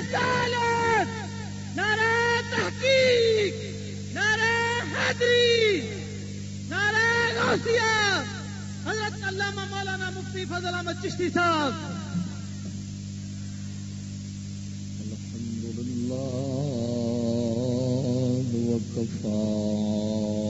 رسالت، نعرہ تحقیق، نعرہ حیدری نعرہ غوثیہ حضرت علامہ مولانا مفتی فضل احمد چشتی صاحب۔ الحمد لله وكفى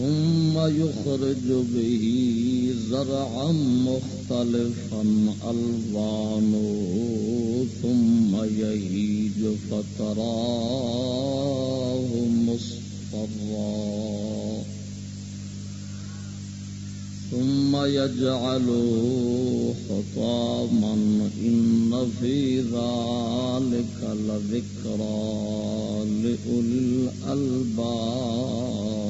ثم يخرج به زرعا مختلفا ألوانه ثم يهيج فتراه مصفرا. ثم يجعله حطاما إن في ذلك لذكرى لأولي الألباب.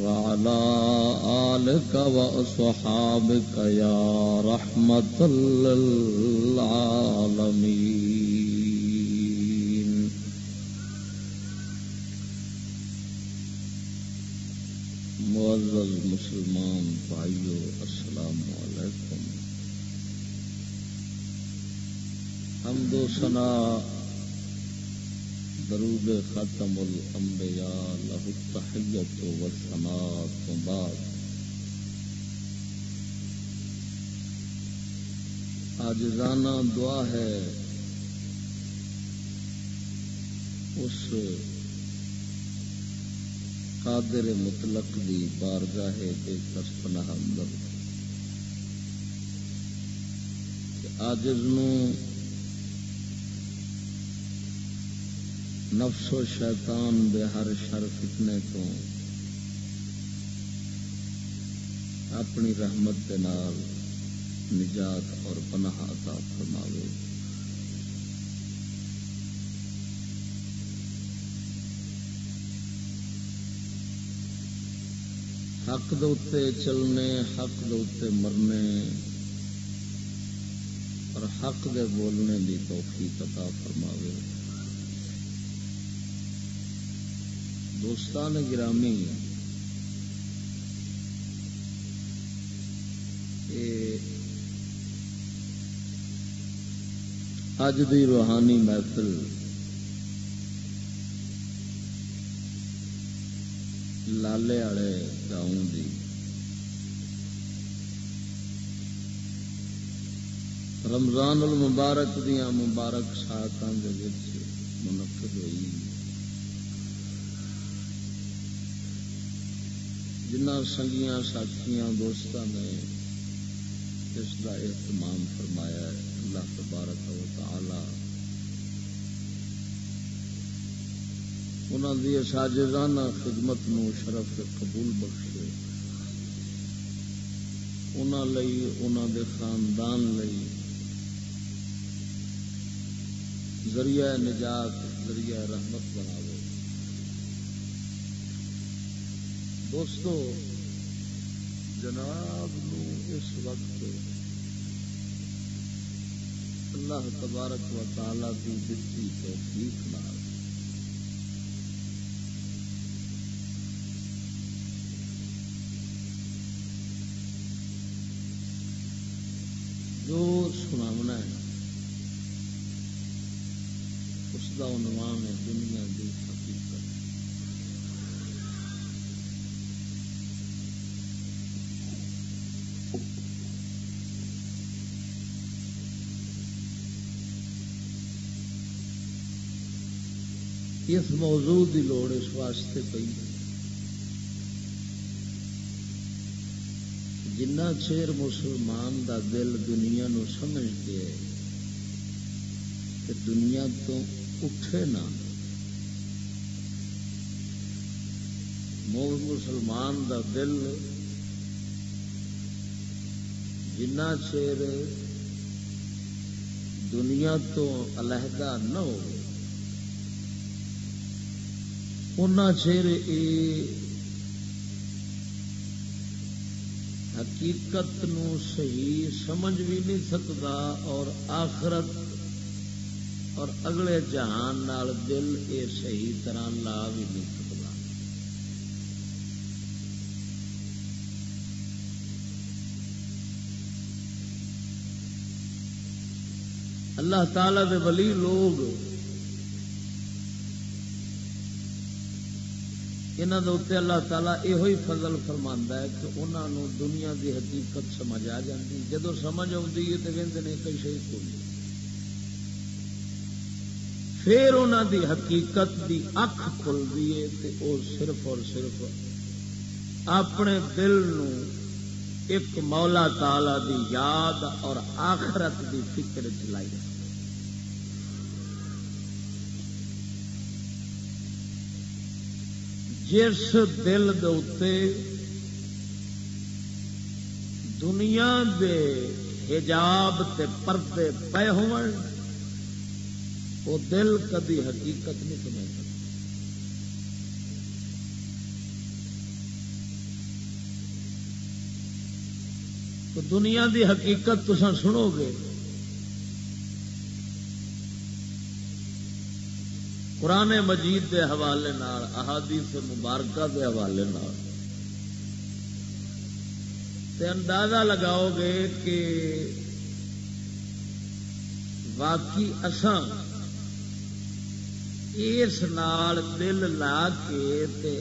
وعلى آلك وأصحابك يا رحمة للعالمين. معزز مسلمان بھائیو السلام علیکم. حمد و ثنا درود ختم الانبیاء له التحیت والثناء و بعد۔ آجزانہ دعا ہے اس قادر مطلق دی بارگاہ بے کس پناہ اندر آجز نو نفس و شیطان دے ہر شر فتنے تو اپنی رحمت دے نال نجات اور پناہ عطا فرماوے۔ حق دے چلنے، حق دے مرنے اور حق دے بولنے دی توفیق عطا فرماوے۔ دوستان گرامی اج دی روحانی محفل لالے والے گاؤں دی۔ رمضان المبارک دیا مبارک ساتوں کے منعقد ہوئی۔ جنہ سنگیاں ساتھیاں دوستوں نے اس کا اہتمام فرمایا ہے اللہ تبارک و تعالی انہوں دی ساجزانہ خدمت نو شرف قبول بخشے انہوں لئی انہوں دے خاندان لئی ذریعہ نجات ذریعہ رحمت بنا دوستو، جناب نو اس وقت اللہ تبارک و تعالی کی دتی توفیق نال جو سناونا ہے۔ اس کا عنوان ہے دنیا کی اس موضوع کی لوڑ اس واسطے پی جنا چیر مسلمان دا دل دنیا نو سمجھ کے کہ دنیا تو اٹھے نہ۔ مسلمان دا دل جنا چیر دنیا تو علیحدہ نہ ہو ان چر حقیقت نو صحیح سمجھ بھی نہیں سکتا اور آخرت اور اگلے جہان نال دل یہ صحیح طرح لا بھی نہیں سکتا اللہ تعالی دے ولی لوگ یہاں اللہ تعالیٰ یہ فضل فرما ہے کہ انہوں نے دنیا دی حقیقت سمجھ آ جاتی جدو سمجھ آتی ہے تو کہتے ہیں کئی شہی کھول پھر انہوں دی حقیقت دی اکھ کھلتی ہے تو وہ صرف اور صرف اپنے دل نو ایک مولا تالا دی یاد اور آخرت دی فکر چلائی جس دل دے دنیا دے حجاب تے پردے پے ہو دل کدی حقیقت نہیں سمجھ سکتا۔ تو دنیا دی حقیقت تسا سنو گے۔ قرآن مجید کے حوالے احادیث مبارکہ کے حوالے تے اندازہ لگاؤ گے کہ واقعی اسان اس نال دل لا کے تے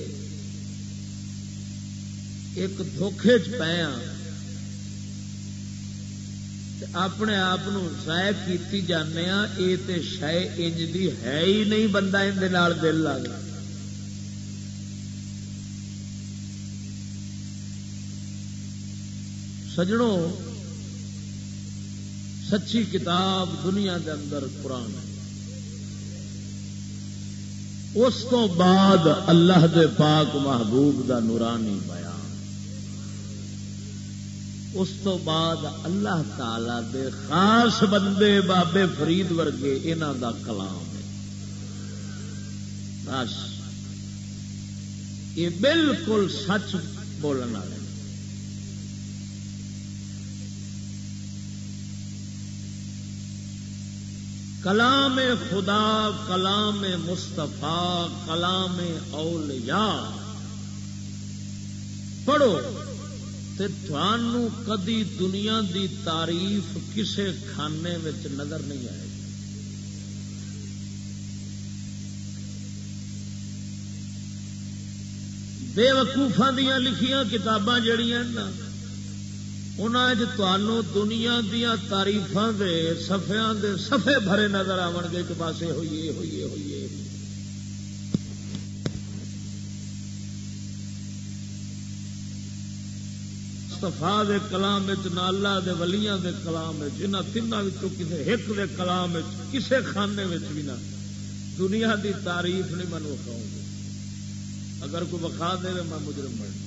ایک دھوکھے چ پے ہاں۔ اپنے آپ ضائع کی جانے یہ تو شہ انج دی ہے ہی نہیں بندہ اندر دل لگ سجڑوں سچی کتاب دنیا کے اندر قرآن اس تو بعد اللہ دے پاک محبوب دا نورانی بیا اس تو بعد اللہ تعالی دے خاص بندے بابے فرید ورگے انہوں دا کلام ہے۔ بس۔ یہ بالکل سچ بولنے والے۔ کلام خدا، کلام مستفا کلام اولیاء۔ پڑھو۔ تے تھانو کدی دنیا دی تعریف کسے کھانے وچ نظر نہیں آئے گی۔ بے وقوفا دیا لکھیاں کتاباں جڑیاں نا انہاں وچ دنیا دیا تعریفاں دے صفیاں دے صفے بھرے نظر آون گے ایک پاسے ہوئیے ہوئیے ہوئیے سفا دے کلام نالا دے ولیاں دے کلام انہوں تین کسی ایک دے کلام کسے خانے بھی نہ۔ دنیا دی تعریف نہیں منو وکھاؤں گا۔ اگر کوئی وکھا دے میں مجرم بن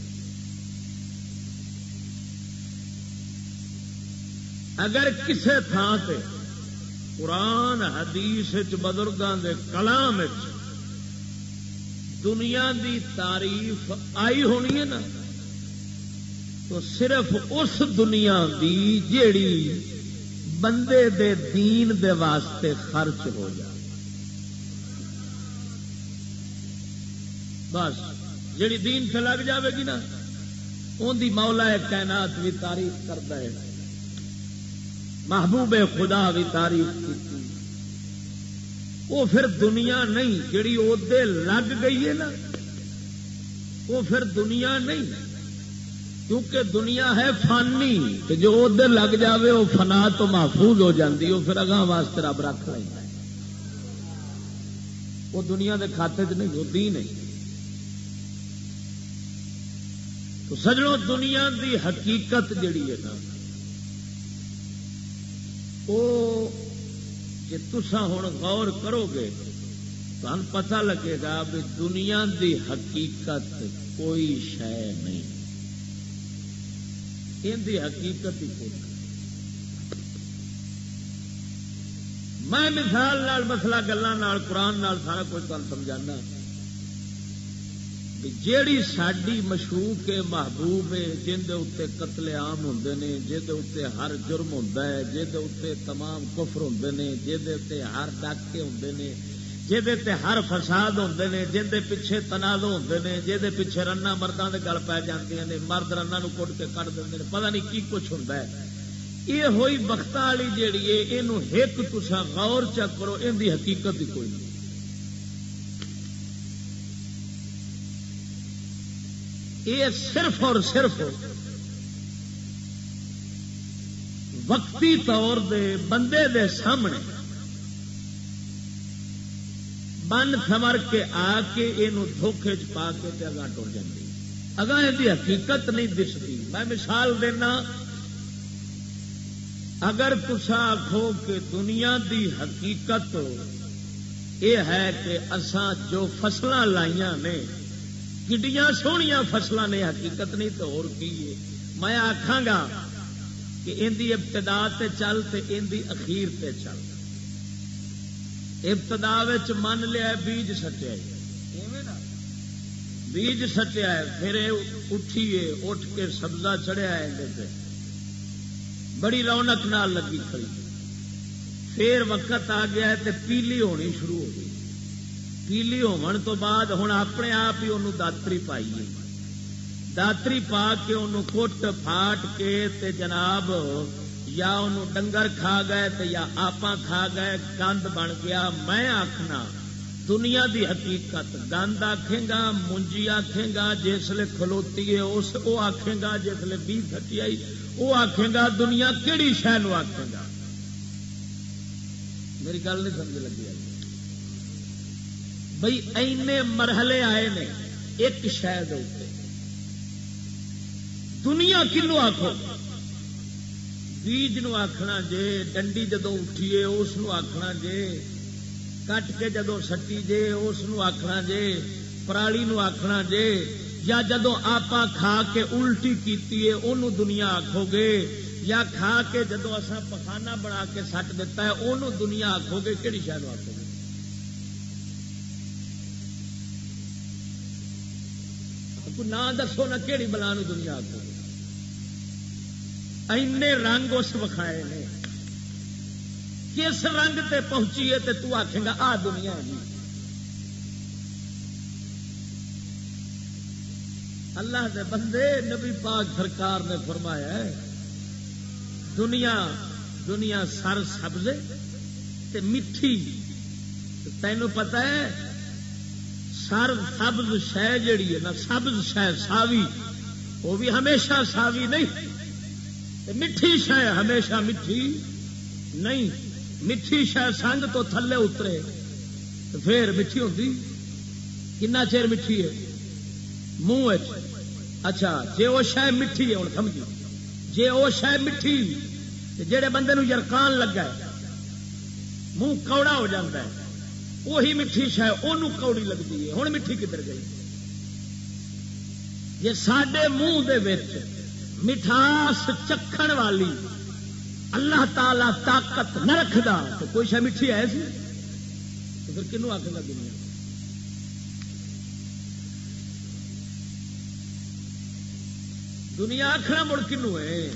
اگر کسے تھان سے قرآن، حدیث بزرگوں کے کلام دنیا دی تعریف آئی ہونی ہے نا تو صرف اس دنیا دی جیڑی بندے دے دین دے واسطے خرچ ہو جائے۔ بس، جیڑی دین سے لگ جاوے گی نا ان دی مولا کائنات بھی تعریف کرتا ہے۔ محبوب خدا بھی تعریف کی وہ پھر دنیا نہیں، جیڑی ادے لگ گئی ہے نا وہ پھر دنیا نہیں۔ کیونکہ دنیا ہے فانی جو ادھر لگ جاوے، وہ فنا تو محفوظ ہو جاتی وہ پھر اگاں واسطے رب رکھ لینا وہ دنیا کے کھاتے چ نہیں، وہ دی نہیں تو سجڑوں دنیا دی حقیقت جڑی ہے نا، وہ جی تسا ہوں غور کرو گے تو پتا لگے گا بھی دنیا دی حقیقت کوئی شہ نہیں۔ ان دی حقیقت ہی کوئی میں مثال نال مسئلہ گلوں قرآن نال سارا کچھ تمہیں سمجھانا۔ جیڑی ساری مشہور محبوب ہے، جن دے اتنے قتل عام ہوں نے اتنے ہر جرم ہوں اتنے تمام کفر ہوں نے اتنے ہر ڈاکے ہوں نے جہد ہر فساد ہوں نے جن پیچھے تنازع ہوں نے جہد پیچھے رنا مردوں کے گل پی جی مرد رنا کٹ کے کٹ دیں پتا نہیں کی کچھ ہوں یہ ہوئی بخت والی جیڑی ہے یہ ایک تسا غور چک کرو ان کی حقیقت ہی کوئی نہیں۔ یہ صرف اور صرف وقتی طور دے بندے دے سامنے بن سمر کے آ کے یہ دھوکھے چ پا کے اگاں ٹر جاتی اگاں یہ حقیقت نہیں دستی میں مثال دینا اگر تسا آخو کہ دنیا دی حقیقت یہ ہے کہ اسان جو فصل لائیا نے کڈیاں سویا فصل نے حقیقت نہیں تو اور کی میں آخا گا کہ ان دی ابتدا تے چل تے ان دی اخیر تے چل ابتدا من لیا بیج سٹیا بیج سٹیا پھر اٹھیے اٹھ کے سبزہ چڑھیا ہے بڑی رونق نال لگی کھڑی۔ پھر وقت آ گیا تے پیلی ہونی شروع ہو گئی۔ پیلی تو بعد ہوں اپنے آپ ہی انہوں داتری پائیے۔ داتری پا کے انہوں کٹ پھاٹ کے تے جناب یا انہوں ڈنگر کھا گئے تے یا آپ کھا گئے، گند بن گیا، میں آخنا دنیا دی حقیقت، گند آخے گا منجی آخے گا جسے کھلوتی ہے، اس وہ آخے گا جسے بی تھکی آئی وہ آخے گا، دنیا کہڑی شہ آخے گا؟ میری گل نہیں سمجھ لگی آئی۔ بھائی اینے مرحلے آئے نے، ایک شاید دنیا کنو آخو بیج نو آخنا جے، ڈنڈی جدو اٹھیے اس آخنا جے، کٹ کے جدو سٹی جے اس آخنا جے، پرالی نو آخنا جے، یا جدو آپ کھا کے الٹی کیتی ہے انہوں دنیا آخو گے، یا کھا کے جدو اصا پخانا بنا کے سٹ دیتا ہے انہوں دنیا آخو گے کہڑی شاید آخو گے؟ نہ دسو نہ کہڑی بلا دنیا کو اینے رنگ اس وکھائے نے کس رنگ تے پہنچیے تے تو آخے گا، آ دنیا جی اللہ دے بندے، نبی پاک سرکار نے فرمایا ہے، دنیا دنیا سر سبز تے میٹھی۔ تینوں پتہ ہے، سر سبز شہ جڑی ہے نا، سبز شہ ساوی، وہ بھی ہمیشہ ساوی نہیں۔ میٹھی شہ ہمیشہ میٹھی نہیں، میٹھی شہ سنگ تو تھلے اترے پھر میٹھی ہوتی کنا چیر میٹھی ہے؟ منہ اچھا جی وہ شہ میٹھی ہے ہوں سمجھی جی وہ شہ میٹھی جہے بندے نو یرکان لگا ہے، منہ کوڑا ہو جاتا ہے۔ وہی میٹھی شہ وہ کوڑی لگتی ہے۔ ہوں میٹھی کدھر گئی؟ جی سڈے منہ مٹھاس چکھن والی اللہ تعالی طاقت نہ رکھدا تو کوئی شہ میٹھی ہے سی تو پھر کنو آ کے دنیا دنیا آخر مڑ کنو ہے؟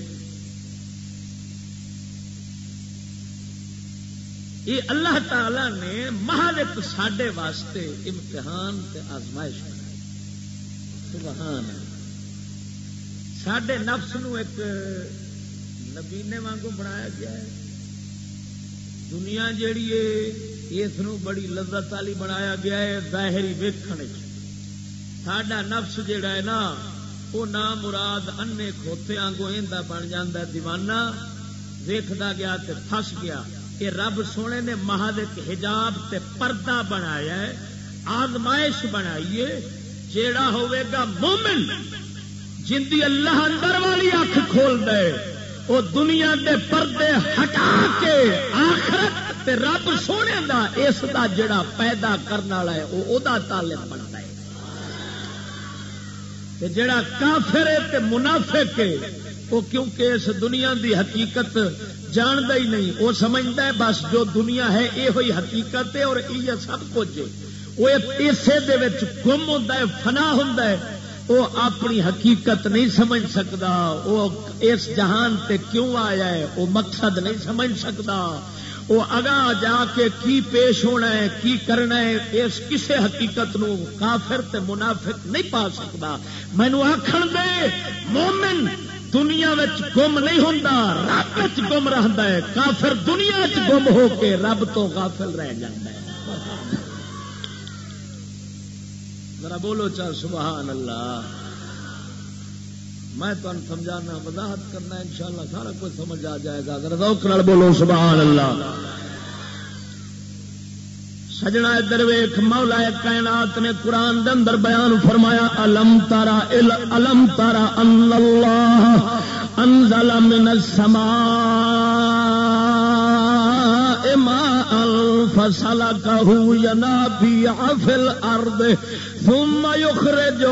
یہ اللہ تعالی نے محل ایک سڈے واسطے امتحان تے آزمائش سبحان سڈے نفس نو ایک نبینے وانگو بنایا گیا ہے دنیا جیڑی ہے اس بڑی لذت والی بنایا گیا ہے ظاہری ویکن ساڈا نفس جیڑا ہے نا وہ نہ مراد انے کھوتے آنگو بن جا دیوانہ ویختا گیا تے پھس گیا کہ رب سونے نے مہاد حجاب تے پردہ بنایا ہے آزمائش بنائی ہے جیڑا ہوئے گا مومن جن دی اللہ اندر والی اکھ کھول دے وہ دنیا دے پردے ہٹا کے آخرت تے رب سونے دا اس دا جڑا پیدا کرنے والا ہے وہ تعلق بنتا ہے۔ جڑا کافر ہے تے منافق ہے وہ کیونکہ اس دنیا دی حقیقت جانتا ہی نہیں وہ سمجھتا ہے بس جو دنیا ہے یہ ہوئی حقیقت ہے اور یہ سب کچھ وہ اسے گم ہوتا ہے، فنا ہوں وہ اپنی حقیقت نہیں سمجھ سکتا۔ وہ اس جہان تے کیوں آیا ہے؟ وہ مقصد نہیں سمجھ سکتا۔ وہ اگاں جا کے کی پیش ہونا ہے، کی کرنا ہے، اس کسے حقیقت نو کافر تے منافق نہیں پا سکتا۔ مینو آخر دے، مومن دنیا گم نہیں ہوں رب گم رہتا ہے۔ کافر دنیا گم ہو کے رب تو غافل رہ جاتا ہے۔ ذرا بولو چل، سبحان اللہ۔ میں تمہیں سمجھانا، وضاحت کرنا انشاءاللہ سارا کچھ سمجھ آ جائے گا۔ ذرا روک بولو، سبحان اللہ۔ سجنا ادھر ویخ مولا کائنات نے قرآن دے اندر بیان فرمایا، الم تارا الم تارا اللہ انزل من السماء فسلكه ينابيع في الأرض ثم يخرج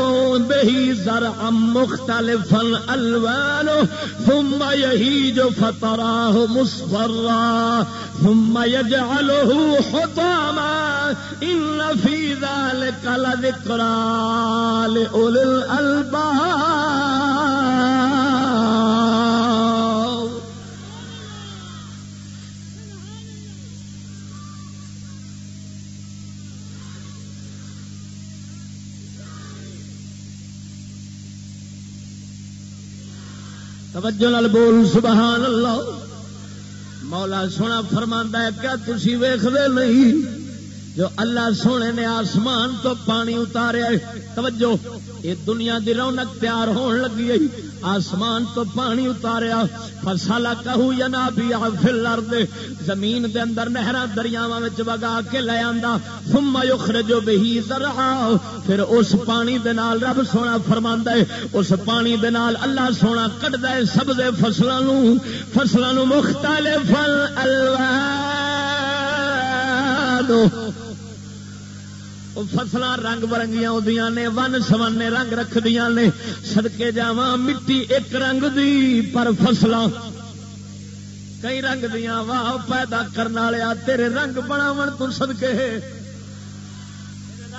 به زرعا مختلفا ألوانه ثم يهيج فتراه مصفرا، ثم يجعله حطاما إن في ذلك لذكرى لأولي الألباب توجہ نال بول، سبحان اللہ۔ مولا سونا فرماندا ہے، کیا تھی ویکھدے نہیں؟ جو اللہ سونے نے آسمان تو پانی اتاریا توجہ۔ یہ دنیا دی رونق تیار ہون لگی ہے۔ آسمان تو پانی اتاریا فسالا کہو یا نہ بھی فل دے زمین دے اندر نہر دریاوا وگا کے لے آندا۔ ثم یخرج به زرعا۔ پھر اس پانی دے نال رب سونا فرماندا ہے۔ اس پانی دے نال اللہ سونا کڈدا ہے سب دے فصلاں نو فصلاں نو مختلف الوان۔ فصل رنگ برنگیاں نے، ون سوانے رنگ رکھدیا نے۔ سدکے جا مٹی ایک رنگ دی، پر فصل کئی رنگ دیا واہ، پیدا کرنے والے تیرے رنگ بناو تو سدکے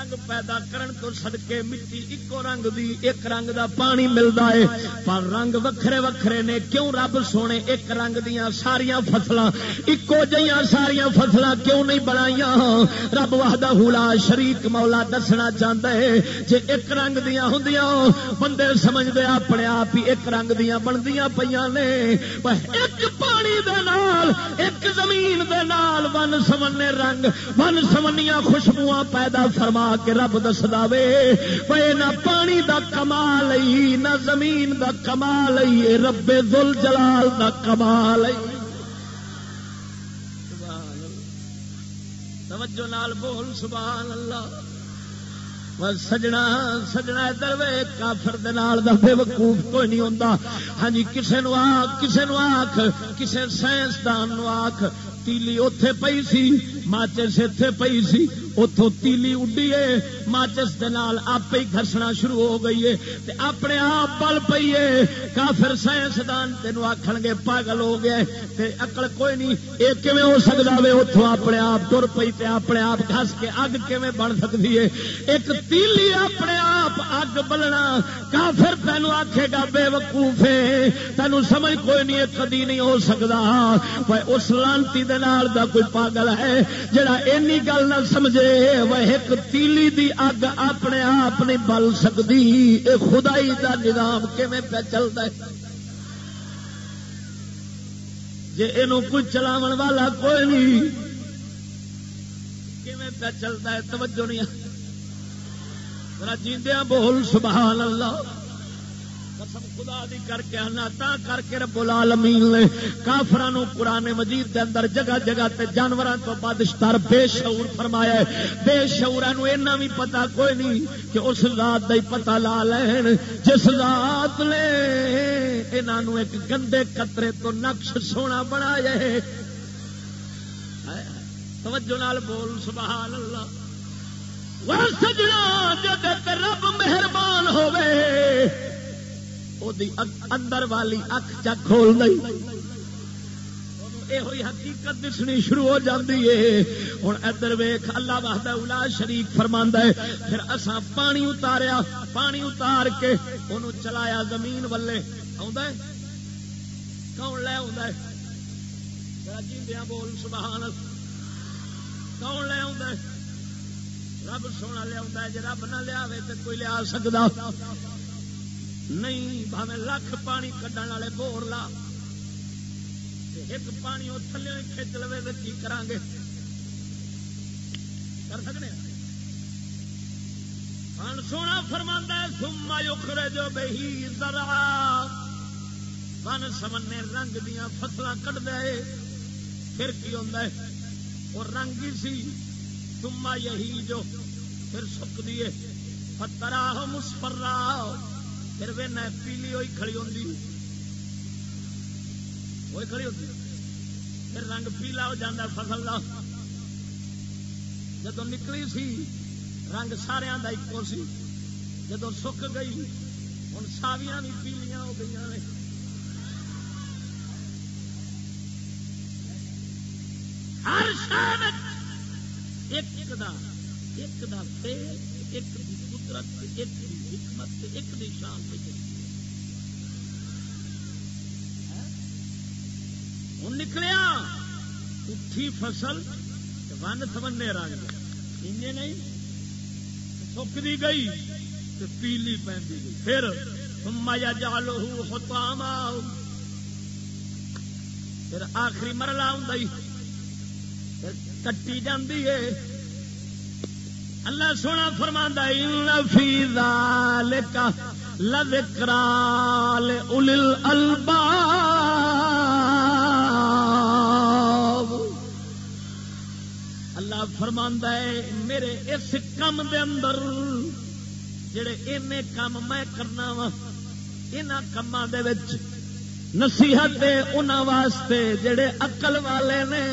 رنگ پیدا کرن تو سدکے مٹی ایکو رنگ دی، ایک رنگ دا پانی ملتا ہے۔ پر رنگ وکھرے وکھرے نے کیوں رب سونے ایک رنگ دیا ساریا فصل ایکو جہاں ساریا فصل کیوں نہیں بنائی رب وحدہ حولا شریک مولا دسنا چاہتا ہے جی ایک رنگ دیا ہوں بندے سمجھتے اپنے آپ ہی ایک رنگ دیا بندیاں پہ نے۔ ایک پانی دے نال، ایک زمین دے نال ون سمنے رنگ، ون سمنیاں خوشبو پیدا فرما کے رب دس دے نہ پانی دا کمال نہ زمین دا کمال رب دل جلال دا کمال توجہ نال بول، سبحان اللہ۔ سجنا سجنا دروے کافر بے وقوف کوئی نہیں ہوتا ہاں جی کسی نو آخ کسی نو آخ کسی سائنسدان آخ تیلی اتے پی سی۔ ماچس اتے پی سی اتوں تیلی اڈیے ماچس آپ ہی گسنا شروع ہو گئی ہے۔ اپنے آپ پل پیے کافر سائنسدان تین آخ گے، پاگل ہو گئے اکل کوئی نہیں یہ کم ہو سکتا وے؟ اتوں اپنے آپ تر پی اپنے آپ گس کے اگ کم بن سکتی ہے؟ ایک تیلی اپنے آپ اگ بلنا، کافر تین آخے گا، بے وقوف تین سمجھ کوئی نہیں کدی نہیں ہو سکتا اس لانتی دا کوئی پاگل ہے۔ جڑا اینی گل نہ سمجھے، وہ ایک تیلی دی اگ اپنے آپ نہیں بل سکتی یہ خدائی دا نظام کیون پہ چلتا ہے؟ جی یہ کوئی چلاو والا کوئی نہیں کیون پہ چلتا ہے؟ توجہ نہیں۔ جیندیا بول، سبحان اللہ۔ قسم خدا دی کر کے آنا، تا کر کے رب العالمین نے کافران قرآن مجید دے اندر جگہ جگہ تے جانوراں تو بادشتار بے شعور فرمایا ہے۔ بے شعوراں نو اینا بھی پتا کوئی نہیں کہ اس ذات دا ہی پتا لا لین۔ جس ذات نے انہاں نو ایک گندے قطرے تو نقش سونا بنایا ہے۔ توجہ نال بول، سبحان اللہ۔ سجنا جب رب مہربان ہوئے اندر والی اک چک کھول دئی یہ حقیقت دسنی شروع ہو جاتی ہے ہوں ادھر ویخ اللہ وحدہ الا شریف فرما ہے پھر اسا پانی اتاریا پانی اتار کے انہوں چلایا زمین ولے کون لے آ بول سبحان کون لے آ رب سونا لیا جی رب نہ لیا تو کوئی لیا سکتا نہیں بھاوے لکھ پانی کھڈن والے بور لا ایک پانی وہ تھلے کھچ لو تو کی کران گے کر سکتے ہاں؟ ہن سونا فرما سما یوکھرے جو بہی ذرا بن سمنے رنگ دیا فصل کٹ دے پھر کی ہوتا ہے؟ وہ رنگ ہی سی۔ سما یہی جو پھر سک دیے پترا ہو پھر وہ پیلی ہوئی کھڑی ہوتی وہی کھڑی ہوتی پھر رنگ پیلا ہو جاتا فصل کا جدو نکلی سی، رنگ سارا ایکو سی۔ جدو سک گئی ہوں ساویاں بھی پیلیاں ہو گئی نے۔ ہر شہر ایک دا ایک دا ایک قدرت، ایک حکمت ایک نشان ہوں نکلیا، اٹھی فصل ون سمنے رنگ انجے نہیں سکتی گئی تو پیلی پہنتی گئی۔ پھر مایا جالو ہوتام پھر آخری مرلا ہوں کٹی جاتی ہے۔ اللہ سونا فرما فی ذالک لذکرال اول الالباب اللہ فرما ہے، میرے اس کام دے اندر جڑے این کام میں کرنا وا ان کاموں دے وچ نصیحت ان واسطے جڑے اقل والے نے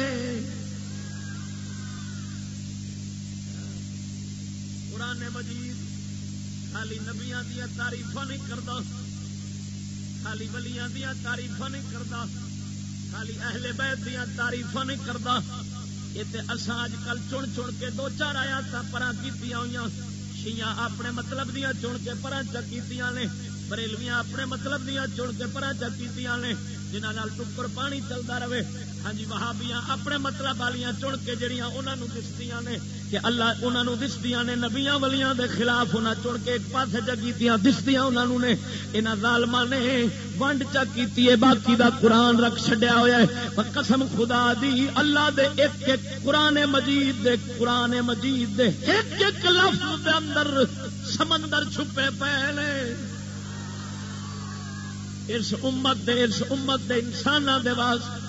خالی نبیا دیا تاریف نہیں کرتا خالی ولیاں دیا تاریف نہیں کرتا خالی اہل بیت دیا تاریف نہیں کرتا یہ اصا اج کل چن چن کے دو چار آیا پرا کی ہوئی شیاں اپنے مطلب دیا چن کے پرا چکی نے، بریلویاں اپنے مطلب دیا چن کے پرا چکی نے جنہوں ٹکر پانی چلتا رہے۔ ہاں جی وہابیاں اپنے مطلب والیاں چن کے جڑیاں انہاں نو دسدیاں نے کہ اللہ انہاں نو دسدیاں نے، نبیاں ولیاں دے خلاف انہاں چن کے ایک پاسے جگیتیاں دسدیاں انہاں نو نے۔ انہاں ظالماں نے ونڈ چا کیتی ہے، باقی دا قرآن رکھ چھڈیا ہویا ہے۔ قسم خدا دی، اللہ دے ایک ایک قرآن مجید دے، قرآن مجید دے ایک ایک لفظ دے اندر سمندر چھپے پے نے۔ اس امت دے، اس امت دے انساناں دے واسطے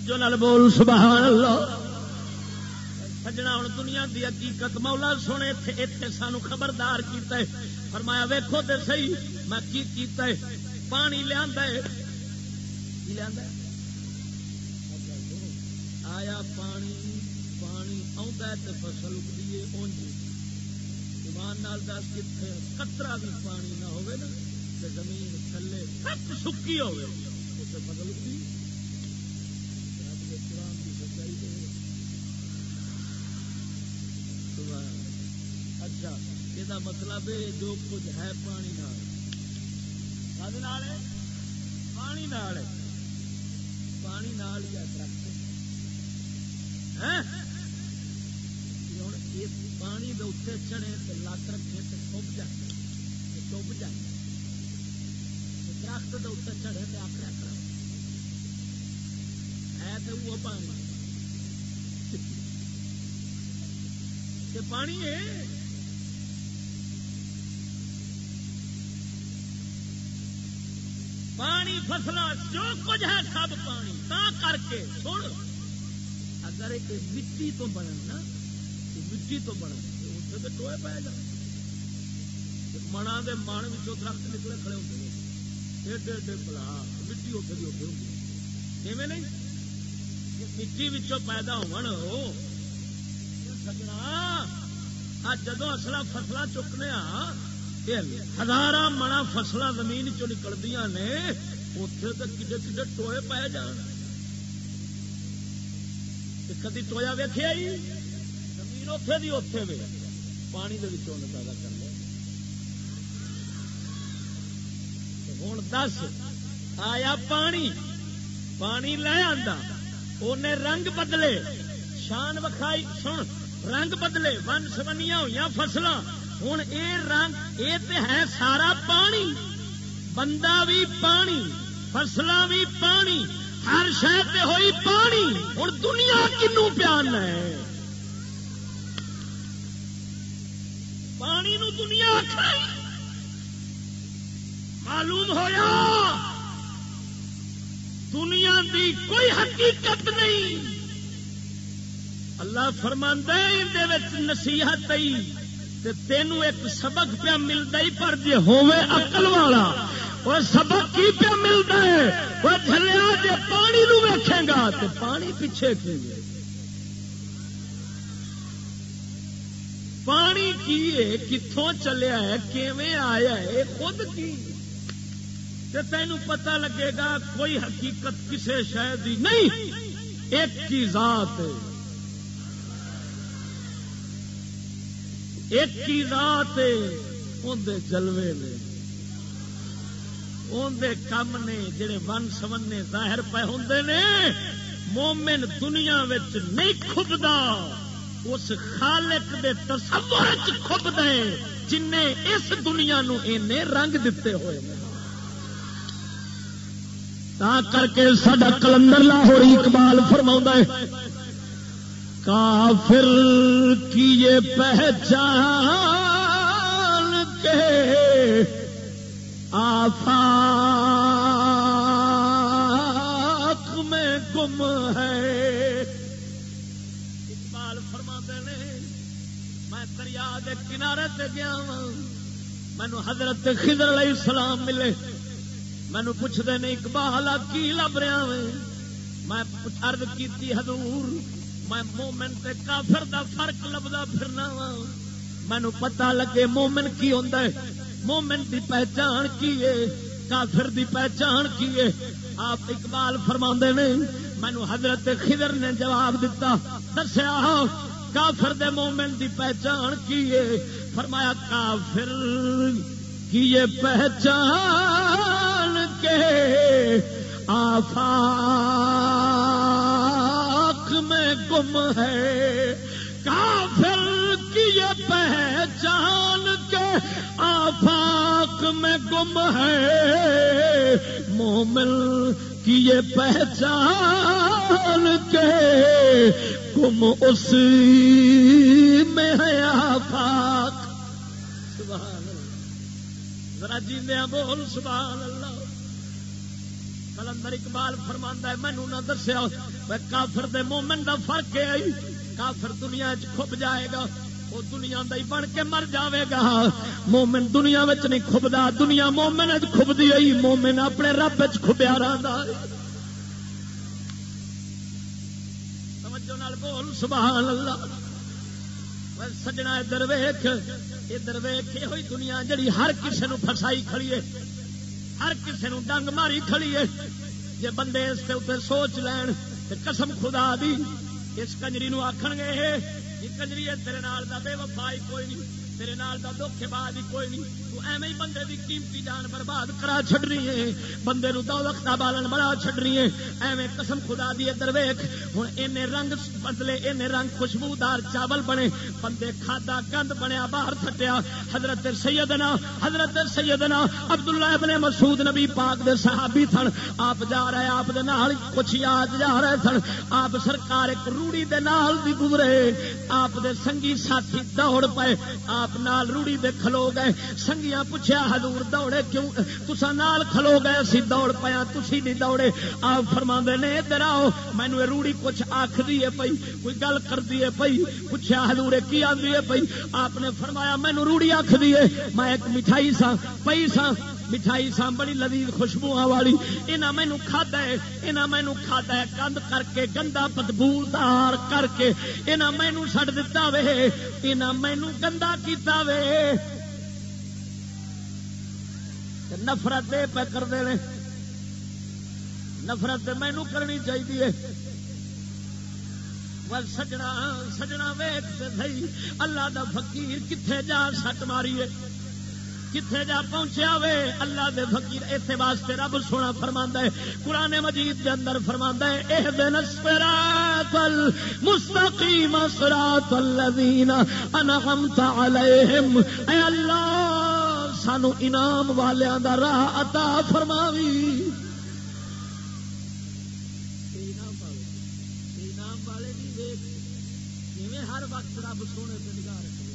توجہ نال بول سبحان اللہ سجنا ہوں دنیا دی حقیقت، مولا سونے اتنے سانو خبردار کیتا ہے۔ فرمایا، ویکھو تے صحیح، میں کی کیتا ہے؟ پانی لیا آیا پانی پانی آ فصل اگتی ہے، اونج۔ ایمان نال دس کتنے کترا بھی پانی نہ ہوئے نا زمین تھلے سکی ہوئے۔ فصل اچھا یہ مطلب ہے جو کچھ ہے پانی نال پانی نال پانی نال یا درخت پانی دے اتنے چڑے تو لت رکھے تو ڈب جائے ڈب جائے درخت دے اتنے چڑھے تو آپ رکھ ہے تو وہ پانی پانی ہے پانی فصل جو کچھ ہے سب پانی۔ تا کر کے چھوڑ اگر ایک مٹی تو بننا مٹی تو بننا اتنے تو ٹوئے پہ جا۔ منا دے من درخت نکلے کھڑے ہوتے ہیں ایڈے ایڈے بلا مٹی اتنے بھی اتنے ہوگی نہیں؟ مٹی پیدا ہو سجنا جدو اصل فصل چکنے ہاں ہزار منا فصل زمین چ نکلدیا نے اتے تو کڈے کڈے ٹوئے پائے جان۔ کدی ٹویا ویخیا ہی؟ زمین اتے دی اتے وے۔ پانی پیدا کر لیا۔ ہوں دس، آیا پانی۔ پانی لے آتا انہیں رنگ بدلے۔ شان وکھائی، سن، رنگ بدلے۔ ون سبنیا ہوئی فصل ہوں یہ رنگ یہ ہے سارا پانی۔ بندہ بھی پانی فصل بھی پانی، ہر شہر ہوئی پانی۔ ہوں دنیا کنو پیان ہے؟ پانی نو دنیا معلوم ہوا دنیا دی کوئی حقیقت نہیں۔ اللہ فرماندہ نصیحت تینوں ایک سبق پیا ملتا ہی، پر جی ہوقل والا اور سبق کی پیا ملتا ہے؟ وہ جلیا جی پانی نو ویکھے گا تو پانی پیچھے کھے پانی کی ہے کتوں چلیا ہے، کیویں آیا ہے، خود کی؟ تے تینوں پتہ لگے گا، کوئی حقیقت کسے شاید نہیں، ایک کی ذات ہے۔ ایک ہی رات اندر جلوے نے اندر کم نے جڑے ون سمنے ظاہر پہ ہوں نے، مومن دنیا نہیں کھبدا اس خالق دے تصور کھب دے جن اس دنیا نو اینے رنگ دیتے ہوئے تا کر کے سڈا کلندر لاہور اقبال فرما ہے کافر کی یہ پہچان کے آفاق میں گم ہے۔ اقبال فرما نے، میں دریا کے کنارے سے گیا ہاں، مینو حضرت خضر علیہ السلام ملے۔ مینو پوچھتے نہیں اقبال کی لب رہا میں ارد کی حضور میں مومن تے کافر دا فرق لبدا پھرنا وا۔ مینو پتا لگے مومن کی ہوندا ہے۔ مومن دی پہچان کی ہے؟ کافر دی پہچان کی ہے؟ آپ اقبال فرما نے مینو حضرت خضر نے جواب دیتا دسیا، کافر دے مومن دی پہچان کی ہے؟ فرمایا، کافر کی یہ پہچان کے آفاق میں گم ہے۔ کافر کی یہ پہچان کے آفاق میں گم ہے۔ مومن کی یہ پہچان کے گم اسی میں ہے آفاق۔ سبحان اللہ۔ ذرا جیندیا بول، سبحان اللہ۔ مطلب کلندر اقبال فرماندہ ہے مینو نہ دسیا میں کافر دے مومن دا فرق ہے آئی۔ کافر دنیا چ کھب جائے گا وہ دنیا دا ہی بن کے مر جاوے گا۔ مومن دنیا وچ نہیں کھبدا، دنیا مومن چ کھبدی آئی۔ مومن اپنے رب چ کھبیا رہندا توجہ نال بول سبحان اللہ سجنا ادھر ویخ ادھر ویخ یہ ہوئی دنیا جڑی ہر کسی نو فسائی کھڑی ہے۔ ہر کسی نو ڈنگ ماری کھڑی ہے۔ جی بندے اس کے اتنے سوچ لین تے قسم خدا دی، اس کنجری نو آخن گے یہ کنجری ہے تیرے نال دا بے وفائی کوئی نہیں، تیرے نال دا دھوکھے باز کوئی نہیں۔ ایویں ہی بندے دی قیمتی جان برباد کرا چھڈنی ہے۔ بندے نو دو وقت بالن بڑا چھڈنی ہے۔ ایویں قسم خدا دی ادھر ویکھ۔ ہن اینے رنگ بدلے، اینے رنگ خوشبودار چاول بنے۔ بندے کھادا گند بنیا، باہر تھٹیا حضرت سیدنا حضرت سیدنا عبداللہ ابن مسعود نبی پاک دے صحابی تھن۔ آپ جا رہے آپ دے نال کچھ یاد جا رہے تھن۔ آپ سرکار ایک روڑی دے نال دی گزرے۔ آپ دے سنگی ساتھی دوڑ پے آپ نال روڑی دے کھلو گئے۔ سنگی سنگیاں پوچھا حضور دوڑے کیوں؟ تسا نال کھلو گئے اسی دوڑ پیا، تسی نہیں دوڑے. آپ فرما نے، ادھر آؤ مینو روڑی کچھ آخ دیے پئی، کوئی گل کر دیے پئی پوچھا حضور کی آدھی ہے پئی؟ آپ نے فرمایا مینو روڑی آخ دیے میں ایک مٹھائی سا پئی سا مٹھائی سا بڑی لذیذ خوشبو والی یہاں مینو کھادا ہے یہاں مینو کھادا ہے گند کر کے، گندا بدبودار کر کے یہاں مینو چڈ دتا وے یہاں مینو گندا کیتا وے۔ نفرت پہ کرتے ہیں نفرت مینو کرنی چاہیے سجنا سجنا ویخ سی اللہ دا فقیر کتنے جا سٹ ماری ہے کتنے جا پہنچیا وے، اللہ دے فقیر ایسے واسطے رب سونا فرما ہے۔ قرآن مجید کے اندر فرما ہے اح دن مستقیم سرات الذین انعمت علیہم۔ اے اللہ! سانو انعام والیاں دا راہ عطا فرماوی۔ ہر وقت رب سونے سے نگاہ رکھے۔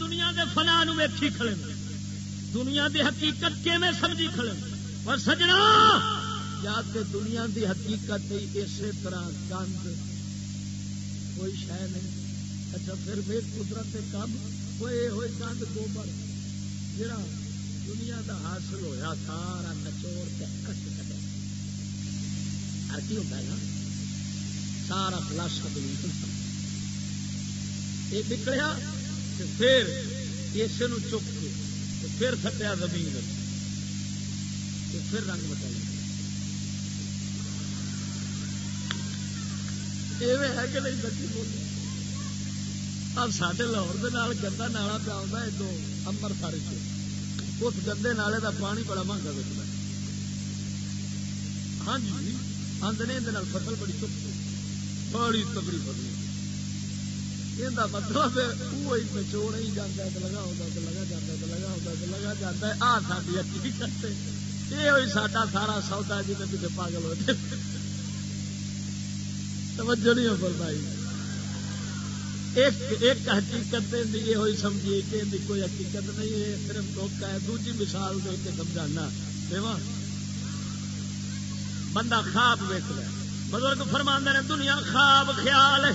دنیا دے فنا ویکھی کھڑے۔ دنیا دی حقیقت کیویں سمجھی کھڑے۔ اور سجنا یا تے دنیا دی حقیقت اسی طرح گند۔ کوئی شہ نہیں۔ اچھا پھر بھی قدرت کم ہوئے ہوئے گند گوبر۔ جڑا دنیا دا حاصل ہویا سارا نچوڑ کے کٹ کٹے۔ ہر کی ہوتا ہے نا؟ سارا خلاصہ دنیا یہ نکلیا پھر اس چک کے پھر کٹیا زمین پھر رنگ بتائی ہے کہ نہیں سچی بولی۔ اب سارے لاہور کے گندا نالا پیا ہوتا ہے دو امرسر اس گندے نالے کا پانی بڑا مہنگا بچتا ہاں جی آدھے فصل بڑی چکی بڑی تگڑی فصل یہ مطلب ہی لگا ہوتا تو لگا جاتا لگا ہوتا تو لگا جاتا ہے آ ساری یہ ہوئی ساڈا سارا سودا جی میں پاگل ہوتے توجہ نہیں ہو ایک ایک حقیقت یہ ہوئی سمجھیے کہ کوئی حقیقت نہیں ہے، صرف دھوکا ہے۔ دوسری مثال دے کے سمجھانا۔ دیوا بندہ خواب ویک لے۔ بزرگ فرما نے، دنیا خواب خیال ہے۔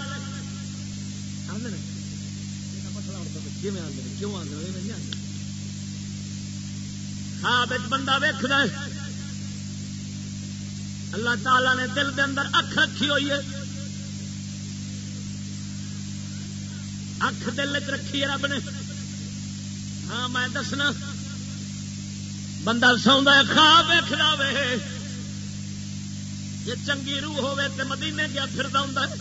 خواب بندہ ویک اللہ تعالی نے دل کے اندر اکھ رکھی ہوئی ہے۔ اکھ دل چ رکھی رب نے۔ ہاں میں دسنا، بندہ سوندا خواب ویکھدا وے۔ یہ چنگی روح ہوے تے مدینے گیا پھردا ہوندا ہے۔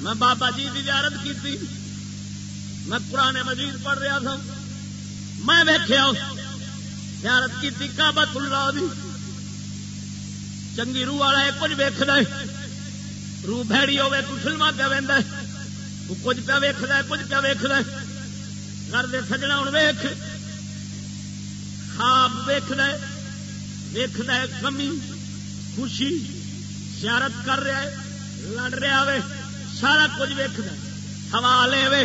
میں بابا جی کی زیارت کی میں پرانے مجید پڑھ رہا تھا۔ میں ویخیا زیارت کی کابت اللہ دی۔ چنگی روح والا کچھ ویخ روح بھڑی ہوے تو فلما پہ وہد کچھ پہ ویخ کچھ پہ ویخ گھر دے سجنا ہوں ویخ خواب ویخ ویخ کمی خوشی، زیارت کر رہا ہے، لڑ رہا وے، سارا کچھ ویخ ہوا لے وے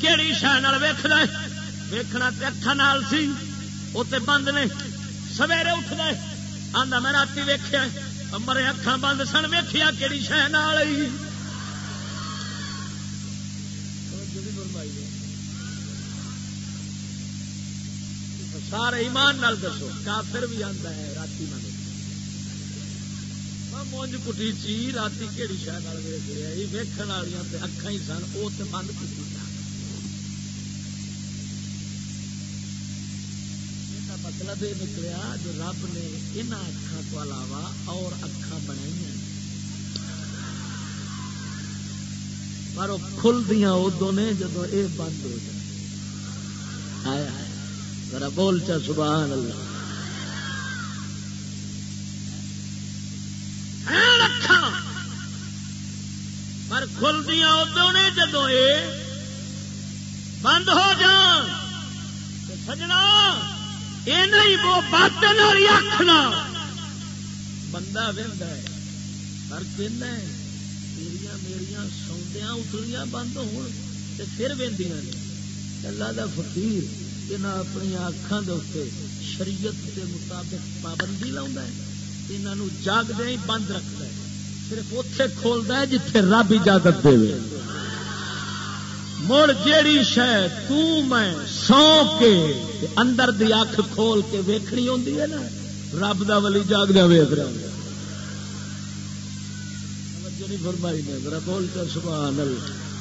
کہڑی شہ ویخ ویخنا تے اکھا سی وہ بند نے۔ سویرے اٹھ گئے آدھا میں رات ویخیا مرے اکھان بند سن ویخیا کہڑی شہ سارے ایمان نال دسو، کافر بھی آتا ہے رات من مونج کٹی چی رات کہڑی شہ ویک رہا ویکن والی اکھان ہی سن وہ تو بند کی مطلب یہ نکلیا، جو رب نے ان اکھان کو علاوہ اور اکھان بنائی پر وہ کھل دیا ادو نے جب یہ بند ہو جائے۔ ذرا بول چا، سبحان اللہ۔ پر کھل دیا ادو نے جدو یہ بند ہو جان۔ سجنا یہ نہیں، وہ باطن والی آخنا بندہ وہدا ہے پر کہنا ہے۔ میریا میریا سوندیا اتلیاں بند ہو پھر وہدیاں نے۔ اللہ دا فقیر۔ یہاں اپنی اکھان دے شریعت کے مطابق پابندی لا یہاں جاگدیا ہی بند رکھتا ہے۔ صرف اتے کھولتا ہے جتھے رب اجازت دے۔ مڑ جیڑی شہ میں سو کے اندر دی اکھ کھول کے ویکھنی ہوندی ہے نا، رب دا ولی جاگ دیا ویخ رہا فرمائی نے، ذرا بول کر سبحان اللہ۔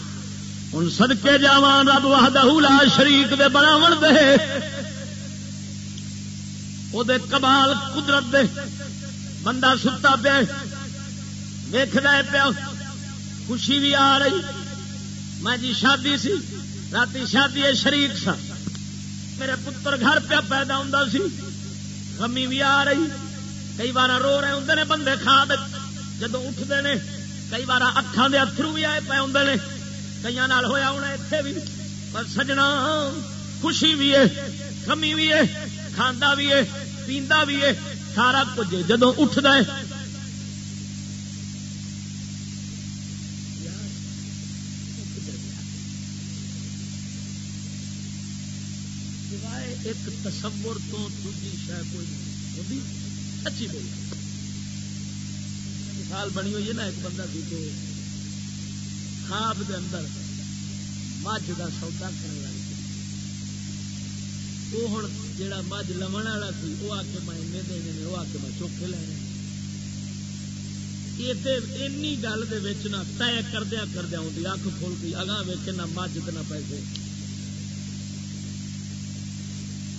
ہوں سدکے جا رب وحدہ لا شریک دے بناون دے۔ او دے کمال قدرت دے۔ بندہ ستا پیا ویخ پیا۔ خوشی بھی آ رہی۔ میں جی شادی سی۔ رات شادی شریک سا میرے پتر گھر پہ پیدا ہوں سی۔ کمی بھی آ رہی۔ کئی بار رو رہے ہوں نے بندے کھا جدو اٹھتے ہیں کئی بار اکھان دے اترو بھی آئے پے ہوں نے۔ کئی ہوا ہونا اتے بھی پر سجنا خوشی بھی ہے کمی بھی ہے کھانا بھی ہے پیندا بھی ہے سارا کچھ جدو اٹھتا ہے ایک تصور تو دوجی شہ کوئی ہوتی اچھی بول مثال بنی ہوئی ہے نا ایک بندہ سی کہ خواب دے اندر مجھ کا سودا کرنے والی وہ ہوں جا مجھ لمن والا سی وہ آ کے میں اینے دینے نے وہ آ کے میں چوکھے لینے یہ گل طے کردیا کردیا ہوں اک کھول گئی اگاں ویچے نہ مجھ نہ پیسے۔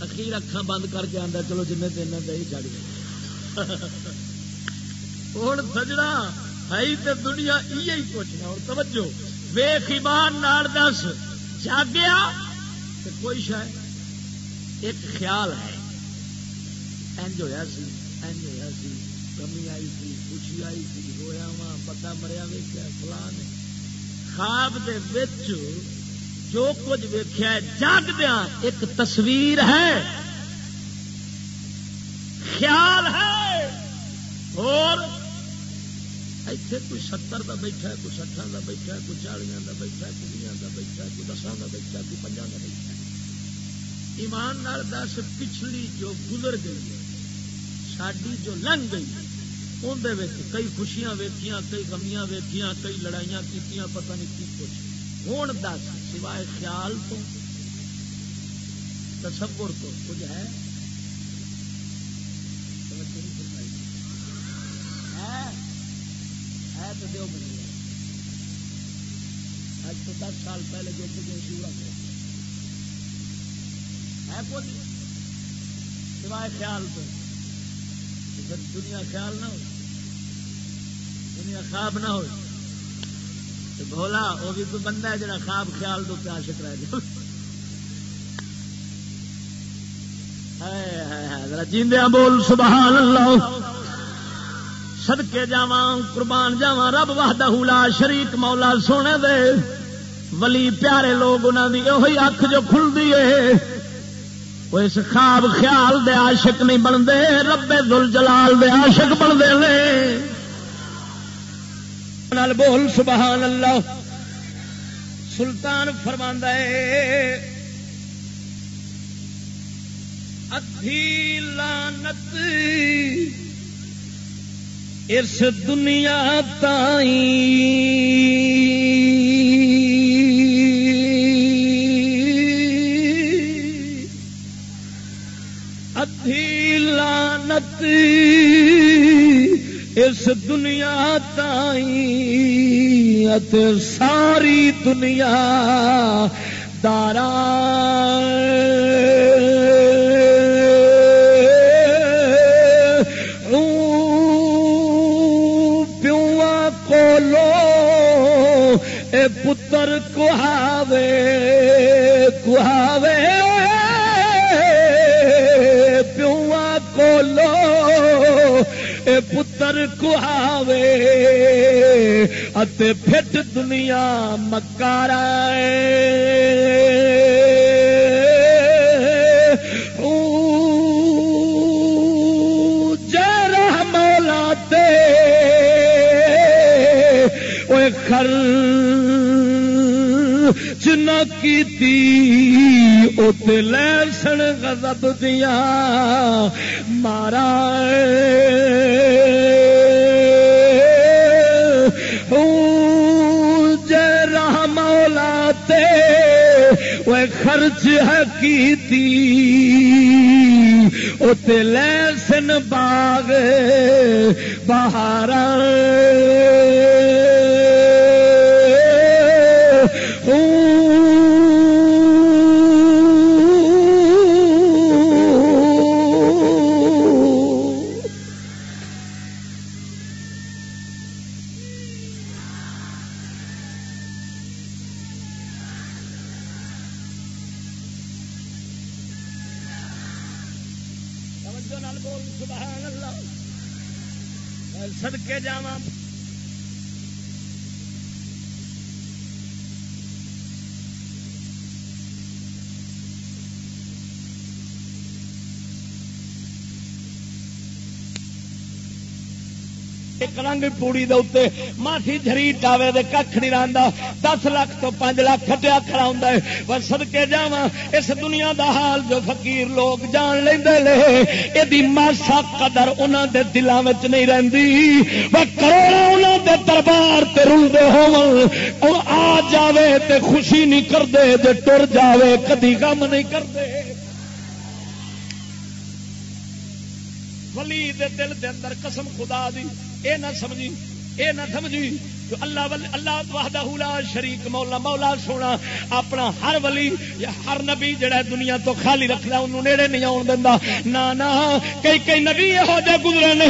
اخیر اکھان بند کر کے آتا چلو جن دن دہی چڑھ گیا ہوں سجنا ہے تو دنیا یہ پوچھنا اور توجہ ویخ ایمان نال دس، جاگیا تو کوئی شاید ایک خیال ہے انج ہوا سی انج ہوا سی، کمی آئی سی، خوشی آئی سی ہویا وا پتا مریا ویکیا فلان خواب دے وچ جو کچھ ویخیا جاگدیا ایک تصویر ہے۔ خیال ہے، اور ایتھے کوئی ستر کا بیٹھا ہے کوئی سٹھا کا بیٹھا ہے کوئی چالیاں کا بیٹھا ہے کوئی کا بیٹھا ہے کوئی دساں کا بیٹھا ہے کوئی پنجا کا بیٹھا ہے ایمان نال دس پچھلی جو گزر گئی ہے ساری جو لنگ گئی اندر کئی خوشیاں ویکیاں کئی کمیاں ویکیاں کئی لڑائیاں کیتیاں پتہ نہیں کی کچھ ہوں دس سوائے خیال تو تصور تو کچھ ہے تو دو بنی ہے۔ آج تو دس سال پہلے جو کچھ شورا ہے کچھ سوائے خیال تو۔ دنیا خیال نہ ہو دنیا خواب نہ ہو بولا وہ بھی تو بندہ ہے جڑا خواب خیال دو پیاشک رہ جائے۔ جیندیا بول، سبحان اللہ۔ سدکے جا قربان جاوا رب واہدہ لا شریک مولا سونے دے۔ ولی پیارے لوگ انہوں کی یہ اکھ جو کھلتی ہے وہ اس خواب خیال دے عاشق نہیں بنتے ربے دل جلال دے عاشق بنتے ہیں بول، سبحان اللہ۔ سلطان فرماندہ ادھی لانت اس دنیا تائی ادھی لانت اس دنیا تائی ساری دنیا دارا پتر کہاوے کہاوے پیوا کولو اے پتر کہاوے اتے پھٹ دنیا مکارا چنا کی لسن غضب دیا مارا خرچ ہے کی لسن باغ بہار ماسی جری ٹاوے دے کھ نہیں رہتا دس لاکھ تو پانچ لاکھ کٹیا کھڑا ہوں پر سدکے جا اس دنیا دا حال جو فقیر لوگ جان لے یہ ماسا قدر انہوں دے دلوں میں نہیں رہتی کروڑا انہوں دے دربار تے رلتے ہو آ جاوے تے خوشی نہیں کرتے جے ٹر جاوے کدی کم نہیں کرتے ولی دے دل دے اندر قسم خدا دی، اے نہ سمجھی۔ اے نہ سمجھی جو اللہ ولی اللہ وحدہ لا شریک مولا مولا سونا، اپنا ہر ولی یا ہر نبی جڑا دنیا تو خالی رکھدا اونوں نیڑے نہیں اون دیندا۔ نا نا کئی کئی نبی یہو جے گزرے نے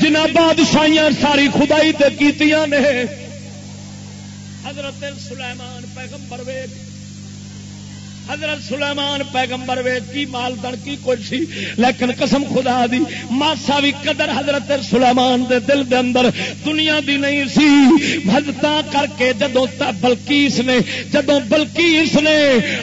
جنہاں بادشاہیاں ساری خدائی تے کیتیاں نے۔ حضرت سلیمان پیغمبر ویکھ حضرت سلیمان پیغمبر وے کی مال دن کی کچھ سی، لیکن قسم خدا دی، ماسا بھی قدر حضرت سلیمان دے دل دے اندر دنیا دی نہیں سی۔ بھجتا کر کے جدو بلکیس نے جدو بلکیس نے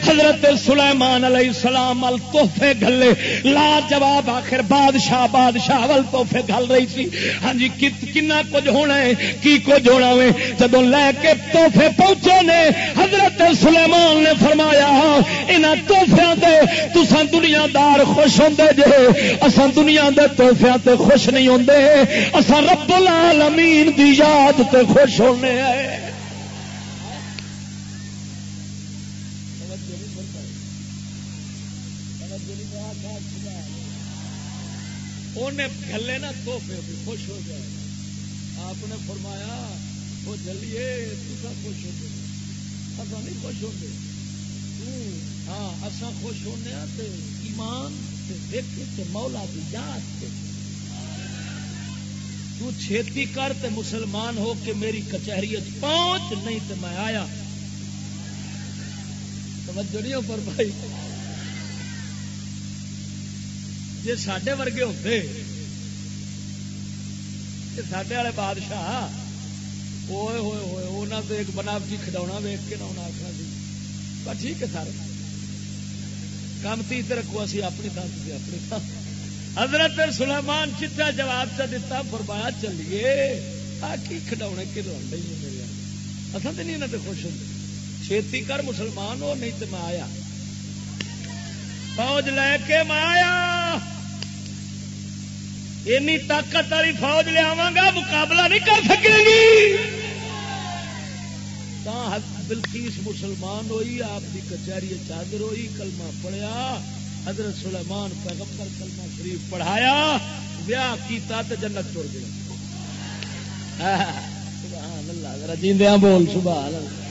حضرت سلیمان علیہ السلام ال توحفے گلے لا جواب آخر بادشاہ بادشاہ ول توحفے گل رہی سی۔ ہاں جی کنا کچھ ہونا ہے، کی کچھ ہونا ہے جدو لے کے توحفے پہنچے نے، حضرت سلیمان نے فرمایا یہاں توحفیا تسان دنیا دار خوش ہوں جے اصا دنیا دے توحفیا تے خوش نہیں ہوں اصا رب العالمین دی یاد تے خوش ہونے گلے نا توحفے خوش ہو جائے۔ آپ نے فرمایا، وہ جلیے تصا خوش ہو جائے گئے نہیں خوش ہو ہاں اصا خوش ہونے ہاں ایمان مولا کی یاد تو چھیتی کر تے مسلمان ہو کے میری کچہری پہنچ، نہیں تے میں آیا۔ توجہ نہیں پر بھائی۔ جی سڈے ورگے ہوتے سڈے والے بادشاہ ہوئے ہوئے ہوئے انہوں تو ایک بناوٹی جی کھڈونا ویک کے نہ انہیں آخنا سی۔ ٹھیک ہے سر کام تی رکھو، اسی اپنی تھان سے اپنی تھان حضرت سلیمان چٹا جواب چا دیتا فرمایا، چلیے، آ کی کھڈونے کے لوگ میرے اصل تو نہیں انہیں خوش ہوتے چھیتی کر مسلمان ہو، نہیں تو میں آیا۔ فوج لے کے میں آیا۔ اینی طاقت والی فوج لیا گا، مقابلہ نہیں کر سکے گی بلکیس مسلمان ہوئی، آپ کی کچہری چادر ہوئی، کلمہ پڑیا حضرت سلیمان پیغمبر کلمہ شریف پڑھایا، ویاہ کیتا تو جنت توڑ گیا۔ سبحان اللہ جیندیاں بول، سبحان اللہ۔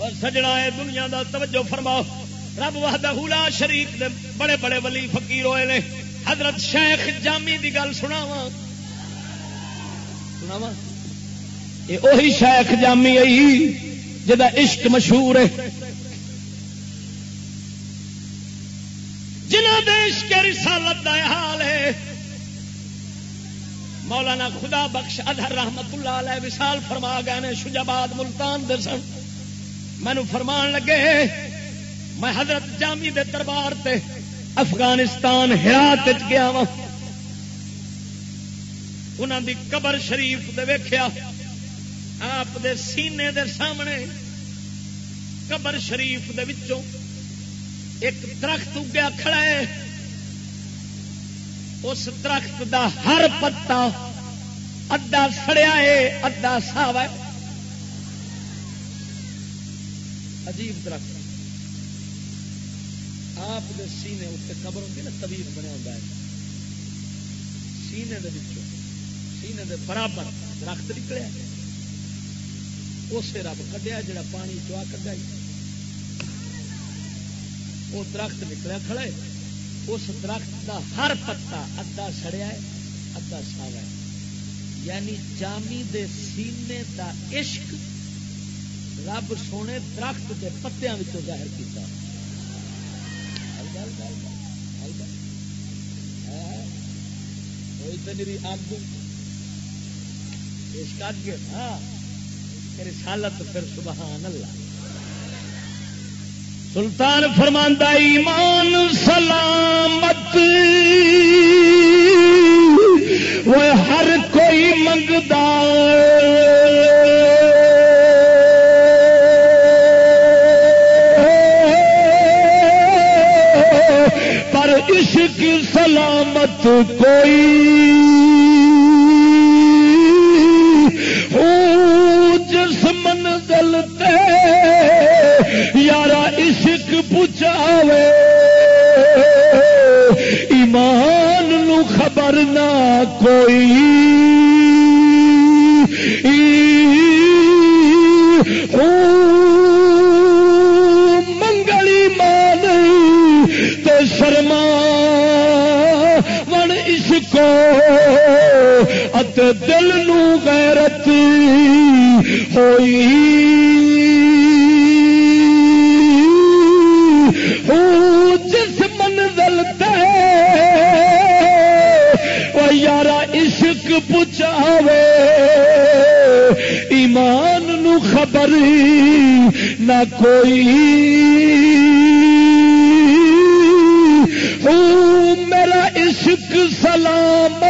اور سجنا ہے دنیا دا، توجہ فرماؤ۔ رب وحدہ لا شریف دے، بڑے بڑے ولی فقیر ہوئے نے۔ حضرت شیخ جامی دی گل سناوا سناوا یہ شیخ جامی آئی جا عشق مشہور ہے۔ جنہ دیش کے رسالت دا حال ہے۔ مولانا خدا بخش ادھر رحمت اللہ علیہ وسال فرما گئے نے، شجاباد ملتان دے سن۔ مینو فرمان لگے، میں حضرت جامی دے دربار تے افغانستان ہرات گیا وا انہوں دی قبر شریف دے ویخیا آپ دے سینے دے سامنے قبر شریف دے وچوں ایک درخت اگیا کھڑا ہے۔ اس درخت دا ہر پتا ادا سڑیا ہے ادا ساوا ہے۔ عجیب درخت۔ آپ دے سینے اتنے قبر ہوتی نا طویل بنیا ہوتا ہے۔ سینے دے وچوں، سینے دے برابر درخت نکلیا اسے رب کڈیا جڑا پانی چوا کڈیا وہ درخت نکلیا کھڑے اس درخت دا ہر پتا ادا سڑیا ہے، ادا ساوا ہے۔ یعنی جامی دے سینے دا عشق رب سونے درخت کے پتیاں ظاہر کیتا۔ کوئی تو میری اگ اس کر گیا ہاں۔ میری سالت پھر سبحان اللہ۔ سلطان فرماندہ، ایمان، سلامت۔ وہ ہر کوئی منگتا پر عشق، سلامت کوئی پچاوے ایمان نو خبر نہ کوئی۔ منگلی مان تو شرما من اس ات دل نو غیرت۔ ہوئی। جس منزل وہ عشق پچاوے ایمان نو خبر نہ کوئی۔ میرا عشق سلامت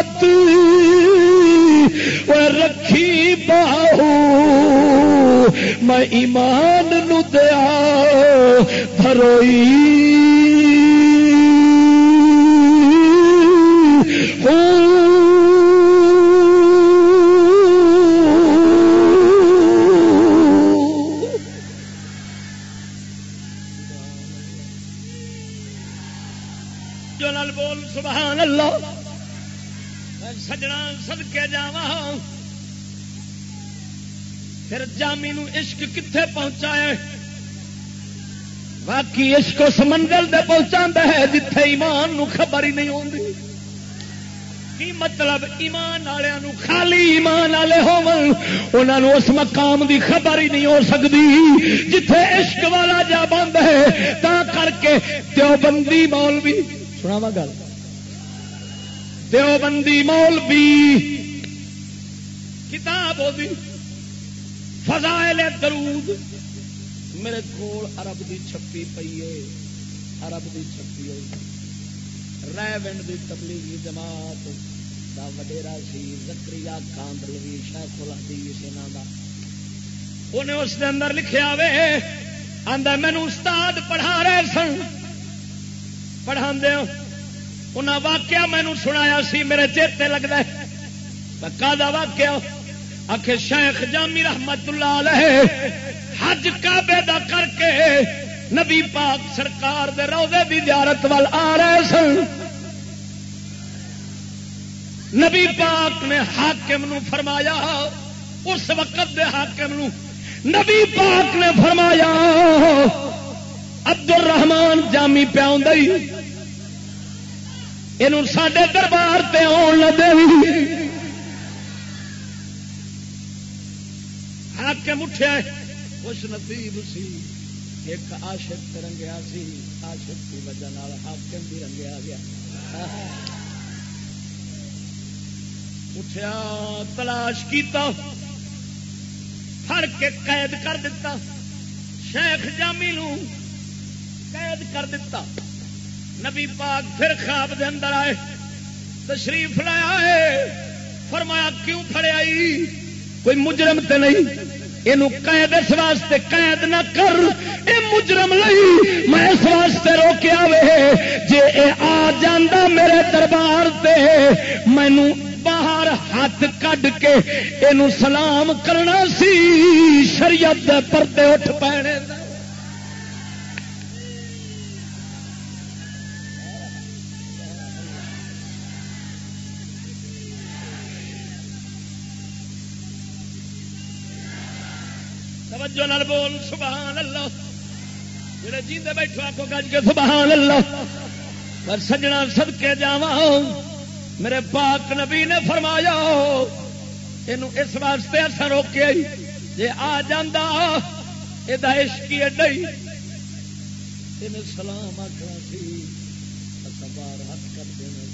میں ایمان نو دیا بھروئی جامی نو عشق کتنے پہنچا ہے باقی اس کو سمندر دے پہنچا ہے جتھے ایمان نو خبر ہی نہیں آتی کی مطلب ایمان والوں خالی ایمان والے ہو اس مقام دی خبر ہی نہیں ہو سکتی جتھے عشق والا جا بند ہے، تا کر کے دیوبندی مولوی سنا وا گل۔ دیوبندی مولوی، کتاب ہوگی فضائل درود میرے کو ارب کی چھپی پی ہے ارب کی چھپی ہوئی ریونڈ دی تبلیغی جماعت دا وڈیرا سی زکری کاندلوی شیخ الحدیث انہاں دا۔ انہیں اس دے اندر لکھیا وے، آندا مینوں استاد پڑھا رہے سن۔ پڑھا دے انہاں واقعہ مینوں سنایا سی، میرے چیتے لگدا ہے۔ کا واقعہ آخ شیخ جامی رحمت اللہ علیہ، حج کعبے دا کر کے نبی پاک سرکار دے روزے دی زیارت وال آ رہے سن۔ نبی پاک نے حاکم نو فرمایا، اس وقت دے حاکم نو نبی پاک نے فرمایا عبد الرحمان جامی پیا یہ سڈے دربار پہ آن لگے حاکم اٹھیا خوش نصیب سی۔ ایک آشک رنگیا سی آشک کی وجہ حاکم بھی رنگیا گیا۔ اٹھیا، تلاش کیتا، پھڑ کے قید کر دیتا شیخ جامی نو قید کر دیتا نبی پاک پھر خواب دے اندر آئے، تشریف لایا ہے فرمایا، کیوں پھڑے آئی؟ کوئی مجرم تے نہیں۔ یہ قید اس واسطے قید نہ کر، اے مجرم نہیں میں اس واسطے روکیا وے جے اے آ جانا میرے دربار تے مینو باہر ہاتھ کڈ کے یہ سلام کرنا سی، شریعت پردے اٹھ پینے توجہ نال بول سبحان اللہ جڑے جیندے بیٹھو آکو گج کے سبحان اللہ پر سجنا سد کے جاواں۔ میرے پاک نبی نے فرمایا یہ اس واسطے اثر روکے جی آ جانا یہ عشقی اڈائی یہ سلام آخنا سی بار ہاتھ کر دینا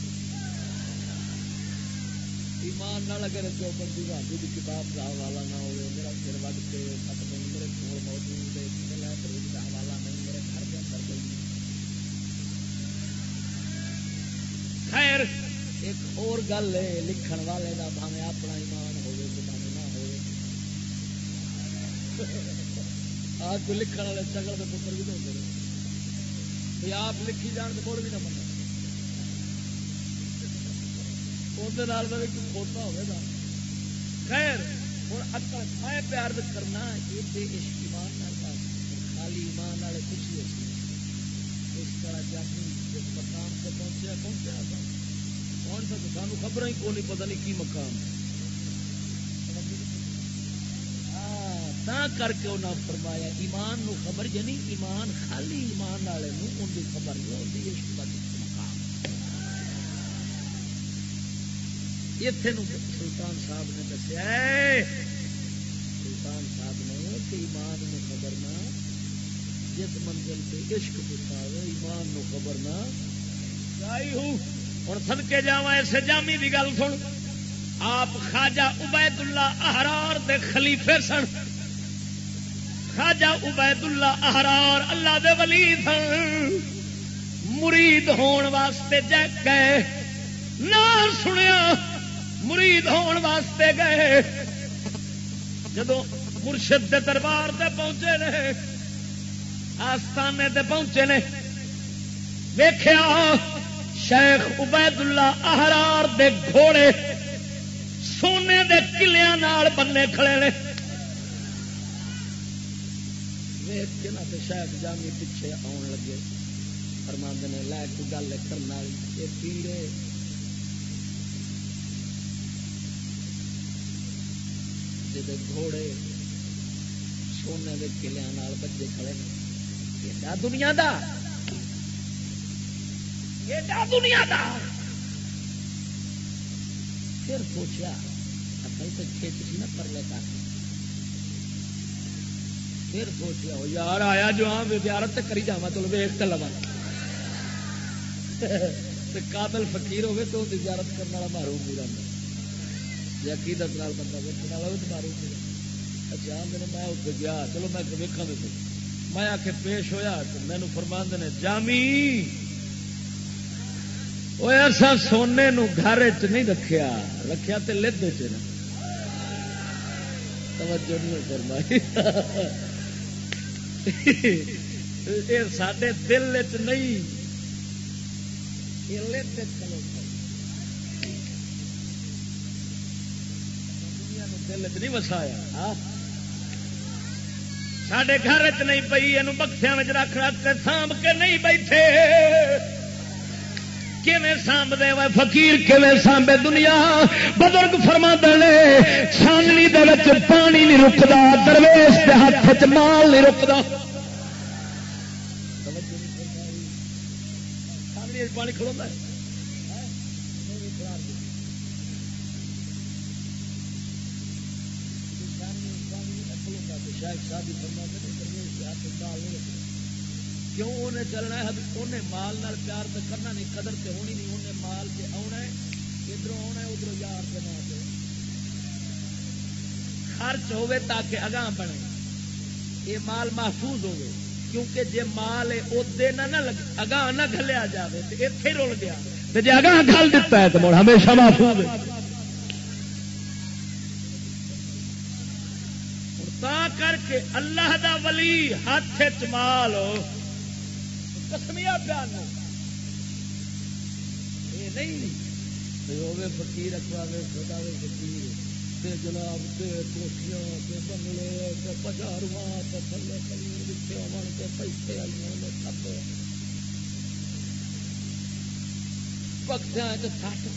ایمان نہ اگر جو بندی بھابی کی کتاب کا حوالہ نہ ہوئے ایک اور گل ہے، لکھن والے کا بھاوے اپنا ایمان بھاوے نہ ہو آج لکھن والے چگل کے پتر بھی ہوتے آپ لکھی جان تو مڑ بھی نہ بننا اندر کھوتا ہوگا خیر ہوں میں پیار کرنا یہ ایمان خالی ایمان والے خوشی اس طرح سانو خبر ہی کون پتا نہیں کی مقام۔ ہاں، کر کے انہیں فرمایا ایمان نو خبر یعنی ایمان خالی ایمان والے ان کی خبر نہیں ہوتی اس مقام۔ اتنے سلطان صاحب نے دسیا سلطان صاحب نے کہ ایمان نو خبر نہ جس منزل پہ عشق پوچھا ایمان نو خبر نہ ہوں ہوں۔ سدکے جا اسے جامی کی گل سن۔ آپ خاجا ابید اللہ احرار دے خلیفے سن۔ خاجا ابید اللہ احرار اللہ دے ولی سن۔ مرید ہون واسطے جے گئے۔ نہ سنیا، مرید ہون واسطے گئے۔ جدو مرشد دے دربار تے پہنچے نے، آستانے تے پہنچے نے۔ ویخیا شیخ عبید اللہ احرار دے گھوڑے سونے دے کلیاں بننے کھڑے نے۔ شاید جامی پیچھے آن لگے۔ فرماند نے، لے کو گل کرنا پیڑے جی گھوڑے سونے کے کلیاں بچے کھڑے نے دنیا دا۔ دنیا دا؟ پھر سوچا اصل تو کھیت سی نا پرلے کا پھر سوچا یار آیا جو ہاں زیارت کری جا چلو ویخ تو لوا قابل فقیر ہوگی تو زیارت کرنے والا مارو بھی رہتا جی عقیدت بندہ ویکن والا بھی مارو بھی اچھا میں میں اتنے گیا، چلو میں ویکا بھی میں آ کے پیش ہوا تو مینو فرماند نے، جامی! وہ ایسا سونے نو گھر چ نہیں رکھیا رکھیا تو لد چ توجہ نہیں فرمائی یہ سڈے دل چ نہیں دنیا دل چ نہیں وسایا سڈے گھر چ نہیں پی یہ بخشیا رکھ رکھ سانب کے نہیں بیٹھے سانب دے فقیر کیون سانبے؟ دنیا بزرگ فرما دے چھاننی پانی نہیں رکتا درویش کے ہاتھ مال نہیں رکتا پانی کھڑا ہے۔ انہیں چلنا ہے انہیں مال نال پیار تو کرنا نہیں قدر سے ہونی نہیں انہیں مال سے آنا ہے ادھر آنا ہے ادھر یار کے نام سے خرچ ہوے تاکہ اگاں بنے۔ یہ مال محفوظ ہوگی کیونکہ جی مال ادے نہ اگاں نہ گلیا جائے تو اتے رول گیا۔ جی اگاں گل دتا ہے تو مڑ ہمیشہ محفوظ کر کے اللہ دا ولی ہاتھ چمال کسمیا پیار یہ نہیں۔ فکیر اخواوے خدا فکیر جناب کوٹیاں بنگلے تھلے کلیر پیسے والی سب۔ سٹ۔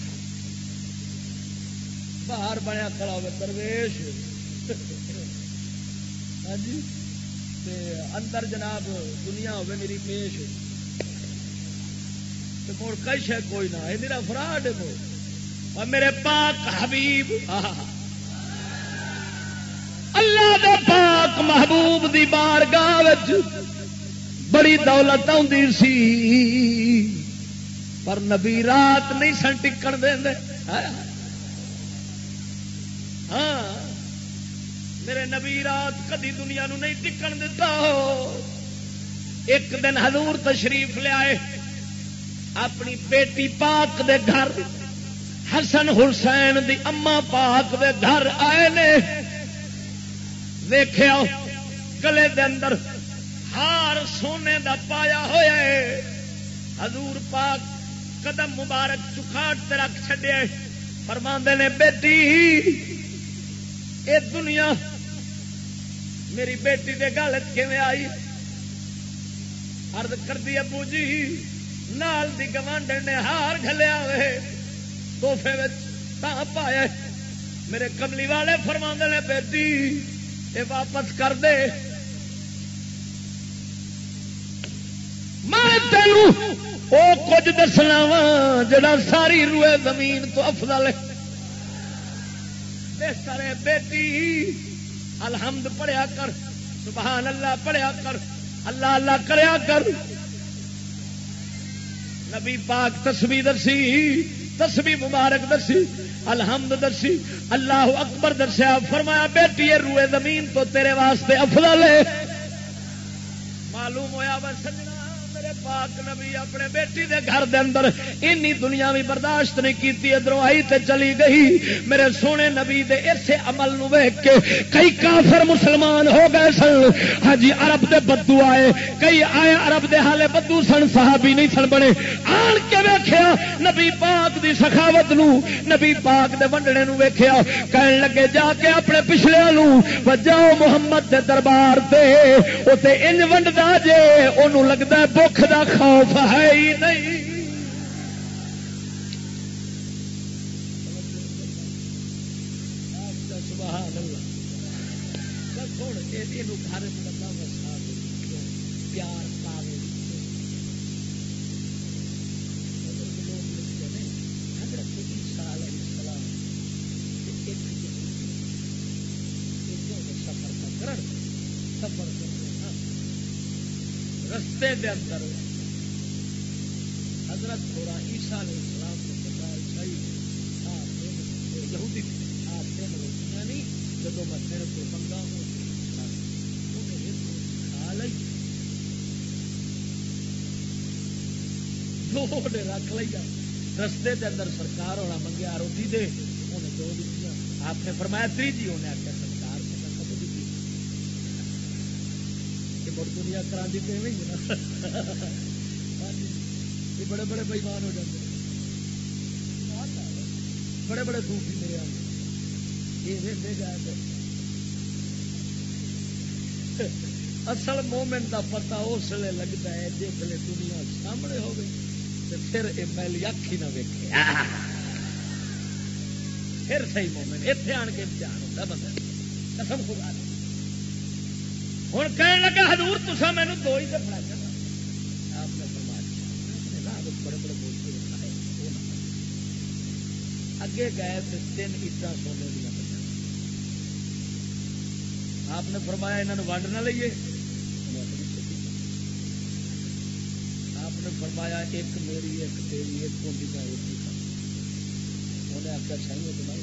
باہر بنیا کھڑا ہو درویش ہاں جی۔ اندر جناب دنیا ہوے میری پیش مڑ کئی شہ کوئی نہ یہ میرا فراڈ ہے اور میرے پاک حبیب۔ اللہ دے پاک محبوب دی بار گاہ بڑی دولت سی۔ پر نبی رات نہیں سن ٹکن دے۔ میرے نبی رات کدی دنیا نو نہیں ٹکن دتا۔ ایک دن حضور تشریف لیا اپنی بیٹی پاک دے گھر، حسن حسین دی اما پاک دے گھر آئے نے۔ ویخیا گلے دے اندر ہار سونے دا پایا ہوا ہے۔ حضور پاک قدم مبارک چکھاٹ رکھ چڈیا فرما نے، بیٹی، اے دنیا میری بیٹی دے گل کیون آئی؟ ارد کر دی ابو جی نال دی گوانڈ نے ہار گلیا وے توحفے پایا میرے کملی والے فرما نے، بیٹی، اے واپس کر دے۔ میں تینوں وہ کچھ دسنا وا جڑا ساری روئے زمین تو افضل ہے۔ بہتر ہے، بیٹی۔ الحمد پڑھیا کر، سبحان اللہ پڑھیا کر، اللہ اللہ کریا کر۔ نبی پاک تصویر دسی تسبی مبارک درسی الحمد درسی اللہ اکبر درسیا فرمایا بیٹی روئے زمین تو تیرے واسطے افضل ہے۔ معلوم ہوا بس سجنا؟ پاک نبی اپنے بیٹی دے گھر دے اندر اینی دنیا بھی برداشت نہیں کیتی ادھر آئی تے چلی گئی۔ میرے سونے نبی دے اسے عمل نو ویکھ کے کئی کافر مسلمان ہو گئے سن۔ ہاں جی عرب دے بدو آئے۔ کئی آئے عرب دے حالے بدو سن، صحابی نہیں سن بنے۔ آن کے ویکھیا نبی پاک دی سخاوت نو، نبی پاک دے ونڈنے نو ویکھیا۔ کہن لگے، جا کے اپنے پچھلے نو وجاؤ محمد دے دربار تے اوتے انج ونڈدا جے، اونوں لگدا ہے بھوک دا خوف ہے ہی نہیں۔ رستے دے اندر سرکار ہونا منگیا روٹی دے انہیں دو دیتی آپ نے فرمایا تری جی انہیں آخیا سرکار مڑ دنیا کرا دی پہ یہ بڑے بڑے بےمان ہو جاتے بڑے بڑے سوفی میرے یہ جائے اصل مومنٹ کا پتا اس لیے لگتا ہے جس دنیا سامنے ہوگی تو پھر اک ہی نہ پھر صحیح مومنٹ اتنے آن کے امتحان ہوتا بندہ قسم خدا ہوں کہنے لگا حضور تسا مینو دو ہی دفعہ آپ نے بڑے بڑے بولتے اگے گئے تو تین سونے دیا آپ نے فرمایا یہاں ونڈ نہ لیے فرمایا، ایک میری، ایک تیری، ایک کونڈی کا روٹی کھا انہیں آخر سائی بنائی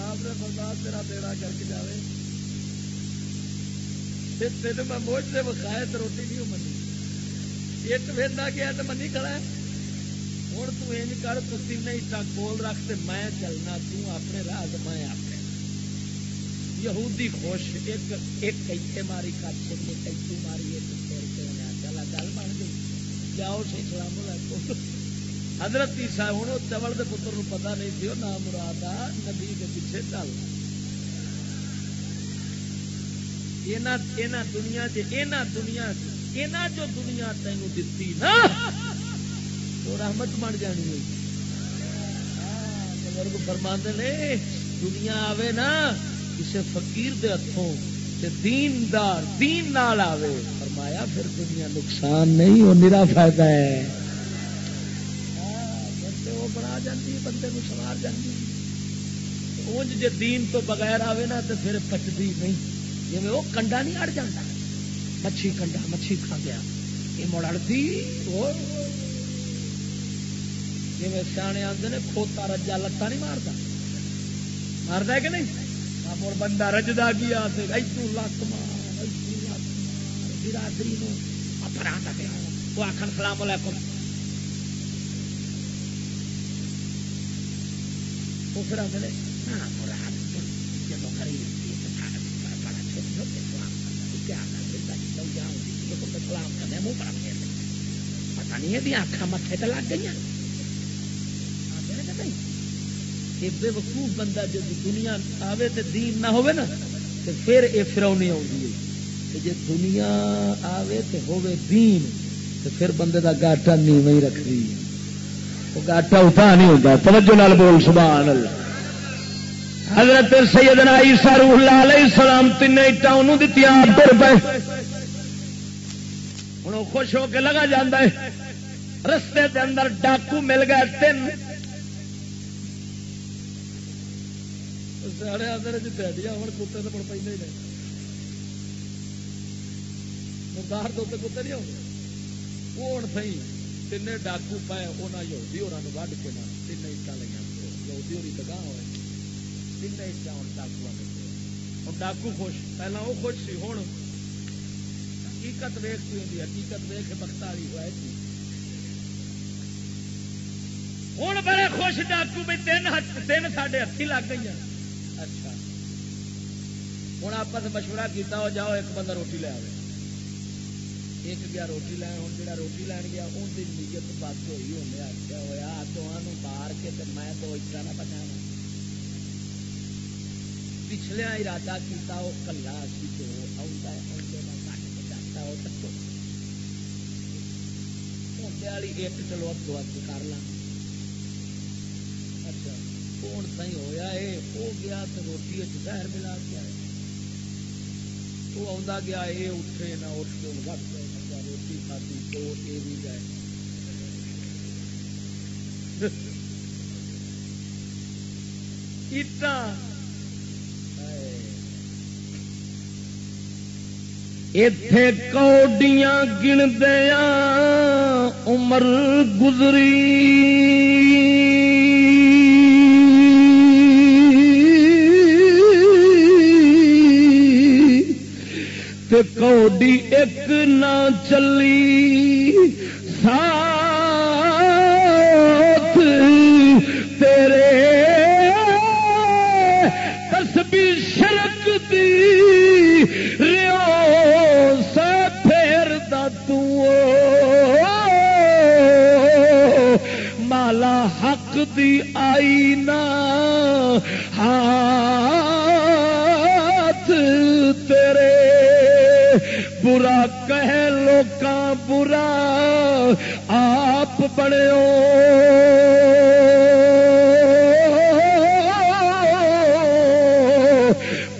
آپ نے فرمایا، تیرا بیڑا کر کے جائے تین میں موج سے بخایا تو روٹی نہیں منی۔ ایک وینا گیا تو منی کھڑا ہے۔ ہوں تج کر تین اٹا کول رکھ تے میں چلنا تنے راہ میں آپ یہودی خوش، ایک ایک کئی ماری کٹ سکے کئی ماری، ایک پھر کے چلا، گل بن گئی۔ جاؤ سی سلام علیکم حضرت عیسا ہوں چمڑ کے پتر نو پتا نہیں تھی نہ مراد آ نبی کے پیچھے چل۔ دنیا دنیا یہاں جو دنیا تینوں دتی نا تو رحمت بن جانی ہے بزرگ فرما نے، دنیا آوے نا کسی فقیر دے ہاتھوں دین دار دین نال آوے، فرمایا پھر دنیا نقصان نہیں، وہ نرا فائدہ ہے۔ وہ بنا جاتی بندے کو سوار جاتی اونج جے دین تو بغیر آوے نا تو پھر پچتی نہیں۔ جی وہ کنڈا نہیں اڑ جاتا مچھی کنڈا، مچھی کھا گیا۔ یہ مڑ اڑتی جی سیانے آتے ہیں کھوتا رجا لتا نہیں مارتا مارتا ہے کہ نہیں؟ مڑ بندہ رجدا گیا لک مار برادری وہ آخر سلام علیکم. وہ پھر پتا نہیں ہے آخا متے تو لگ گئی یہ بے وقوف بندہ جب دنیا آوے تے دین نہ ہوئے نا، تے پھر یہ فرونی آئی ہے۔ جی دنیا آوے تے ہوئے دین، تے پھر بندے دا گاٹا نہیں وہی رکھ رہی وہ گاٹا اٹھا نہیں ہوتا توجہ نال بول، سبحان اللہ۔ حضرت سیدنا عیسیٰ روح اللہ علیہ السلام تین اٹا انہوں دیتی آپ تر پہ ہوں خوش ہو کے لگا جاندہ ہے۔ رستے دے اندر ڈاکو مل گئے تین۔ سیاڑے آدھے ڈیڈیا ہوں کتے تو مڑ پہ ہی نہیں مردار تو کتے نہیں ہوتے وہ ہوں سی تین ڈاکو پائے وہاں یہودی ہونا وڈ کے نہ تین اٹا لیا یہودی ہوئی تگاہ ہوئے تین اٹا ہوں ڈاکو ہوں ڈاکو خوش پہلا وہ خوش سی ہوں حقیقت ویخ کی ہوتی حقیقت ویخ بخت والی ہوئے ہوں بڑے خوش ڈاکو بھی تین تین ساڈے ہاتھی لگ گئی ہوں آپ مشورہ کیتا ہو جاؤ ایک بندہ روٹی لے آئے ایک گیا روٹی لین ہوں جا روٹی لین گیا ان کی نیت بس ہوئی انہیں آخیا ہوا دونوں مار کے میں دو اچھا نہ بچا پچھلے ارادہ کیتا وہ کلا سی جو آتا ہے کٹ بچاتا وہ تکو والی ایک چلو اب دو کر لا اچھا کون سی ہوا ہے وہ گیا تو روٹی زہر ملا گیا وہ آ گیا یہ اٹھے نہ اٹھ کے وقت گئے روٹی کھاتی تو یہ بھی گئے اتے کوڈیاں گندیا عمر گزری کوڈی ایک نہ چلی ساتھ تیرے تسبی شرک دی برا آپ بڑے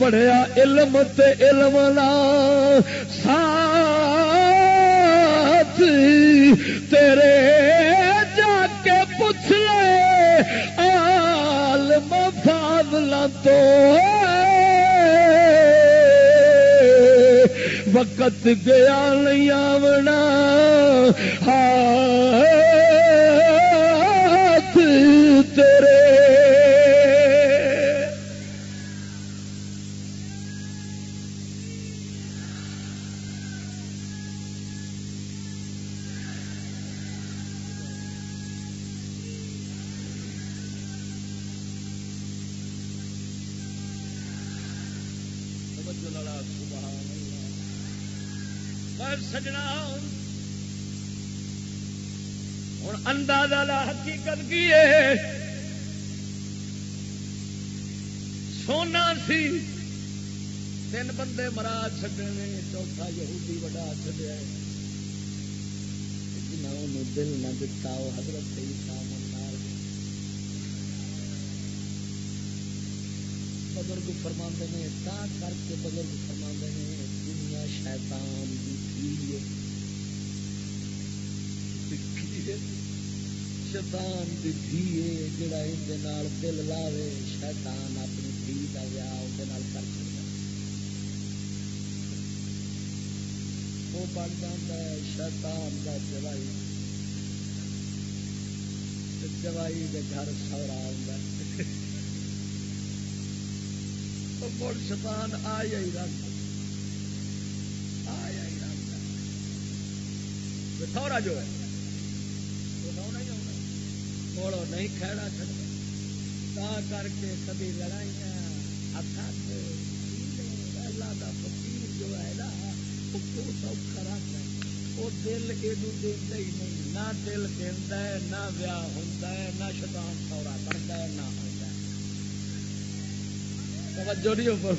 پڑھیا علم تے علم لا ساتھ تیرے جا کے پوچھ لے عالم فاضلہ تو وقت گیا نہیں آونا۔ ہاں اندازہ لا حقیقت کی ہے۔ سونا سی۔ تین بندے مرا چڈے نے، چوتھا یہودی وڈا چڈیا دل نہ دتا، وہ حضرت بزرگ فرما نے، تا کر کے بزرگ فرما نے، دنیا شیطان شیطان کی دھی جڑا اندر دل لاوے، شیطان اپنی دھی کا ویاہ اندر کر سکتا وہ بن جاتا ہے شیطان کا جوائی۔ جوائی کے گھر سورا آتا مڑ شیطان آیا ہی رنگ۔ آیا ہی رنگ۔ سورا جو ہے۔ موڑو نہیں کھڑا چڑھتا کر کے کبھی لڑائیاں اللہ کا فقیر جو ہے نا، وہ سوکھا رکھ وہ دل یہ دینا ہی نہیں۔ نہ دل دینا ہے، نہ ویاہ ہوتا ہے، نہ شیطان سورا کرتا ہے، نہ ہوتا ہے۔ توجہ نہیں ہو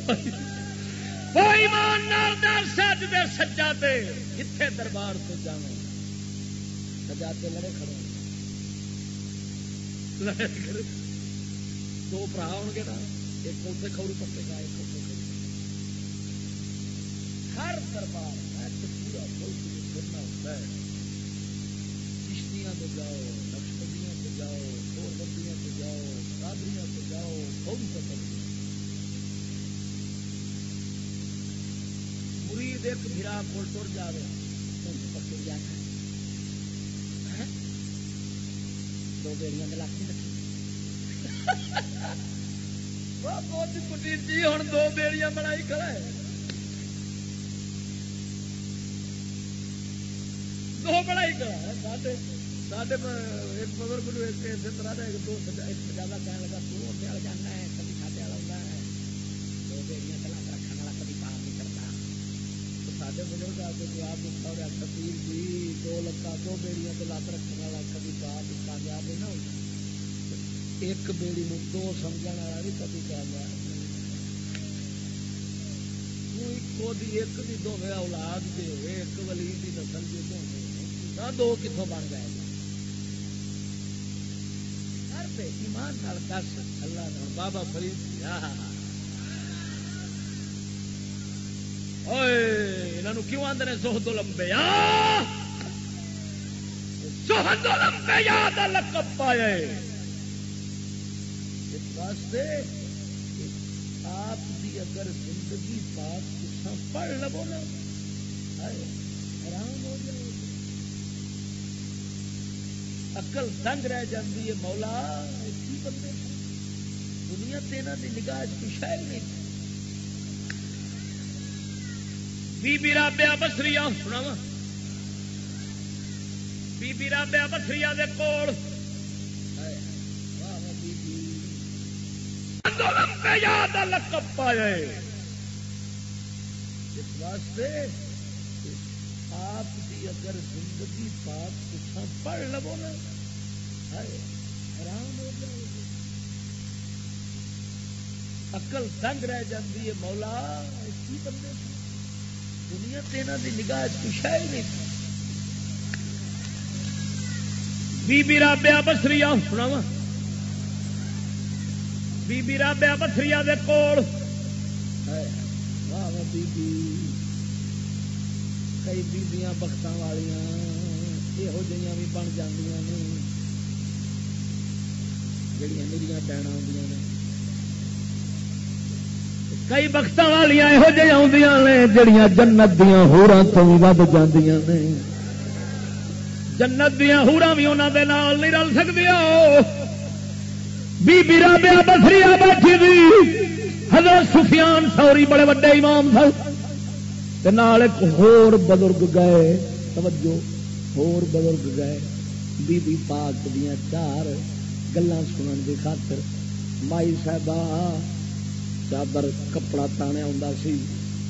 سج دے، سجا تے کتنے دربار سے جانا سجا لڑے کھڑے دو برا ہو گے نا ایک اتنے کھوڑی پکے گا ایک اتنے ہر دربار پورا کرنا ہوتا ہے چشتیاں پہ جاؤ نقشبندیاں پہ جاؤ چور بندیاں پہ جاؤ رابریاں پہ جاؤ کون سا مرید ایک بھرا کو ٹر جا رہے پکے جانا دو بیڑیاں جی ہوں دو بیڑیاں بنائی کھڑا ہے دو بڑائی کھڑا ہے ساڈے ایک بزرگ اسی طرح ایک دوست ایک کہنے لگا تو جانا ہے سارے بزرگ آ کے جواب دیتا ہو رہا کبیر جی دو لتا دو بیڑیاں تو لت رکھنے والا کبھی پار کامیاب نہیں ہوتا ایک بیڑی میں دو سمجھ والا بھی کبھی کامیاب ایک بھی دونوں اولاد دے ایک ولی کی نسل دے دونوں دو کتوں بن گئے ایمان نال دس اللہ بابا فرید یہ کیوں آدھے سہد لمبے۔ سہد لمبے، یاد لقب پائے۔ اس واسطے آپ کی اگر زندگی پاک پڑھ لو نا حیران ہو جائے۔ اقل دنگ رہ جاتی ہے، مولا کی بندے دنیا تینا دی نگاہ کچھ ہے نہیں۔ بی بی رابیا بسری سنا بی بی رابیا بسری دے کول یاد لقب پایا اس واسطے آپ کی اگر زندگی پاک پوچھا پڑھ لو نا حیران ہو جائے اقل دنگ رہ جاتی ہے، مولا کی بندے دنیا تینا دی نگاہ کچھ ہے نہیں۔ بی بی رابیا بسری سناوا بی بی رابیا بسری دے کول۔ کئی بیبیاں بخت والیا یہو جہاں بھی بن جاندیاں نے۔ جڑیاں میری بہن آدی نے۔ کئی بخت والیا یہو جہاں آدیاں نے جڑیاں جنت دیا ہورا تو بھی ود جاندیاں نے۔ جنت دیا ہورا بھی انہوں دے نال نہیں رل سکتی بی بی رابیا بسری بیٹھی دی۔ حضرت سفیان سوری بڑے وڈے امام سن۔ ایک ہور بزرگ گئے۔ توجہ، ہور بزرگ گئے۔ بی بی پاک دیا چار گلان سنن کی خاطر۔ مائی صاحب چادر کپڑا تانے آ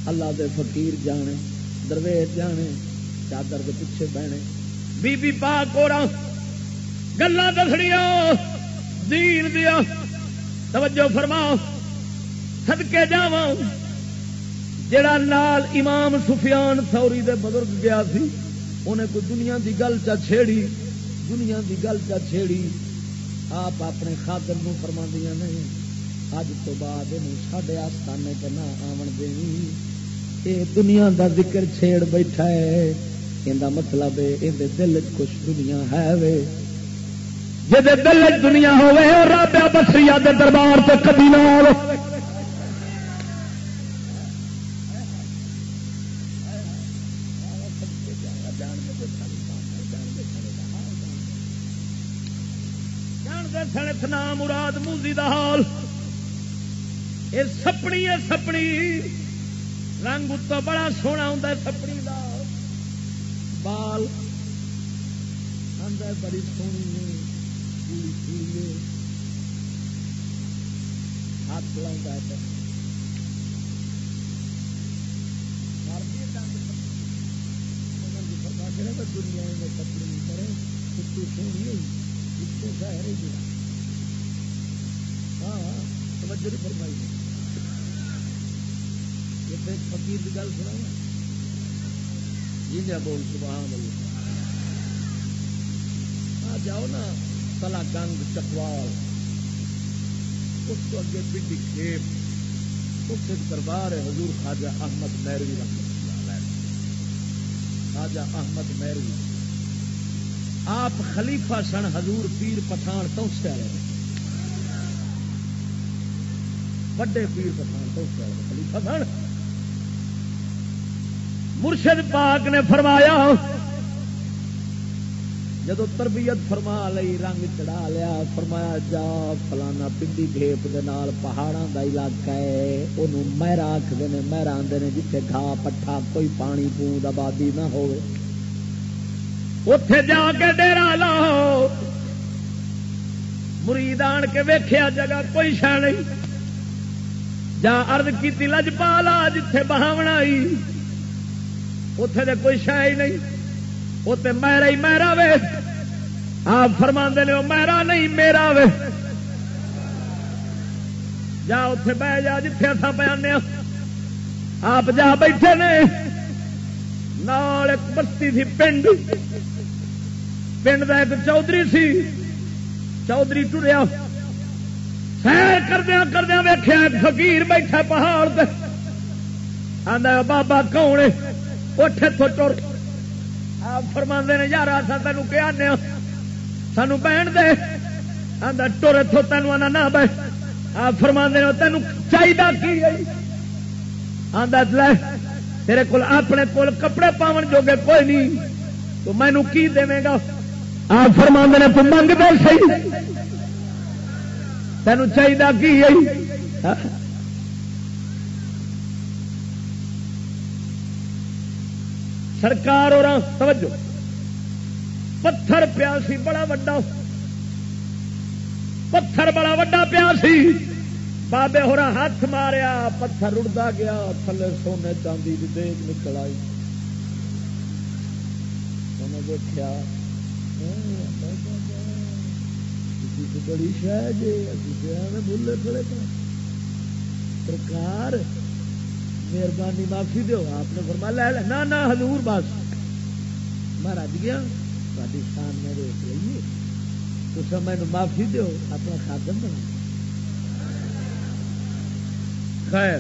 اللہ دے فقیر جانے، درویش جانے، چادر کے پیچھے بہنے۔ بی بی پاک اور گلا دسڑیا دین دیا توجہ فرماؤ سدکے جا جڑا نال امام سفیان سوری دے بزرگ گیا سی انہیں کوئی دنیا دی گل چا چھیڑی، دنیا دی گل چا چھیڑی۔ آپ اپنے خادر نو فرما دیا نہیں۔ اج تو بعد سڈے آستانے کے نہ آمن دینی یہ دنیا دا ذکر چھیڑ بیٹھا ہے یہ مطلب ہے یہ دل کچھ دنیا ہے وے جی دل دنیا ہوے رابیا بسری دربار سے کبھی نہ آ نام مراد موزی دا حال یہ سپنی ہے سپنی رنگ اتو بڑا سونا ہوں سپنی دا۔ بال اندر بڑی سونی ہاتھ لا دنیا میں کپڑے کرے سونی ہوئی اس کو گیا ہاں۔, ہاں۔ توجہ نہیں فرمائی۔ فقیر کی گل سنا جی بول سبحان اللہ آ جاؤ نا، تلا گنگ، چکوال۔ اس کو اگے پنڈی کھیپ۔ اس دربار ہے حضور خواجہ احمد میروی رحمت خواجہ احمد میروی آپ خلیفہ سن، حضور پیر پٹھان تو سے آئے وڈے پیر پٹھان تو خلیفہ سن مرشد پاک نے فرمایا، جدو تربیت فرما لی رنگ چڑھا لیا، فرمایا، جا فلانا پنڈی گھیپ پہاڑوں کا علاقہ ہے وہ میرا آخر نے میرا آدھے نے جیتے گھا پٹھا کوئی پانی پوند آبادی نہ ہو اتے جا کے ڈیرا لاؤ۔ مرید آن کے ویخیا جگہ کوئی شہ نہیں۔ جا ارد کی لج پالا جتھے بہاونا اتے کوئی شہ ہی نہیں اتنے میرا ہی میرا وے آپ فرما نے وہ میرا نہیں میرا وے جا اتے بہ جا جتھے اصا پہ آپ جا بیٹھے نے نال ایک بستی تھی پنڈ پنڈ کا ایک چودھری سی چودھری ٹریا سیر کردیا کردیا ویخیا فقیر بیٹھا پہاڑ آدھا بابا کون اٹھے تو ٹر۔ فرما نے یار آسا تین کیا آنے ہاں۔ سانو بہن دے۔ آدھا ٹر اتو تین آنا نہ بہ آپ فرما نے تین چاہیے کی آدھا لے، تیرے کول، اپنے کول کپڑے پاون جوگے کوئی نہیں۔ تو مینو کی دے گا؟ آپ فرما نے، تو منگ دے سی تینوں چاہیے کی ہاں؟ سرکار اور توجہ۔ پتھر پیا سی، بڑا وڈا۔ پتھر بڑا وڈا پیا سی۔ بابے ہو ہاتھ ماریا، پتھر اڑتا گیا، تھلے سونے چاندی کی دیکھ نکل آئی۔ دیکھا انہیں دیکھا بڑی شہ جی بھولے پڑے سرکار، مہربانی معافی دو آپ نے فرما لے نہ نہ حضور، بس۔ میں رج گیا تاری شان میں روک لیے تو مینو معافی دو اپنا خادم بنا خیر،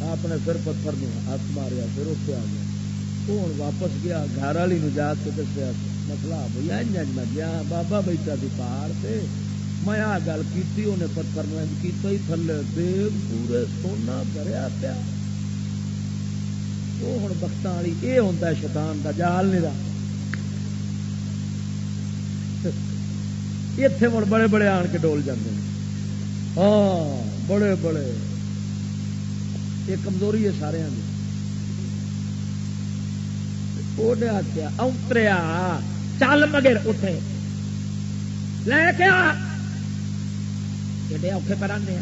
آپ نے پھر پتھر میں ہاتھ ماریا، پھر اتنے آ گیا ہوں واپس گیا، گھر والی جا کے دسیا۔ مطلب، مسئلہ بھائی میں گیا، بابا بیٹا سی پہاڑ سے میں آ گل کی انہیں پتھر میں کیتا ہی تھلے دیو پورے سونا بھریا پیا۔ وہ ہوں بخت والی یہ ہوتا ہے شیطان کا جال نہیں رہا اتے ہوں بڑے بڑے آن کے ڈول جاتے ہیں۔ ہاں بڑے بڑے۔ یہ کمزوری ہے سارے آخیا اوتریا۔ چل مگر اٹھے۔ لے کے ایڈے اوکھے پر آنے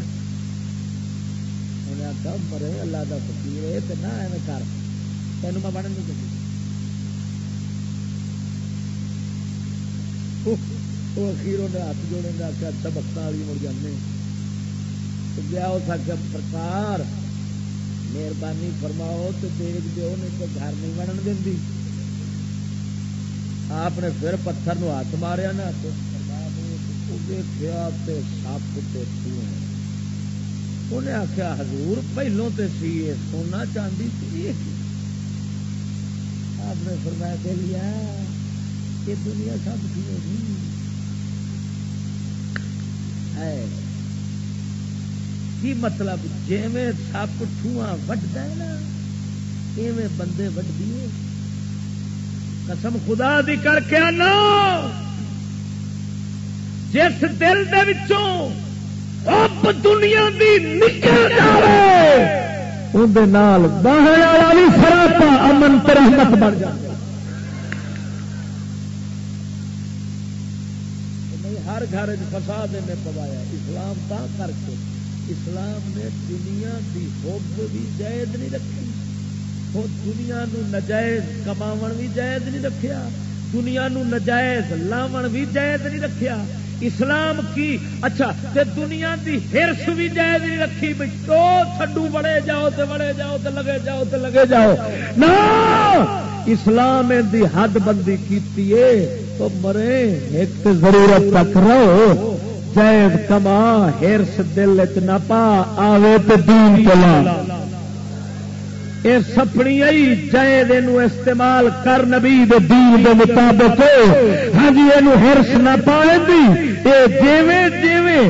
انہیں آخیا مرے، اللہ کا فکیر ہے تو نہ ایویں کر۔ تینوں میں بڑھن نہیں چاہیے وہ اخیر نے ہاتھ جوڑے نے آخیا اچھا بخت والی مڑ جانے گیا اس آخیا سرکار مہربانی فرماؤ تو دیکھ دو نہیں تو گھر نہیں بڑھن دینی۔ آپ نے پھر پتھر نو ہاتھ ماریا نا تو انہیں آخیا حضور پہلوں تے سی سونا چاندی سی آپ نے فرمایا دے لیا یہ دنیا سب کی ہوگی کی مطلب جی سپ ٹھواں وڈتا ہے نا، ایویں بندے وڈ دیے قسم خدا دی کر کے آنا۔ جس دل دے وچوں اب دنیا دی نکل جائے اندر باہر والا بھی سراپا امن رحمت بن جائے ہر گھر فساد نے پوایا، اسلام تا کر کے، اسلام نے دنیا دی ہوب بھی جائز نہیں رکھی۔ دنیا نو نجائز کما بھی جائز نہیں رکھیا۔ دنیا نو نجائز لاو بھی جائز نہیں رکھیا۔ اسلام کی اچھا تے دنیا دی ہرس بھی جائز نہیں رکھی۔ بھائی تو تھڈو بڑے جاؤ تے بڑے جاؤ تے لگے جاؤ تے لگے جاؤ۔ نا اسلام دی حد بندی کیتی ہے تو مرے، ایک ضرورت تک رہو۔ جائز کما، ہرس دل چ نہ پا، آوے تو دین چلا۔ یہ سپنی جائے استعمال کر نبی دین دے مطابق۔ ہاں جی یہ ہرس نہ پائے جیویں جیویں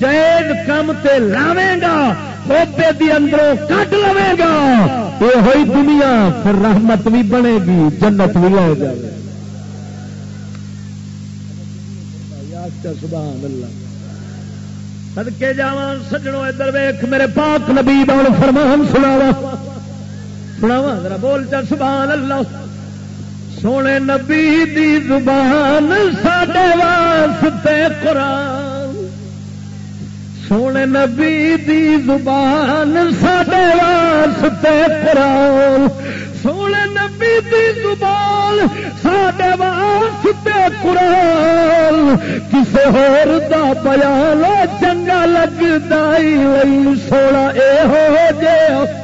جائز کم تے لاوے گا پوپے دی اندروں کٹ لوے گا۔ یہ ہوئی دنیا، پھر رحمت بھی بنے گی، جنت بھی لے جائے۔ سبحان اللہ۔ سدکے جا سجڑوں ادھر ویخ میرے پاک نبی بال فرمان سناوا سناوا ذرا بول چل سبحان اللہ سونے نبی دی زبان ساڈے واسطے قرآن۔ سونے نبی دی زبان ساڈے واسطے قرآن۔ سونے نبی دی زبان، ساڈے واسطے قرآن۔ کسے ہور دا بیان چنگا لگتا ہی سونا اے ہو جے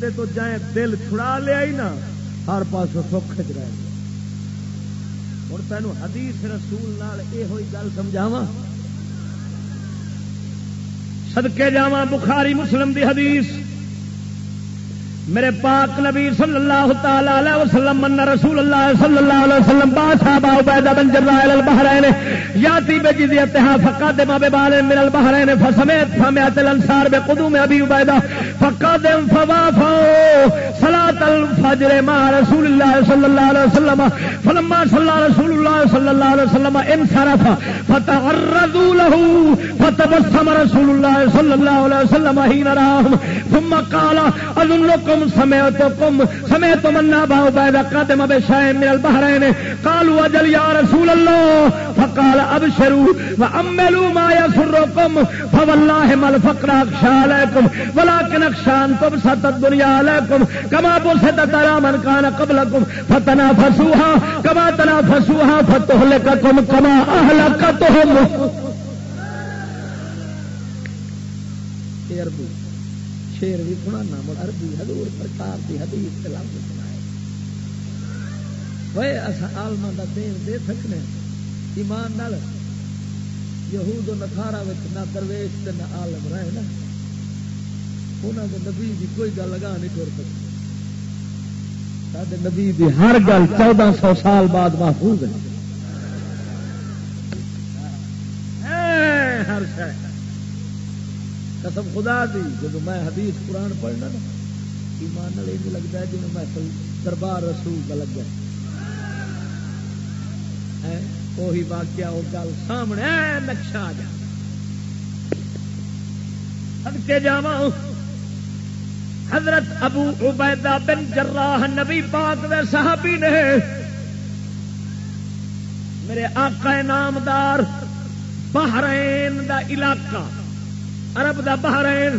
دے تو جائیں، دل چھڑا لیا ہی نا، ہر پاس سکھ چ رہے ہوں تین حدیث رسول نال یہ ہوئی گل سمجھاوا سدکے جاوا بخاری مسلم دی حدیث۔ میرے پاک نبی صلی اللہ تعالی علیہ وسلم، من رسول اللہ صلی اللہ علیہ وسلم با صحابہ عبیدہ بن جراح البحرین، یاتی بجزیتها فقدم ببال من البحرین فسمعت سمعت الانصار بقدوم ابي عبیدہ فقدم فوافوا صلاة الفجر مع رسول الله صلى الله عليه وسلم، فلما صلى رسول الله صلى الله عليه وسلم انصرف فتعرضوا له، فتبسم رسول الله صلى الله عليه وسلم حين راهم ثم قال اظنكم کم سمے تو کم، سمے تو منا باؤ بید قدم اب شاہ من البحرین۔ قالوا اجل یا رسول اللہ۔ فقال ابشروا واملوا ما يسركم فوالله ما الفقر اخشى عليكم ولكن اخشى ان تبسط الدنيا عليكم كما بسطت على من كان قبلكم فتنافسوها كما تنافسوها فتهلككم كما اهلكتهم شیر بھی سنا مڑ عربی حضور سرکار کی حدیث کے لفظ سنائے۔ وہ آلما کا دین دے سکنے، ایمان نال یہود و نخارا نہ درویش نہ آلم رہے نا۔ انہوں نے نبی کی کوئی گل لگا نہیں کر سکتی۔ سارے نبی کی ہر گل چودہ سو سال بعد محفوظ ہے۔ ہاں، ہر شاید قسم خدا دی جب میں حدیث قرآن پڑھنا نا، ایمان یہ لگتا ہے جی میں دربار رسول کا لگ گیا وہی واقعہ وہ گل سامنے نقشہ آ جا۔ کے جا حضرت ابو عبیدہ بن جراح نبی پاک دے صحابی نے میرے آقا نامدار بحرین دا علاقہ عرب دا بحرین،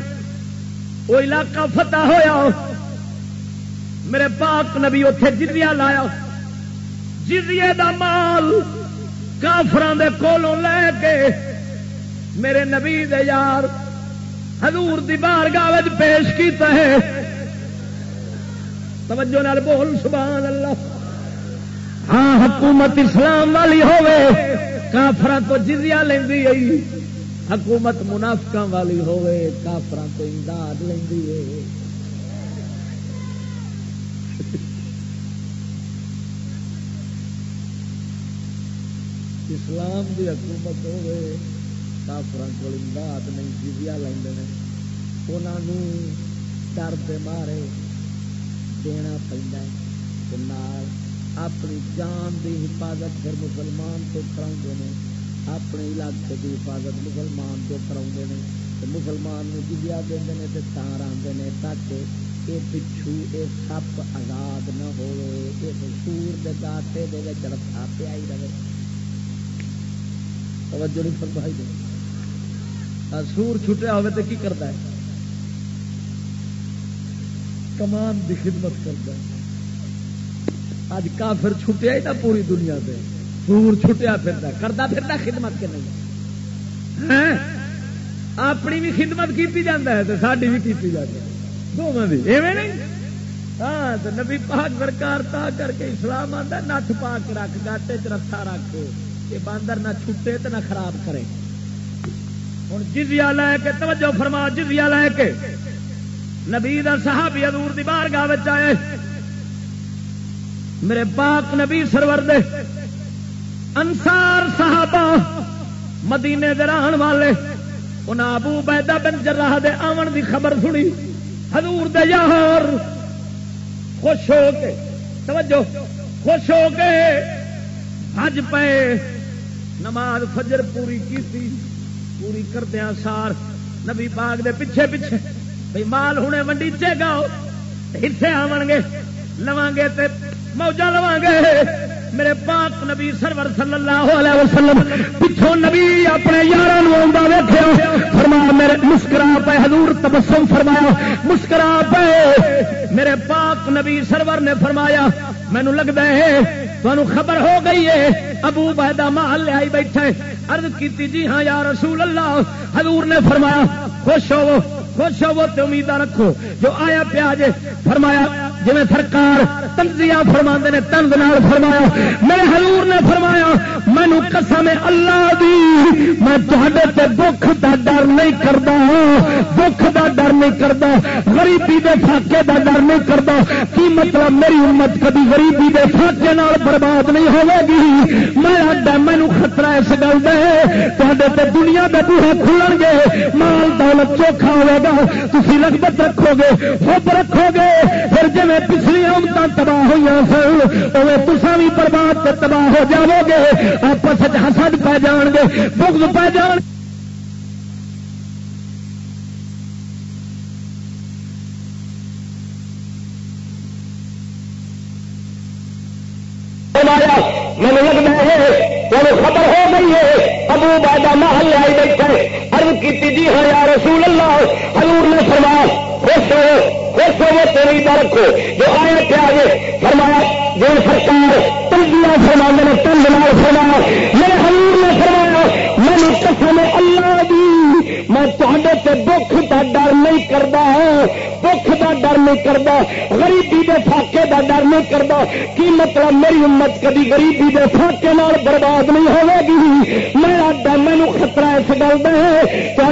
وہ علاقہ فتح ہویا۔ میرے پاک نبی اتے جزیا لایا۔ جزیے دا مال کافران دے کولوں لے کے میرے نبی دے یار حضور دی بار گاوج پیش کیتا ہے۔ توجہ نال بول، سبحان اللہ۔ ہاں حکومت اسلام والی ہوے کافران تو جزیا لینی آئی۔ حکومت منافق والی ہوے کافر تو امداد لینی ہے اسلام دی حکومت ہوے کافر کو امداد نہیں جزیا لیں انہوں ڈر دے مارے دینا پہ اپنی جان دی حفاظت پھر مسلمان تو کرا اپنے علاقے کی حفاظت مسلمان جو کرا مسلمان جزیا دیں تار آتے ہیں تاکہ یہ پچھو یہ سپ آزاد نہ ہو سور کے گاٹے دے رکھا پیا ہی رہے۔ توجہ نہیں فرمائی دے۔ سور چھٹیا ہوئے تو کی کرتا ہے؟ کمان دی خدمت کرتا ہے۔ اج کافر چھٹیا ہی نہ پوری دنیا دے۔ سور چھٹیا پھرتا کرتا پھرتا خدمت کے نہیں اپنی بھی خدمت کی جاتا ہے تو ساری بھی کی جاتی ہے۔ دونوں کی ایویں نہیں؟ ہاں تو نبی پاک سرکار تا کر کے اسلام آتا نت پا کے رکھ، گاٹے چ رسا رکھ۔ یہ باندر نہ چھٹے تو نہ خراب کرے۔ ہوں جزیا لے کے توجہ فرما جزیا لے کے۔ نبی دا صحابی ادور دی بار گاہ آئے۔ میرے پاک نبی سرور دے۔ انسار صحابہ مدینے دے رہن والے، انہاں ابو بیدا بن جراح دے آمن دی خبر سنی۔ حضور دے یار، خوش ہو کے، توجہ، خوش ہو کے حج پے نماز فجر پوری کی پوری کردیا سار۔ نبی باغ دے پیچھے پیچھے بھائی مال ہوں ونڈیچے گا حصے آن گے لوا گے موجہ لوا گے میرے پاک نبی سرور صلی اللہ علیہ وسلم پچھوں نبی اپنے یار ویخیا فرمایا میرے مسکرا پہ حضور تبسم فرمایا، مسکرا پہ میرے پاک نبی سرور نے فرمایا مینو لگتا ہے تمہیں خبر ہو گئی ہے، ابو بہدا محل لیا بیٹھے ارد کی جی ہاں یا رسول اللہ، حضور نے فرمایا، خوش ہو خوش ہو تو امیدہ رکھو۔ جو آیا پیا جے، فرمایا جی سرکار تنزیا فرما نے، تنز نال فرمایا، میرے حضور نے فرمایا مینو قسم اللہ دی، میں تے دکھ دا ڈر نہیں کرتا دکھ دا ڈر نہیں کرتا غریبی دے فاقے دا ڈر نہیں کرتا کی مطلب میری امت کبھی غریبی دے فاقے نال برباد نہیں ہوے گی میں آڈا مینو خطرہ اس گل دے۔ تے دنیا دے بوہے کھلن گے مال دولت چوکھا ہوے گا تھی لگبت رکھو گے خوب رکھو گے پھر جی پچھلی آمد تباہ ہوئی سن وہ تصا بھی برباد تباہ ہو جاؤ گے آپس ہسد پی جان گے، بغض پی جان گے۔ مجھے لگتا ہے خبر ہو گئی ہے۔ ابو بابا محل آئی بیٹھے ارد کی جی ہاں یا رسول اللہ، حضور نے فرمایا، خوش ہو خوش ہو تیری رکھو جو آئے پہ آگے فرمایا، جو سرکار تم دیا فرما نے تم دماغ فرمایا، میرے حضور نے فرمایا قسم اللہ دی. میں تے دکھ کا ڈر نہیں کرتا دکھ کا ڈر نہیں کرتا غریبی دے فاقے کا ڈر نہیں کرتا کی مطلب میری امت کبھی غریبی دے فاقے نال برباد نہیں ہوے گی میرا مینو خطرہ اس گل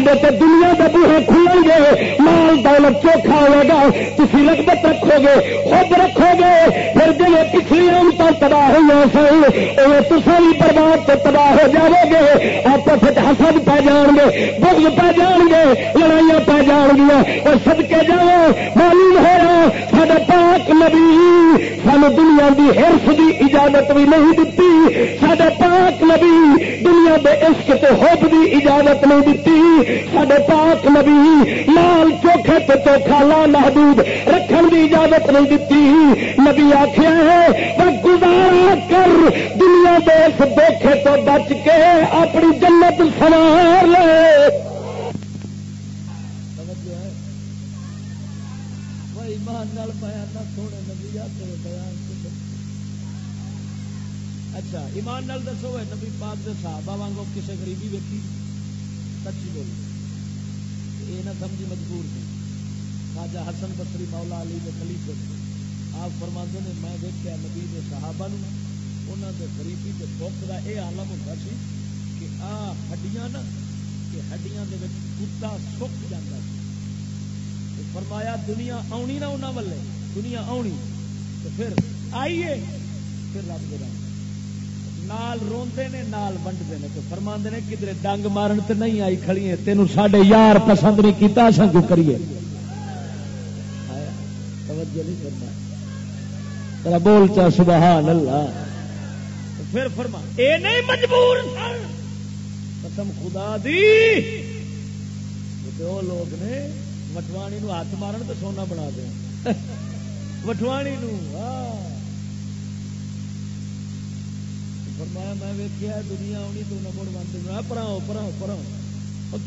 تے تے دنیا کے بوہے کھلیں گے. مال دولت چوکھا ہوے گا تھی لگبت رکھو گے خود رکھو گے پھر جی پچھلی امت تباہ ہوئی سن تصا بھی برباد تو تباہ ہو جاؤ گے آپس حسد پی جان گے بغض پی جان گے لڑائیاں پی جان گیا اور سد کے جاؤ معلوم ہوا سارا پاک نبی سان دنیا کی ہرس کی اجازت بھی نہیں دیتی سڈے پاک نبی، دنیا کے عشق تو ہوب کی اجازت نہیں دیتی سڈے پاک نبی، لال چوکھے تو چوکھا لا محدود رکھن کی اجازت نہیں دیتی نبی آخیا ہے گزارا کر، دنیا کے اس دھوکھے تو بچ کے اپنی جنت سوار لے۔ اچھا ایمان نال دسو نبی پاک دے صحابہ وانگو کسے غریبی ویکھی؟ سچی بولی یہ نہ سمجھی مجبور تھی۔ خواجہ حسن بصری، مولا علی کے خلیفے آپ فرما نے، میں دیکھا نبی دے صحابہ نو انہوں دے غریبی کے دکھ کا یہ آلم ہوتا سی۔ آ ہڈیاں نا کہ ہڈیاں دے کتا سک جاتا سی فرمایا دنیا آنی نہ انہوں والے دنیا آنی تو پھر آئیے پھر رب دے نال روندے نے نال ونڈتے نے تو فرما نے کدھر ڈنگ مارن تے نہیں آئی کھڑی ہے تینوں ساڈے یار پسند نہیں کیتا اصا کیوں کریے بول چا سبحان اللہ پھر فرما اے نہیں مجبور قسم خدا دی. وہ لوگ نے وٹوانی نو ہاتھ مارن تو سونا بنا دیں وٹوانی نو ہاں. فرمایا میں ویکیا دنیا آنی تو نہ مڑ بند پڑھاؤ پڑھاؤ پڑھاؤ.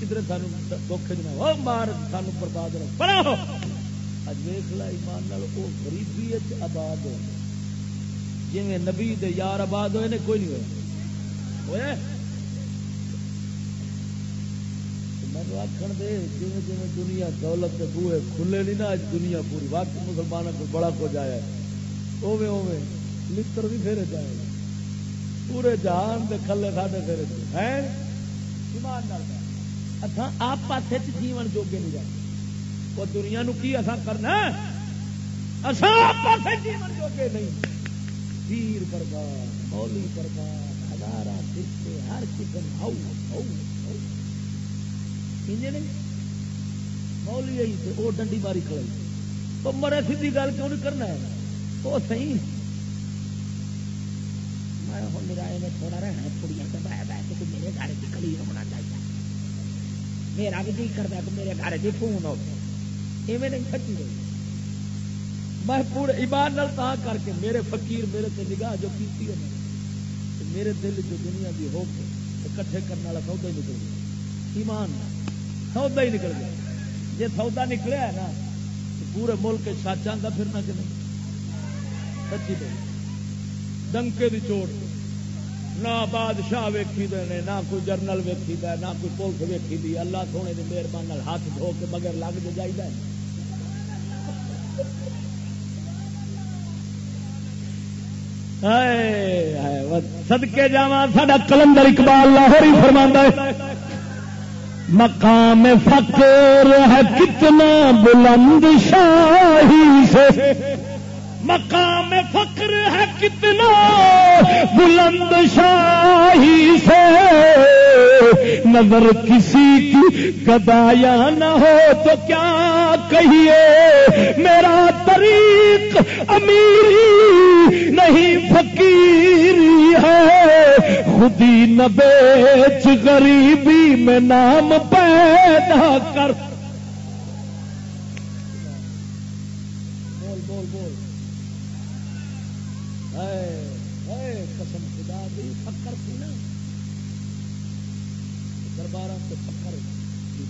کدھر سان دکھ جنا مار سان برباد رہو پڑھاؤ. اج ویخ لا ایمان نال وہ غریبی آباد ہو جی نبی دے یار آباد ہوئے نے، کوئی نہیں ہوا مینو آخر دے جی جی دنیا دولت کے بوئے کھلے نہیں نا اج دنیا پوری وقت مسلمانوں کو بڑا کچھ آیا اوے اوے لڑ بھی پھر جائے پورے جہان دے کھلے ساڈے پھر اچھا آپ پاس جیون جوگے نہیں جاتے۔ وہ دنیا نو کی اصا کرنا جیون جوگے نہیں۔ پیر برباد مولی برباد ہزار سکے ہر قسم مولی آئی تو وہ ڈنڈی ماری کھڑائی۔ تو مرے سی گل کیوں نہیں کرنا ہے؟ وہ صحیح۔ میرا تھوڑا رہنا کڑیاں سے بہ بہ کے میرے گھر کی کلی ہونا چاہیے۔ میرا بھی جی کرتا کہ میرے گھر کی فون ہو۔ ایویں نہیں سچی رہی میں پورے ایمان تا کر کے میرے فقیر میرے تے نگاہ جو کیتی ہے میرے دل جو دنیا کی ہو کے کٹھے کرنے والا سودا ہی نکل گیا ایمان سودا ہی نکل گیا۔ جی سودا نکلیا ہے نا، تو پورے ملک سچ آتا پھرنا کہ نہیں؟ سچی بھائی ڈنکے کی چوٹ۔ نہ بادشاہ ویکھی دے نے، نہ کوئی جرنل ویکھی دے نہ کوئی پولیس ویکھی دی اللہ سونے کی مہربانی ہاتھ دھو کے مگر لگ دے جائے سدکے جا سا کلندر اقبال لاہور ہی فرما مقام فقر ہے کتنا بلند شاہی سے۔ مقام فقر ہے کتنا بلند شاہی سے۔ نظر کسی کی گدایا نہ ہو تو کیا کہیے؟ میرا طریق امیری نہیں، فقیری ہے۔ خودی نہ بیچ، غریبی میں نام پیدا کر۔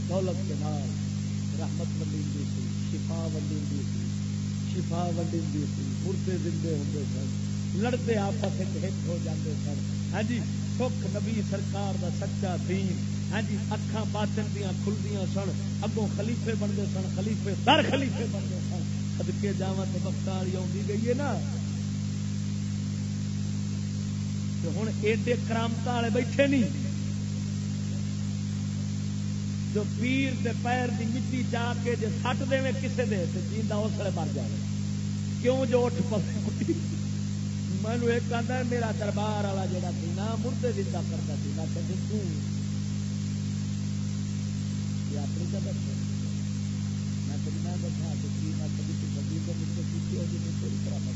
دولت کے نام رحمت سی، شفا ونڈی سی شفا ونڈی سی مردے زندے ہوتے سن۔ لڑتے آپس ایک ہٹ ہو جاتے سن ہاں جی سکھ نبی سرکار دا سچا دین ہاں جی اکھاں باطن دیا کھلدیاں سن اگوں خلیفے بنتے سن خلیفے در خلیفے بنتے سن سدکے جا تو بختاری آئی گئی ہے نا ہوں ایڈے کرامت والے بیٹھے نہیں جو پیر دے پیر دی مٹی جا کے جی سٹ دے کسے دے تو جیتا اس لیے مر جائے کیوں جو اٹھ پہ مینو ایک آتا میرا دربار والا جڑا سی نا مردے زندہ کرتا سی میں اپنی میں کبھی کی میں کبھی تو کبھی مجھ سے ہوگی میں کوئی طرح میں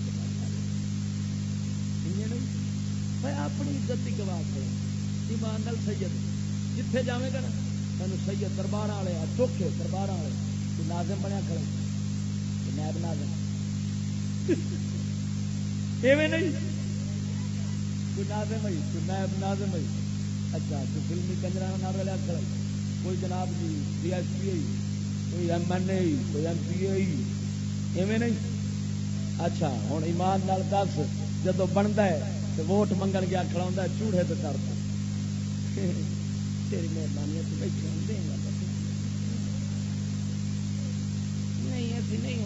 نہیں اپنی عزت کی گواہ کریں ایمان نل سید جتھے جاوے گا نا سید دربار والے چوکھے دربار والے تو نازم بنیا کھڑے نیب نازم ایویں نہیں؟ کوئی نازم ہوئی کوئی نیب نازم ہوئی اچھا کوئی فلمی کنجرا نہ رلیا کھڑے کوئی جناب جی ڈی ایس پی آئی کوئی ایم این اے کوئی ایم پی اے ایویں نہیں؟ اچھا ہوں ایمان نال دس جدو بنتا ہے تو ووٹ منگن گیا کھڑا چوڑے تو کرتا تیری مہربانی بیٹھے دیں گا نہیں ایسی نہیں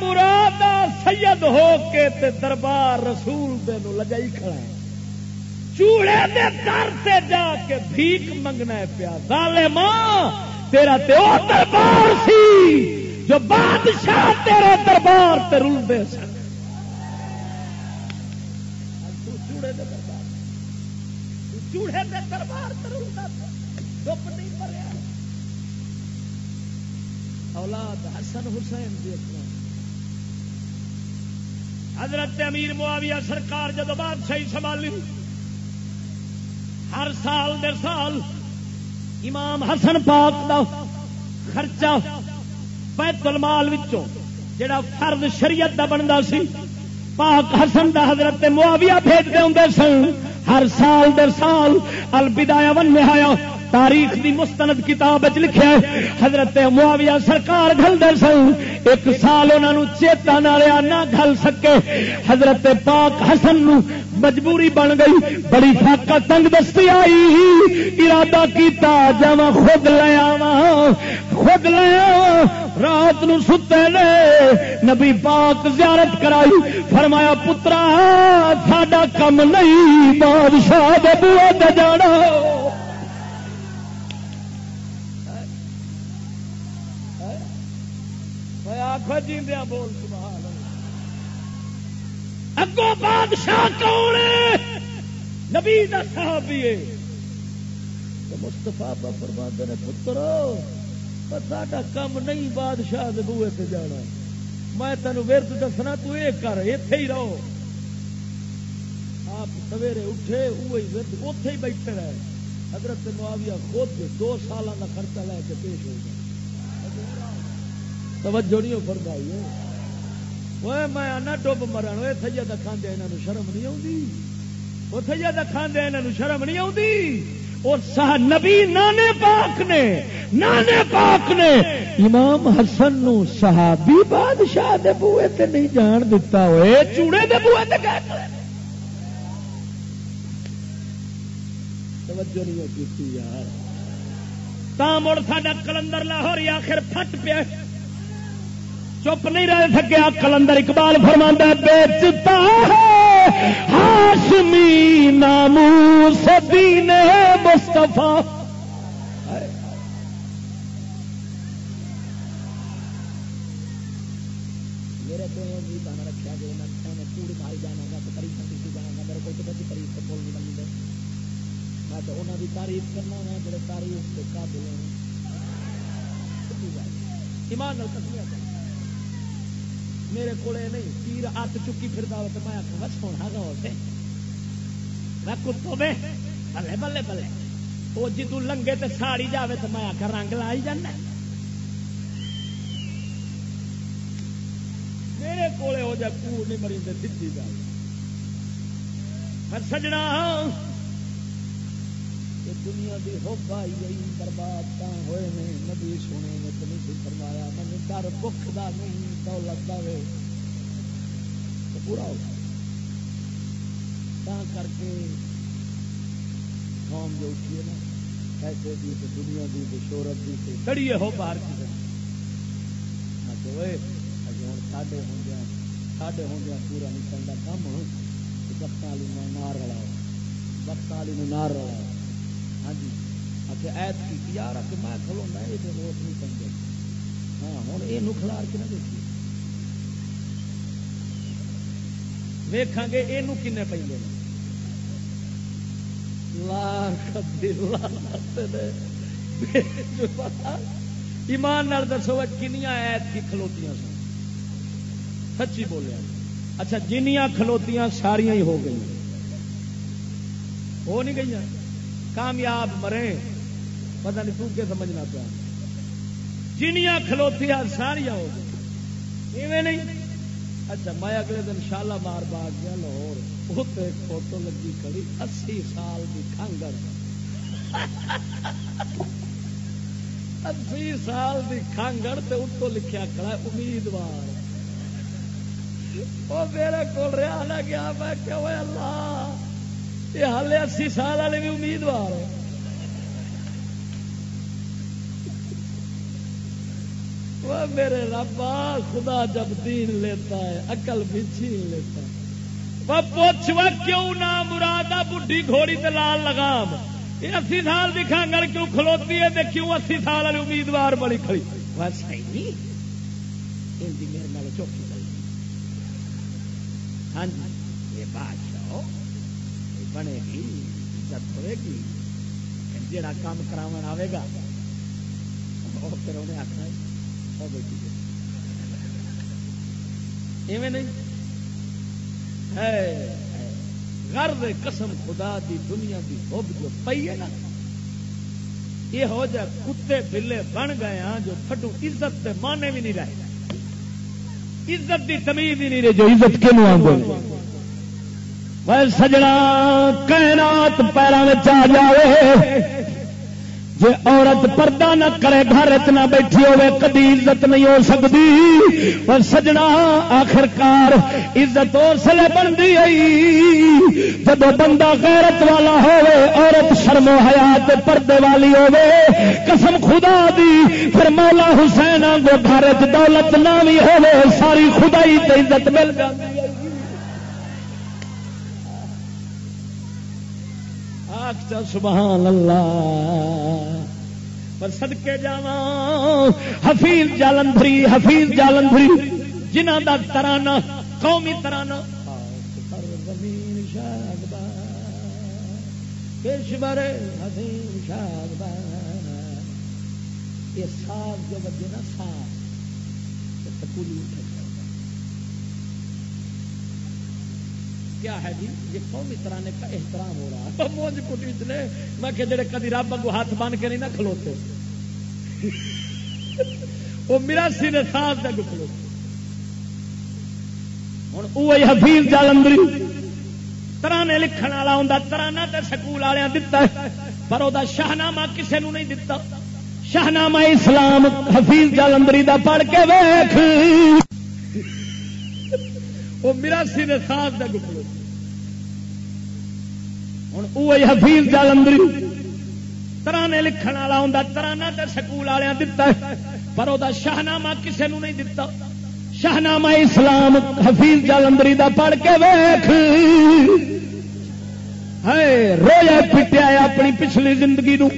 مراد سید ہو کے تے دربار رسول دے نو لگائی کھڑا ہے۔ چوڑے دے در سے جا کے بھیک منگنا ہے پیا۔ ظالما تیرا تے او دربار سی جو بادشاہ تیرے دربار تے رول دے سن۔ اولاد حسن حسین دیکھنا حضرت امیر معاویہ سرکار جب بادشاہی سنبھالی، ہر سال در سال امام حسن پاک دا خرچہ بیت المال وچوں، جڑا فرض شریعت دا بنتا سی، پاک حسن دا حضرت معاویہ بھیجتے ہوں سن۔ ہر سال در سال البدایا ون نہایا۔ تاریخ دی مستند کتاب لکھا ہے، حضرت معاویہ سرکار گل دے سن۔ ایک سال انہوں چیتا نالیا نہ گل سکے۔ حضرت پاک حسن نو مجبوری بن گئی۔ بڑی فاقا تنگ دستی آئی۔ ارادہ کیتا جا خود لیا خود لیا رات نو ستے نے۔ نبی پاک زیارت کرائی۔ فرمایا، پترا، ساڈا کم نہیں، بادشاہ ببو جانا۔ جیندیا بول سبحان اگو بادشاہ کون نبی کا صحابی ہے۔ مستفا نے ساڈا کم نہیں بادشاہ بوے سے جانا۔ میں تینوں ورد دسنا تو یہ کر اتے ہی رہو۔ آپ سویرے اٹھے وہی ورد اتے ہی بیٹھے رہے۔ حضرت معاویہ خود دو سال کا خرچہ لے کے پیش ہو گیا توجہ نہیں فرمائی وہ میں آنا ڈب مرن وہ سید کھانے یہاں شرم نہیں آتی وہ سید کھانے یہاں شرم نہیں آتی اور سہ نبی نانے پاک نے، نانے پاک نے امام حسن نو صحابی بادشاہ دے بوئے تے نہیں جان دیتا ہوئے چوڑے دے بوئے تے گئے توجہ نہیں ہوتی یار۔ تا مڑ ساڈا کلندر لاہور آخر پھٹ پیا۔ چپ نہیں رہ سکیا کلندر اقبال فرما بیچتا ہے۔ ہاشمی نامو سدی نے مستفا میرے تو یہ بنا رکھا میں پوری مائی جانا گا تو تاریخ جانا گا میرے کو تو کسی تاریخ سے بول نہیں بنتے میں تو انہوں کی تعریف کرنا جڑے تاریخ کے قابل ایمان نال کسمیا میرے کو نہیں تیر ات چکی پھر میں آخر بس ہاں گا اسے میں کتوں میں بلے بلے بلے۔ وہ جدو لنگے تے ساڑی جاوے تو میں آخر رنگ لائی جانا۔ میرے کو ہو نہیں مری گل میں سجنا ہاں۔ دنیا کی ہوبا آئی گئی برباد تا ہوئے نے۔ نبی سونے نے تو نہیں فرمایا مجھے ڈر بخ دا نہیں دولت دے تو پورا ہو تا کر کے قوم جو اٹھی ہے نا، پیسے دی تو دنیا دی تو شہرت دی تو کڑیے ہو باہر کی ہوں ساڈے ہوں ساڈے ہوں پورا نکلتا کم وقت والی نار رلاؤ۔ وقت والی نار رلاؤ۔ ہاں جی اچھا ایت کی یار کہ میں کھلونا یہ تو نہیں پہ ہاں ہوں یہ کے نہ دیکھی ویکھاں گے یہ پہ ایمان نال دسو کنیا ایت کی کھلوتیاں سن سچی بولیا اچھا جنیاں کھلوتیاں ساریاں ہی ہو گئی ہو نہیں گئی کامیاب مرے پتا نہیں تو سمجھنا پیا۔ جنیاں کھلوتیاں ساریا ہو گئی نہیں۔ اچھا میں اگلے دن شالا مار باغ گیا لاہور۔ اتنے ایک فوٹو لگی کڑی اسی سال کی کانگڑ اسی سال کی کانگڑ اتو لکھیا کھڑا امیدوار۔ وہ میرے کو رہا نہ گیا، میں کہ اللہ۔ یہ ہال اسی سال والے بھی امیدوار وہ میرے ربا خدا جب دین لیتا ہے، عقل بھی چھین لیتا ہے۔ وہ پوچھ، وہ کیوں نہ مرادہ بڈھی گھوڑی تے لال لگام؟ یہ اسی سال کی کھانگڑ کیوں کھلوتی ہے؟ تے کیوں اسی سال والی امیدوار بڑی کھڑی؟ بس نہیں۔ میرے نال چوکی ہاں جی۔ بنے گی عزت ہوئے گی جڑا کام کرا آئے گا، اور پھر انہیں آخنا وہ بیٹی جی۔ ایویں نہیں؟ غرض قسم خدا دی، دنیا دی ہوب جو پئی ہے نا یہ ہو جائے کتے بلے بن گئے ہاں جو تھڈو عزت کے مانے بھی نہیں رہے۔ عزت دی تمیز ہی نہیں رہے، جو عزت کیوں آ سجنا کائنات پیروں میں آ جائے جی عورت پردہ نہ کرے، گھر نہ بیٹھی ہوے کدی عزت نہیں ہو سکتی پر سجنا آخر کار عزت اس لیے بنتی آئی۔ جب بندہ غیرت والا ہوے عورت شرم و حیات پردے والی ہوے قسم خدا دی، پھر مولا حسین کو گھر دولت نہ بھی ہوے ساری خدائی تے عزت مل جاتی سبحان اللہ۔ پر سدکے جا حفیظ جالندری حفیظ جالندری جنہ دا ترانا قومی ترانا زمین شاد پیشور حسین شاد یہ ساز جو بجے نا ساز سکولی اٹھ کیا ہے جی؟ یہ قومی ترانے کا احترام ہو رہا ہے۔ مونج کٹی چلے میں کہ جڑے کدی رب کو ہاتھ بن کے نہیں نہ کھلوتے۔ وہ میرا سی نے ساتھ دے کھلوتے ہوں وہی حفیظ جالندری ترانے لکھن والا ہوں ترانا تو سکول والے دتا ہے، پر وہ شاہنامہ کسے نو نہیں دتا۔ شاہنامہ اسلام حفیظ جالندری دا پڑھ کے ویخ وہ میراسی نے ساتھ دے گپلو ہوں وہی حفیظ جالندری ترانے لکھن والا ہوں ترانا تو سکول والے دتا پر وہ شاہنامہ کسے نو نہیں دتا۔ شاہنامہ اسلام حفیظ جالندری دا پڑھ کے ویخ رویا پٹیا اپنی پچھلی زندگی نو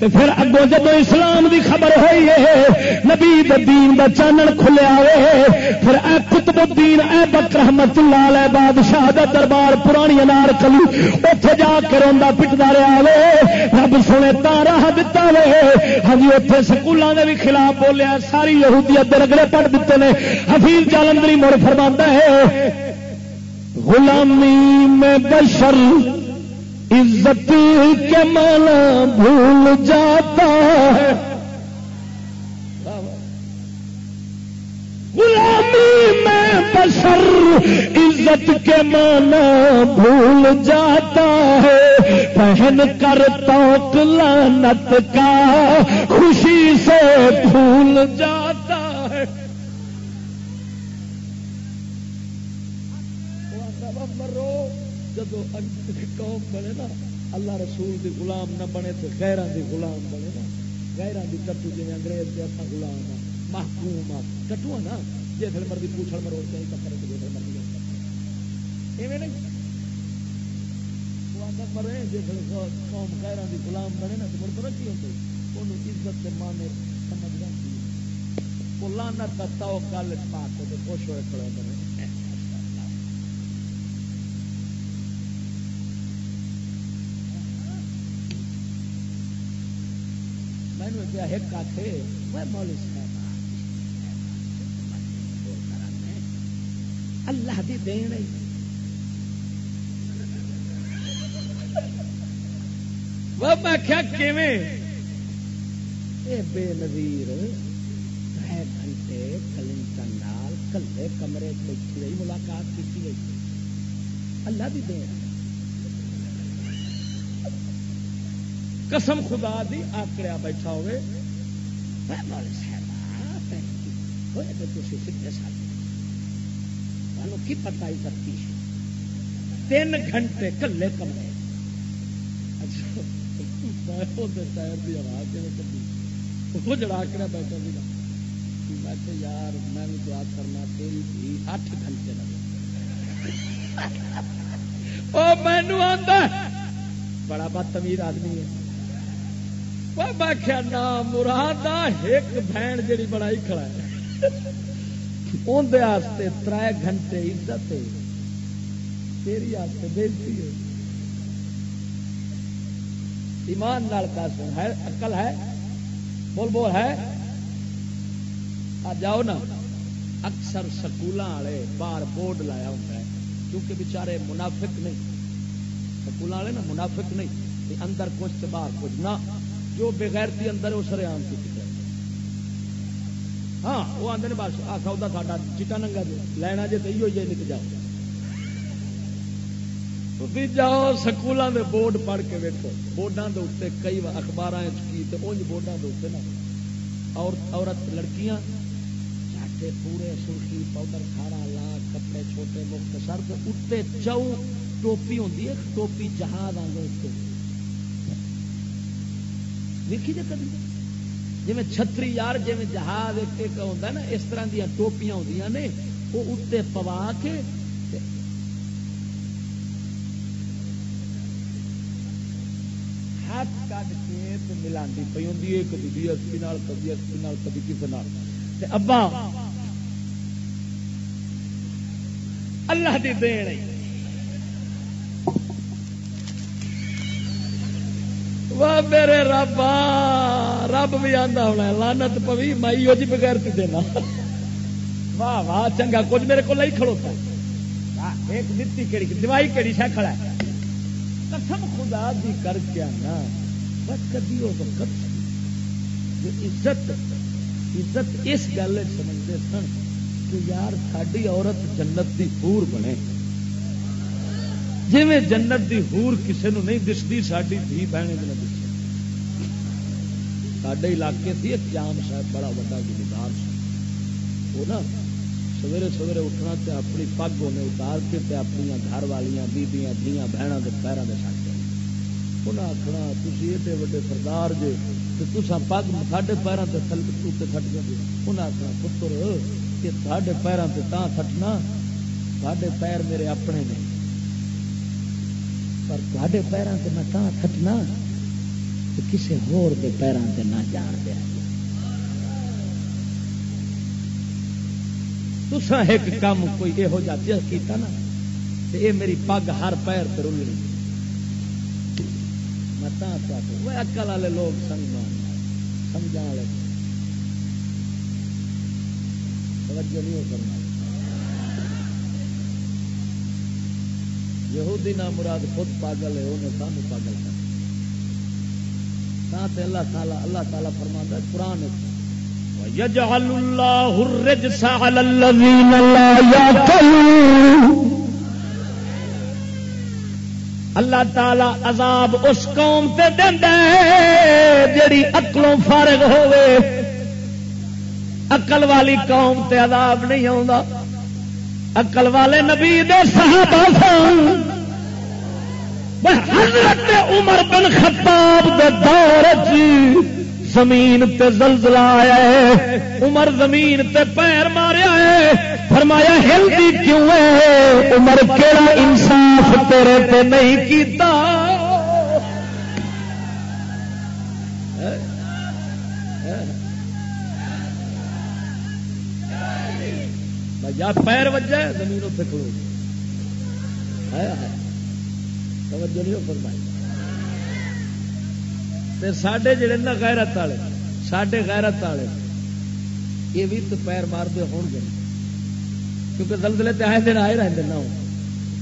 تے پھر اگوں جب اسلام دی خبر ہوئی ہے نبی دین دا چانن کھلیا ہوئے پھر اے قطب الدین اے بکر رحمت اللہ علیہ بادشاہ دا دربار پرانی انار کلی اوتھے جا کے روندا پٹدا رہیا وے رب سنے تا راہ دتا وے ہاں جی اوتھے سکولاں دے بھی خلاف بولیا ساری یہودیت دے رگڑے پڑ دتے نے حفیظ جالندری مڑ فرماندا ہے غلامی میں بشر عزت کے مانا بھول جاتا ہے۔ غلامی میں بشر عزت کے مانا بھول جاتا ہے۔ پہن کر توک لانت کا خوشی سے بھول جاتا جب قوم بنے نا، اللہ رسول دی غلام نہ بنے تو غیران دی غلام بنے نا۔ غیران دی کٹو جی انگریز کے اپنا غلام آ محکوم ہاں۔ آ کٹو ہاں نا جی پھر مرضی پوچھڑ مرو چاہیے تو کرے تو مرضی مرے جی قوم غیران دی غلام بنے نا، تو مڑ ترقی ہوتی انہوں عزت کے مانے سمجھ جاتی وہ لانا تا گل پا کے خوش ہوئے کھڑے اللہ دی دین میں کیا بے نظیر گھنٹے کلنٹن کلے کمرے بیٹھی رہی ملاقات کی گئی اللہ دی دین قسم خدا دی آکڑیا بیٹھا ہوئے۔ کی پتا ہی کرتی تین گھنٹے کلے کمرے۔ اچھا، وہ جڑا آکڑیا بیٹھا میں یار، میں دعا کرنا، تیری بھی اٹھ گھنٹے لگے۔ وہ مینو آتا بڑا بدتمیز آدمی ہے۔ نام مراد ایک بہن جی بڑائی کھڑا ہے۔ اندر تر گھنٹے عزت تیری آستے بےزتی ہے۔ ایمان نال دس ہے اقل ہے؟ بول بول ہے۔ آ جاؤ نا۔ اکثر سکولوں والے باہر بورڈ لایا ہوتا ہے۔ کیونکہ بچارے منافق نہیں۔ سکولوں والے نا منافق نہیں۔ اندر کچھ باہر کچھ نہ۔ جو بغیر تھی اندر وہ سر کی ہاں وہ آدھے نے بس آ سودا ساڈا چٹا ننگا جی لینا جی تو جی نک جاؤ۔ جاؤ سکولوں کے بورڈ پڑھ کے ویکو بورڈوں کے اتنے کئی اخبار کی انج بورڈوں کے اتنے نا۔ اور عورت، لڑکیاں چاٹے پورے سرخی، پاؤڈر کھاڑا لا کپڑے چھوٹے مفت سر اتنے چو ٹوپی ہوتی ہے ٹوپی جہاز آگے دیکھی جی کبھی جی چھتری یار جی جہاز ایک ہوتا نا، اس طرح دیا ٹوپیاں ہوتی نے وہ اتنے پوا کے ہاتھ کٹ کے ملا پی ہوں کبھی ڈی ایس پی کبھی ایس پی کبھی کسی ابا، اللہ دی دین واہ میرے رب رب بھی آتا ہونا لانت پوی مائی وہ جی بغیر دینا۔ واہ واہ، چنگا، کچھ میرے کو کھڑوتا ایک دتی کہڑی دوائی کہڑی شا کھڑا ہے۔ قسم خدا دی کر کے نا بس کدی وہ وقت جو عزت عزت اس گل سمجھتے سن کہ یار ساری عورت جنت دی حور بنے۔ جی میں جنت دی حور کسے نو نہیں دستی ساری دھی بہنے دن دس سڈے علاقے سے ایک جام صاحب، بڑا وا گلدار وہ نا سویرے سویرے اٹھنا تے اپنی پگ انہیں اتار کے تے اپنی گھر والیاں، بیبیاں دیا بہنوں کے پیروں کے سٹ انہیں آخنا تھی ایڈے وڈے سردار جے تو تسا پگ ساڈے پیروں سے تھل تے سٹ گئے انہیں آخنا پتر، کہ ساڈے پیروں سے تا سٹنا، ساڈے پیر میرے اپنے نے۔ پر تے پیروں سے میں تا سٹنا کسی ہور کے پیروں سے نہ جان دیا۔ تسا ایک کام کوئی یہو جا کیتا نا یہ میری پگ ہر پیر پہ رلنی میں اکل والے لوگ سمجھا سمجھا والے توجہ نہیں ہو کرنا یہودی نہ مراد خود پاگل ہے، انہیں سانو پاگل کر۔ اللہ تعالیٰ اللہ تعالیٰ فرما قرآن يجعل الله الرجس على الذين لا يعقلون۔ اللہ تعالی عذاب اس قوم تے دیندا ہے جڑی عقلوں فارغ ہوے عقل والی قوم تے عذاب نہیں آوندا۔ اکل والے نبی دے صحابہ سن۔ حضرت عمر بن خطاب دے دور چ زمین تے زلزلہ آیا ہے۔ عمر زمین تے پیر ماریا ہے۔ فرمایا، ہلدی کیوں ہے؟ عمر، کیڑا انصاف تیرے تے نہیں کیتا؟ یا پیر وجہ زمین اتنے کھلو توجہ نہیں فرمائی۔ سڈے جڑے نا غیرت والے سڈے غیرت والے، یہ بھی تو پیر مارتے ہو گے۔ کیونکہ دلدلے تے آئے دن آئے رہتے نہ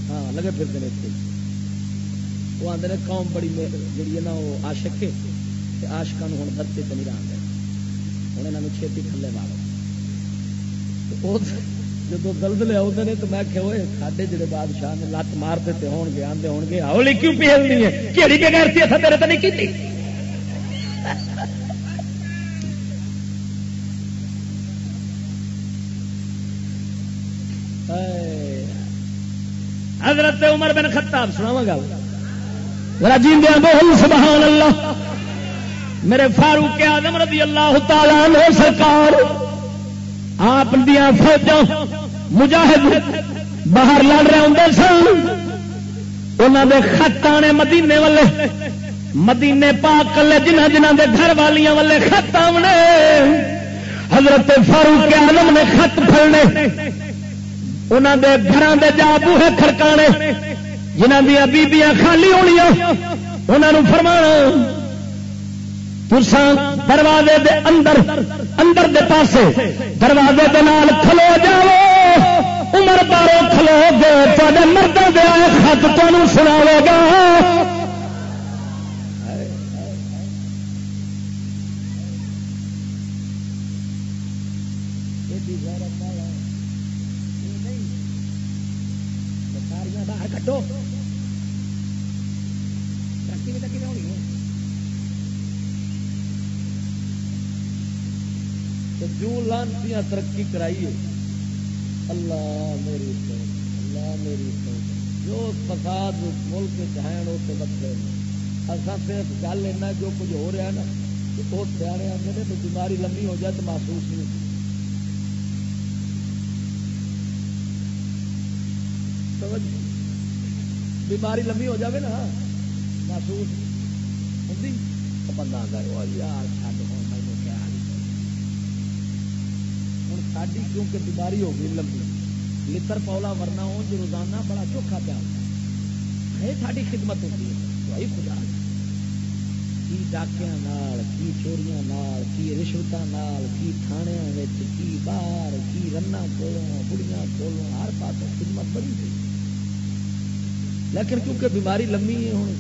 ہاں لگے پھرتے ہیں اتنے وہ آدھے قوم بڑی جی ہے نا، وہ آشک ہے۔ آشکان ہوں درتے تو نہیں رہتے ہوں یہاں چھتی کھلے مارو۔ جب دلدلے آتے ہیں تو میں کہ ہوئے ساڈے جڑے بادشاہ نے لت مار دیتے ہو گے آدھے ہو گے ہولی کیوں پہلنی ہے۔ کہڑی بغیر تھی تیرے تو نہیں کی حضرت عمر بن خطاب سنا گا راجیندیا بول سبحان اللہ میرے فاروق آدم رضی اللہ تعالی نے سرکار، آپ دیا فوجوں مجاہد باہر لڑ رہے ہوں سن۔ انہوں نے خط آنے مدینے والے، مدینے پاک کلے جنہ جنہ دے گھر والیاں والے خط آنے حضرت فاروق آدم نے خط پھڑنے۔ انہوں دے گھر دے جا بوہے کھڑکانے۔ جنہ دیا بیبیاں خالی ہونی انہوں فرما تسان دروازے دے اندر اندر دے پاسے دروازے دے نال کھلو جاؤ۔ عمر بارو کھلو گے تے مردوں دے آئے خط تمہیں سناوے گا۔ لانتی ترقی کرائی اللہ میری اللہ میری جو فساد ملک چاہیں اسے بچے اصا صرف گل ایسا جو کچھ ہو رہا ہے نا، کہ وہ سیانے آتے ہیں تو بیماری لمبی ہو جائے تو محسوس نہیں ہوتی۔ بیماری لمبی ہو جائے نا ہاں، محسوس ہوتی۔ جی، بندہ آتا ہے یار، چھڈ ساری کیونکہ بیماری ہو گئی لمبی لتر پولا ورنا ہو جو روزانہ بڑا چوکھا پیا ہے ساری خدمت ہوتی ہے تو خدا کی ڈاکیا کی چوریاں کی رشوت کی تھانیا کی باہر کی رنا کولوں بڑیاں کولوں ہر پاس خدمت بڑی ہوئی لیکن کیونکہ بیماری لمبی ہے ہوں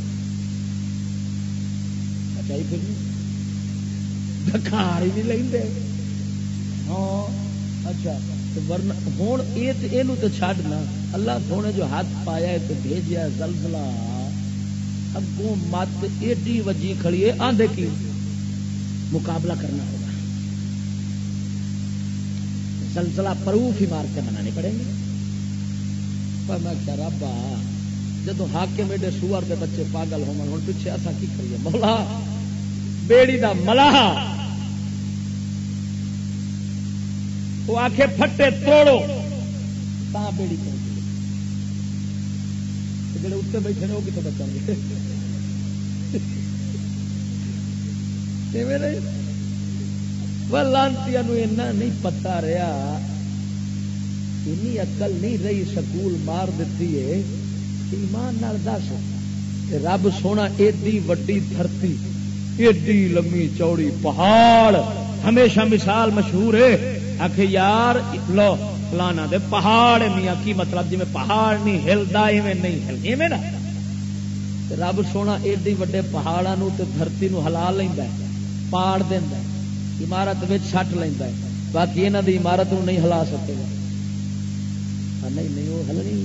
بچائی پھر دکھار ہی نہیں لے ہاں اچھا ورنہ ہوں یہ تو چڈنا اللہ سونے جو ہاتھ پایا تو بھیجیا زلزلہ اگوں مت ایڈی وجی کھڑی ہے آدھے کی مقابلہ کرنا ہوگا زلزلہ پروف ہی مار کے بنانے پڑیں گے پر میں کیا ربا جدو ہاک کے میڈے سور کے بچے پاگل ہو پیچھے ایسا کی کریے مولا بیڑی دا ملاح وہ آخے پھٹے توڑو۔ تا بیڑی جڑے اتنے بیٹھے نے، وہ کتنے بچا گے لانتی نہیں۔ پتا رہا این اقل نہیں رہی، سکول مار دیتی ہے۔ ایمان نال دس۔ رب سونا ایڈی وڈی دھرتی، ایڈی لمبی چوڑی پہاڑ۔ ہمیشہ مثال مشہور ہے۔ آخ یار، لو، فلانا دے پہاڑ میاں، کی مطلب؟ جی میں پہاڑ نہیں ہلدا، ایویں نہیں ہل، ایویں نا۔ رب سونا ایڈی وڈے پہاڑا دھرتی نو ہلا لینا پاڑ دینا عمارت سٹ لینا باقی یہاں دی عمارت نو نہیں ہلا سکے گا۔ نہیں نہیں، وہ ہلنی۔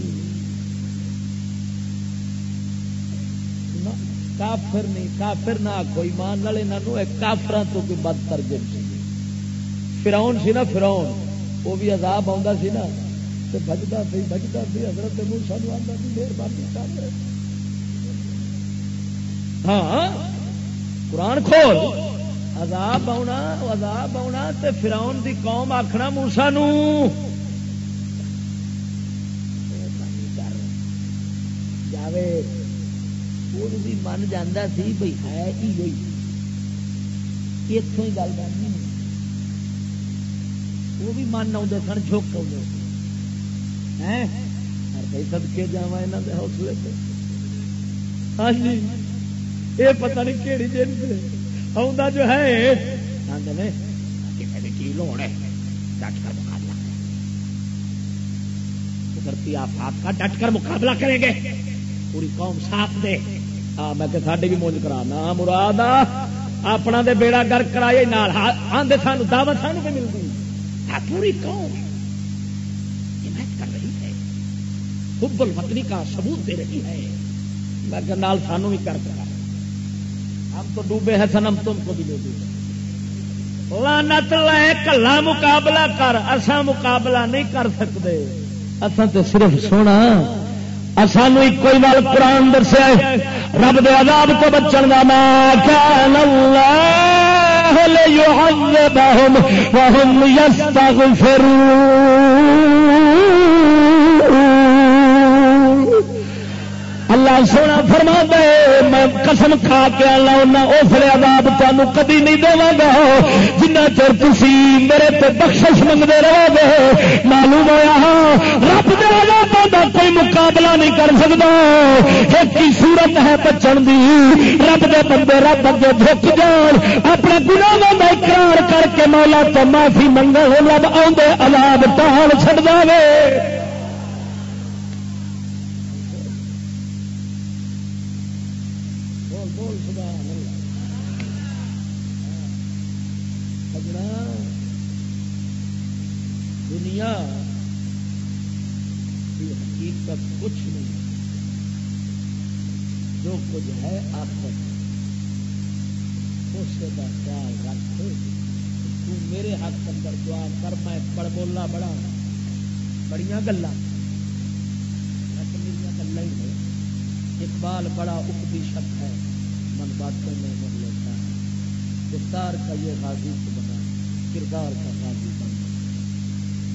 کافر نہیں، کافر نہ کوئی مان والے کافر تو کوئی بد ترجم فراؤن سی نا، فراؤن۔ وہ بھی عذاب آتا سی نا۔ بجتا سی بجتا سی، حضرت سانو آتا سی، مہربانی کر ہاں قرآن کھول۔ عذاب آنا عذاب آنا تے فراؤن دی قوم آخنا موسا نو۔ جاوے، وہ بھی من جانا سی بھائی ہے ہی اتوں ہی گل بننی۔ وہ بھی من آتے سن، جھک آتے بھائی سدکے جا یہاں کے حوصلے سے ہاں جی یہ پتہ نہیں کہڑی جن آ جو ہے۔ کی لوڑ ہے۔ ڈٹ کر مقابلہ۔ قدرتی آفات کا ڈٹ کر مقابلہ کریں گے۔ پوری قوم ساتھ دے۔ میں کہ ساڈے بھی موج کرا نہ مراد اپنا دے بیڑا گر کرائے آدھے سان دعوت سانو بھی ملتی پوری قوم حمایت کر رہی ہے۔ حب الوطنی کا ثبوت دے رہی ہے۔ میں کہ نال سانو بھی کر کر ہم تو ڈوبے ہیں سنم تم کو بھی لے دوں لانت لے کلا مقابلہ کر۔ اسا مقابلہ نہیں کر سکتے۔ اصا تو صرف سونا۔ سانو ایک کوئی قرآن درسیا رب دے عذاب تو بچن کا ماں اللہ۔ الله ليعذبهم وهم يستغفرون اللہ سونا فرما دے میں قسم کھا کے اللہ اس لیے تمہیں کدی نہیں دے گا۔ جنہ چر تھی میرے تے بخشش منگتے رہو گے، معلوم ہوا ہاں، رب دے عذابوں کا کوئی مقابلہ نہیں کر سکتا ایک ہی صورت ہے بچن دی، رب دے بندے رب اگے جھک جان۔ اپنے گناہوں کا اقرار کر کے مولا تو معافی منگل رب آدھے عذاب ٹال چڑ جائے کچھ نہیں جو کچھ ہے آخر اس کا خیال رکھ تو میرے حق اندر دعا کر میں پڑ بولنا بڑا بڑی گلا گلا ہی ہے اقبال بڑا اپتی شک ہے۔ من باتوں میں من لیتا ہے۔ کردار کا یہ غازی بنا، کردار کا غازی بنا۔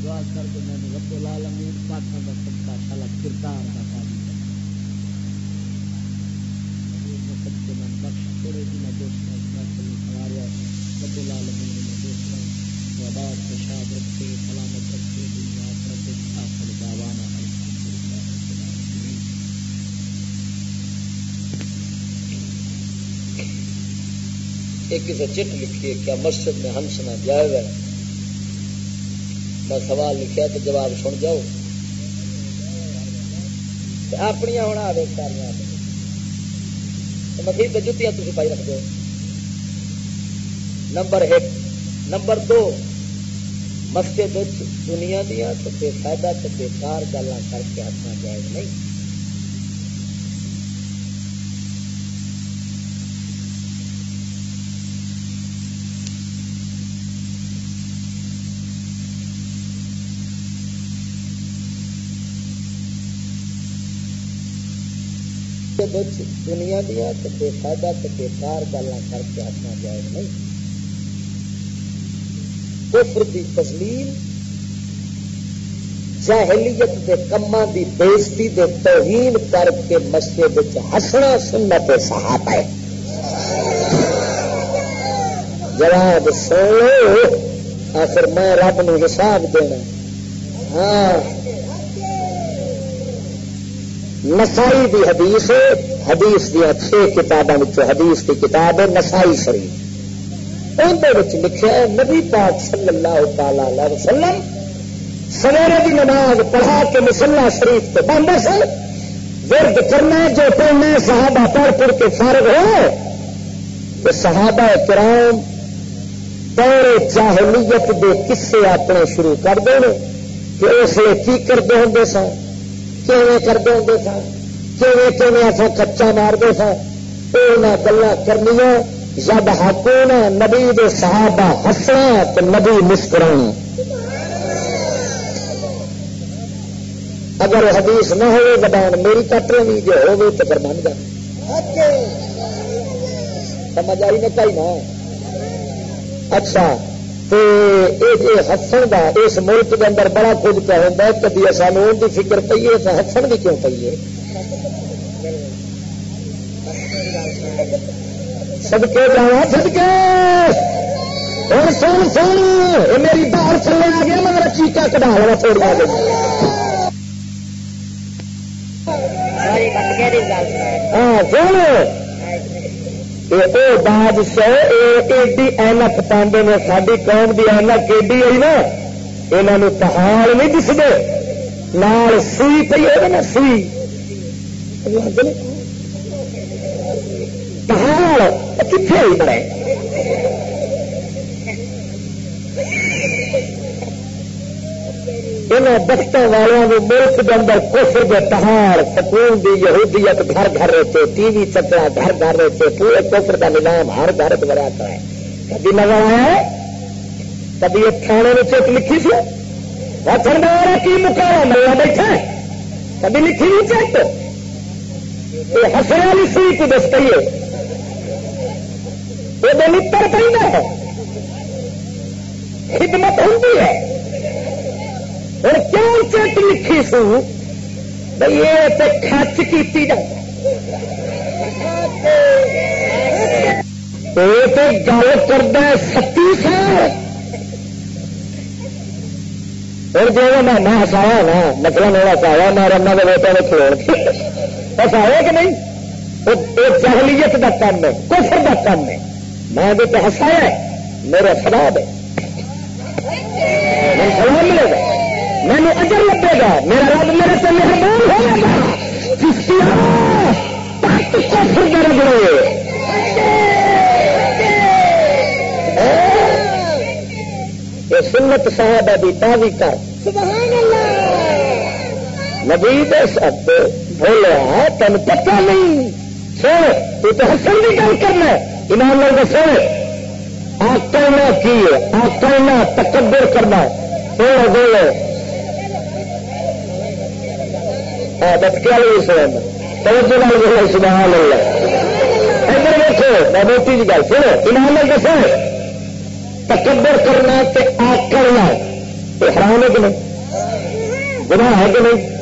دعا کر کے میں نے رب العالمین پاکوں کا سب کا شالا کردار کا غازی بنا۔ سب کے من بخش تھوڑے دن دوست رب العالمین، میں دوست ہوں۔ آباد خوشاب رکھے سلامت رکھے ایک کسی چٹ لکھی ہے کیا مسجد میں ہنسنا جائز ہے میں سوال لکھا تو جواب سن جاؤ۔ اپنی ہونا آئے سارا مسیح جتیاں تھی پائی رکھ دو۔ نمبر ایک۔ نمبر دو۔ مسجد دنیا دیا تو بے فائدہ تو بےکار گلا کر کے ہاتھ جائز نہیں۔ کے بچ دنیا دیا تو بے فائدہ تو بےکار گلا کر کے ہاتھ جائز نہیں۔ کفر دی تسلیم، جاہلیت دے کما دی بےزتی دے توہین کر کے مسجد ہسنا سنت صاحب ہے۔ جواب سو آخر میں رب نو حساب دینا۔ ہاں۔ نسائی دی حدیث حدیث دیا چھ کتابوں حدیث کی کتاب ہے، نسائی شریف۔ اندر لکھا ہے، نبی پاک صلی اللہ تعالی علیہ وسلم سویرے کی نماز پڑھا کے مسلح شریف کے بندے سن ورد کرنا جو پڑھنا صحابہ پڑھ پڑھ کے فارغ ہو۔ تو صحابہ کرام دور جاہلیت دے قصے اپنے شروع کر دیں کہ اس لیے کی کرتے ہوں سن کرتے ہوں سن۔ کیون ایسا کچا مارتے سن۔ وہ گلا کرنی جب حکونا نبی دے صحابہ ہسنا تو نبی مسکرا اگر حدیث نہ ہو زبان میری کٹ رہی جو ہو تو پھر بن جائے سمجھ آئی نہیں پائی نا اچھا۔ ہسن کا اس ملک کے اندر بڑا کچھ پہ ہوتا کبھی سانو ان کی فکر پی ہے تو ہسن بھی کیوں پی ہے؟ سدکے جانا سدکے ہوں سن سن یہ میری بار چلے آ گیا مگر چیقا کٹا لوا تھوڑی آ گئی۔ ہاں سن! بادشاہ ایڈی اینک پاندے نے ساری قوم کی اینک ایڈی آئی نا یہاں پہاڑ نہیں دستے لال سوئی پی ہے نا سوئی پہاڑ کتنے آئی بڑے دفتر والوں نے ملک کے اندر کفر کے پہاڑ، سکون دی یہودیت گھر گھر رہتے ٹی وی چکرا گھر گھر رہتے پورے کفر کا نظام ہر گھر بڑا ہے کبھی نظر آیا ہے؟ کبھی ایک تھانے میں چیک لکھی سی؟ وطن کی مکالا ملا بیٹھا ہے۔ کبھی لکھی نہیں چیک یہ ہسنے والی سی کو دس پہ یہ بے متر پہ خدمت ہوتی ہے۔ ہوں کیوں چٹ لکھی سو؟ بھائی یہ تو خچ کی تو گل کرتا ستی سال اور جو میں ہسایا نا مطلب میرا ہسایا میں رنگ کے بیٹے میں کھلو ہسایا کہ نہیں؟ وہ جہلیت کا کام ہے، کفر کا کام ہے۔ میں ہسایا میرا سواب ہے سلام ملے گا مینو اجر لگے گا میرا رب میرے سے مہربان ہو گا تخت کو پھر گر یہ سنت صاحب ابھی تازی کر۔ نبی دے سب بولیا تین پتا نہیں۔ سن، تو تو حسن کی گل کرنا ایمان لوگ سن۔ آ کرنا کی آ کرنا تکبر کرنا بولو بولو ہاں، بچے سبحان اللہ۔ ادھر دیکھو میں موٹی جی گل سنو۔ ایمان دسو۔ تکبر کرنا آ کرنا۔ یہ حرام ہے کہ نہیں؟ گناہ ہے کہ نہیں؟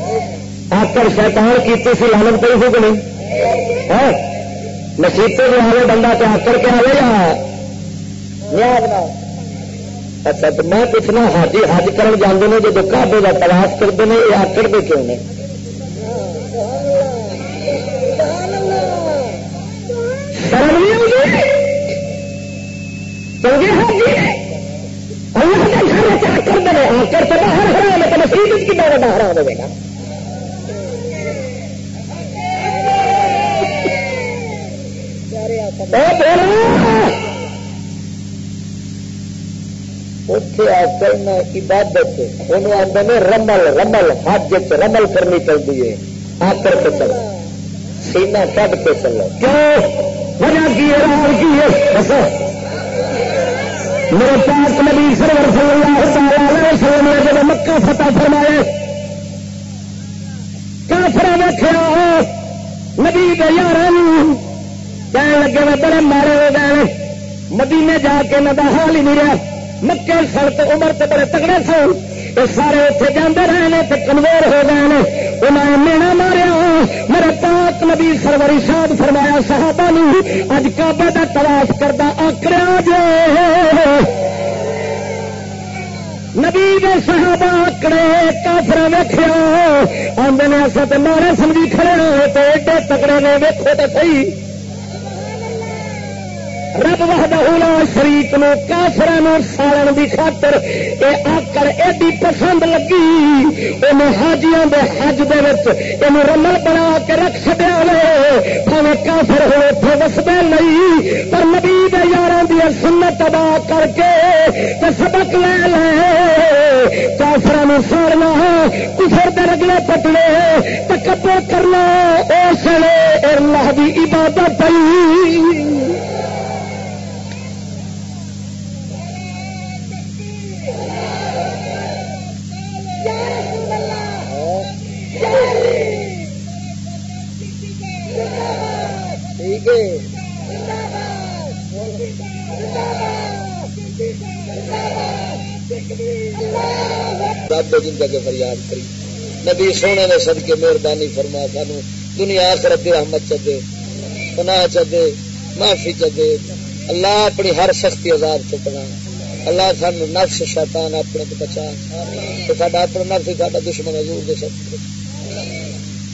آ کر شیطان کیتے سی لانت پی ہو کہ نہیں؟ ہاں؟ نصیبے جو آئے بندہ تو آ کر کے آئے یا اچھا تو میں پوچھنا، حاجی حج کرن جانے نے جب کابے کا تلاش کرتے ہیں یہ آکڑ دے کیوں نہیں گھر سے باہر حرام ہے تو مسجد کی بارے حرام ہوئے گا۔ اتے آج کل عبادت انہوں رمل رمل، ہاتھ رمل کرنی چلتی ہے آپ کر کے چلو۔ سینا کٹ کے چلو۔ کیوں؟ وجہ کی ہے میرے پاس نبی سرور صلی اللہ تعالی وسلم نے جب مکہ فتح فرمائے کافر ویخیا نبی یار کہنے لگے، میں بڑے مارے ہو گئے مدینے جا کے نہ حال ہی نہیں رہا۔ مکے سڑک عمر تو بڑے تگڑے سن۔ یہ سارے اتنے جانے رہے ہیں کمزور ہو گئے ہیں انہیں مینا ماریا۔ میرے پاک نبی سروری صاحب فرمایا، صحابہ نی اج کابے کا تلاش کرتا آکریا جو۔ نبی دے صحابہ آکڑے کافر ویخیا آدھے نے اصل تو مارے سمجھی کھڑے ہوئے تو ایڈے تکڑے نے ویکو تو صحیح رب وحدہ لا شریف نو کافر سالن کی خاطر یہ آکر ایڈی پسند لگی ان حاجیاں دے حج دے وچ رمل بنا کے رکھ چڑیا لے پہ کافر ہوئے تھے وسدے نہیں، پر نبی یار دیا سنت ادا کر کے سبق لے لے۔ کافر سارنا کفر دے رگلے پٹنے تکبر کرنا اس لیے اللہ کی عبادت پی رب جن کے فریاد کری۔ نبی سونے نے سد کے مہربانی فرما سانو۔ دنیا آخرت کی رحمت چدے، پناہ چدے، معافی چدے۔ اللہ اپنی ہر سختی آزاد چکنا اللہ سان نفس شیطان اپنے تو بچا۔ تو ساڈا اپنا نفس ساڈا دشمن حضور دے سب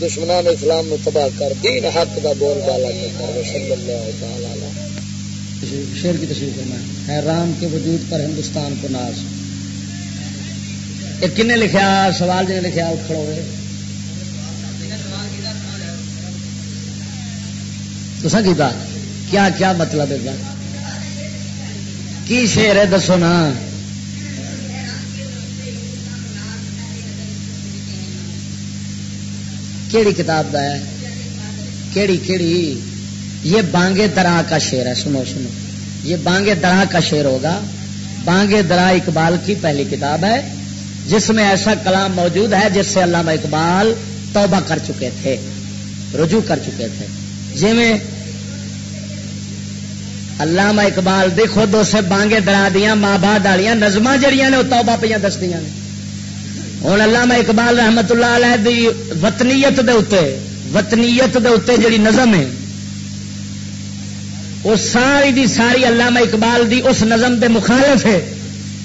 دشمنان اسلام نو تباہ کر، دین حق دا بول بالا کر، صلی اللہ تعالی علیہ۔ شیر کی تشریف ہے رام کے وجود پر ہندوستان کو ناز۔ یہ کن لکھا سوال جن لکھا اکھڑ ہوئے۔ تو کیتا کیا کیا مطلب ہے کی شیر ہے؟ دسو نا۔ کیڑی کتاب کا ہے؟ کیڑی کیڑی؟ یہ بانگے درا کا شیر ہے، سنو سنو۔ یہ بانگے درا کا شیر ہوگا۔ بانگے درا اقبال کی پہلی کتاب ہے، جس میں ایسا کلام موجود ہے جس سے علامہ اقبال توبہ کر چکے تھے، رجوع کر چکے تھے۔ جی میں علامہ اقبال دیکھو دو سے بانگے درا دیا ماں بعد والی نظم جہیا نے، وہ توبہ پہ دستیاں نے۔ ہوں علامہ اقبال رحمت اللہ علیہ دی وطنیت دے اتے وطنیت دے اتے جڑی نظم ہے، وہ ساری دی ساری علامہ اقبال دی اس نظم دے مخالف ہے۔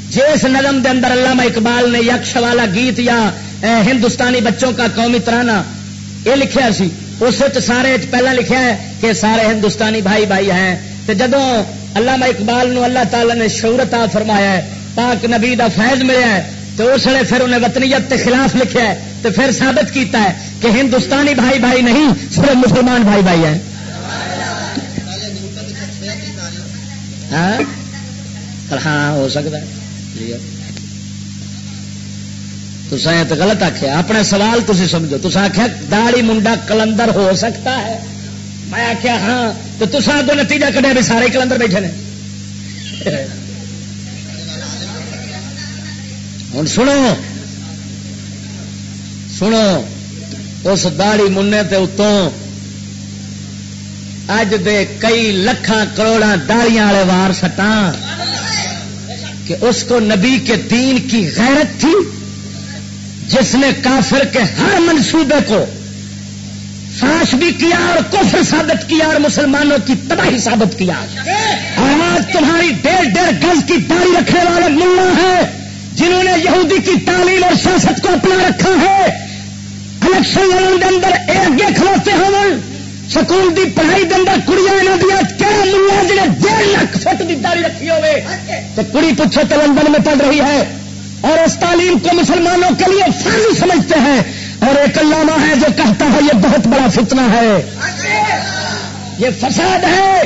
جس نظم دے اندر علامہ اقبال نے یکش والا گیت یا ہندوستانی بچوں کا قومی ترانہ، یہ لکھا سی۔ اس سارے پہلا لکھا ہے کہ سارے ہندوستانی بھائی بھائی ہیں۔ تو جدو علامہ اقبال نو اللہ تعالی نے شہرت آ فرمایا ہے، پاک نبی دا فیض ملیا ہے تو اس نے پھر انہیں وطنیت کے خلاف لکھا ہے تو پھر ثابت کیتا ہے کہ ہندوستانی بھائی بھائی نہیں صرف مسلمان بھائی بھائی ہیں۔ ہاں, ہاں، ہو سکتا ہے۔ تو غلط آخیا اپنے سوال تھی سمجھو۔ تو آخیا داڑی منڈا کلندر ہو سکتا ہے؟ میں آخیا ہاں۔ تو تصا اگو نتیجہ کٹیا بھی سارے کلندر بیٹھے نے۔ ہوں سنو۔ سنو۔ اس داڑی منہ اتوں اج دے کئی لکھان کروڑا داڑیاں والے وار سٹان کہ اس کو نبی کے دین کی غیرت تھی، جس نے کافر کے ہر منصوبے کو فاش بھی کیا اور کفر ثابت کیا اور مسلمانوں کی تباہی ثابت کیا۔ اور آج تمہاری ڈیڑھ ڈیڑھ گز کی داڑھی رکھنے والے ملا ہیں جنہوں نے یہودی کی تعلیم اور سیاست کو اپنا رکھا ہے، الیکشن لڑنے کے اندر اگے کھلوتے ہوں سکول دی پڑھائی دن کڑیاں دیا کہڑا ملا ڈیڑھ لاکھ فٹ کی داری رکھی ہوے تو کڑی پوچھو تو لندن میں پڑھ رہی ہے۔ اور اس تعلیم کو مسلمانوں کے لیے فرض سمجھتے ہیں۔ اور ایک علامہ ہے جو کہتا ہے، یہ بہت بڑا فتنہ ہے۔ یہ فساد ہے،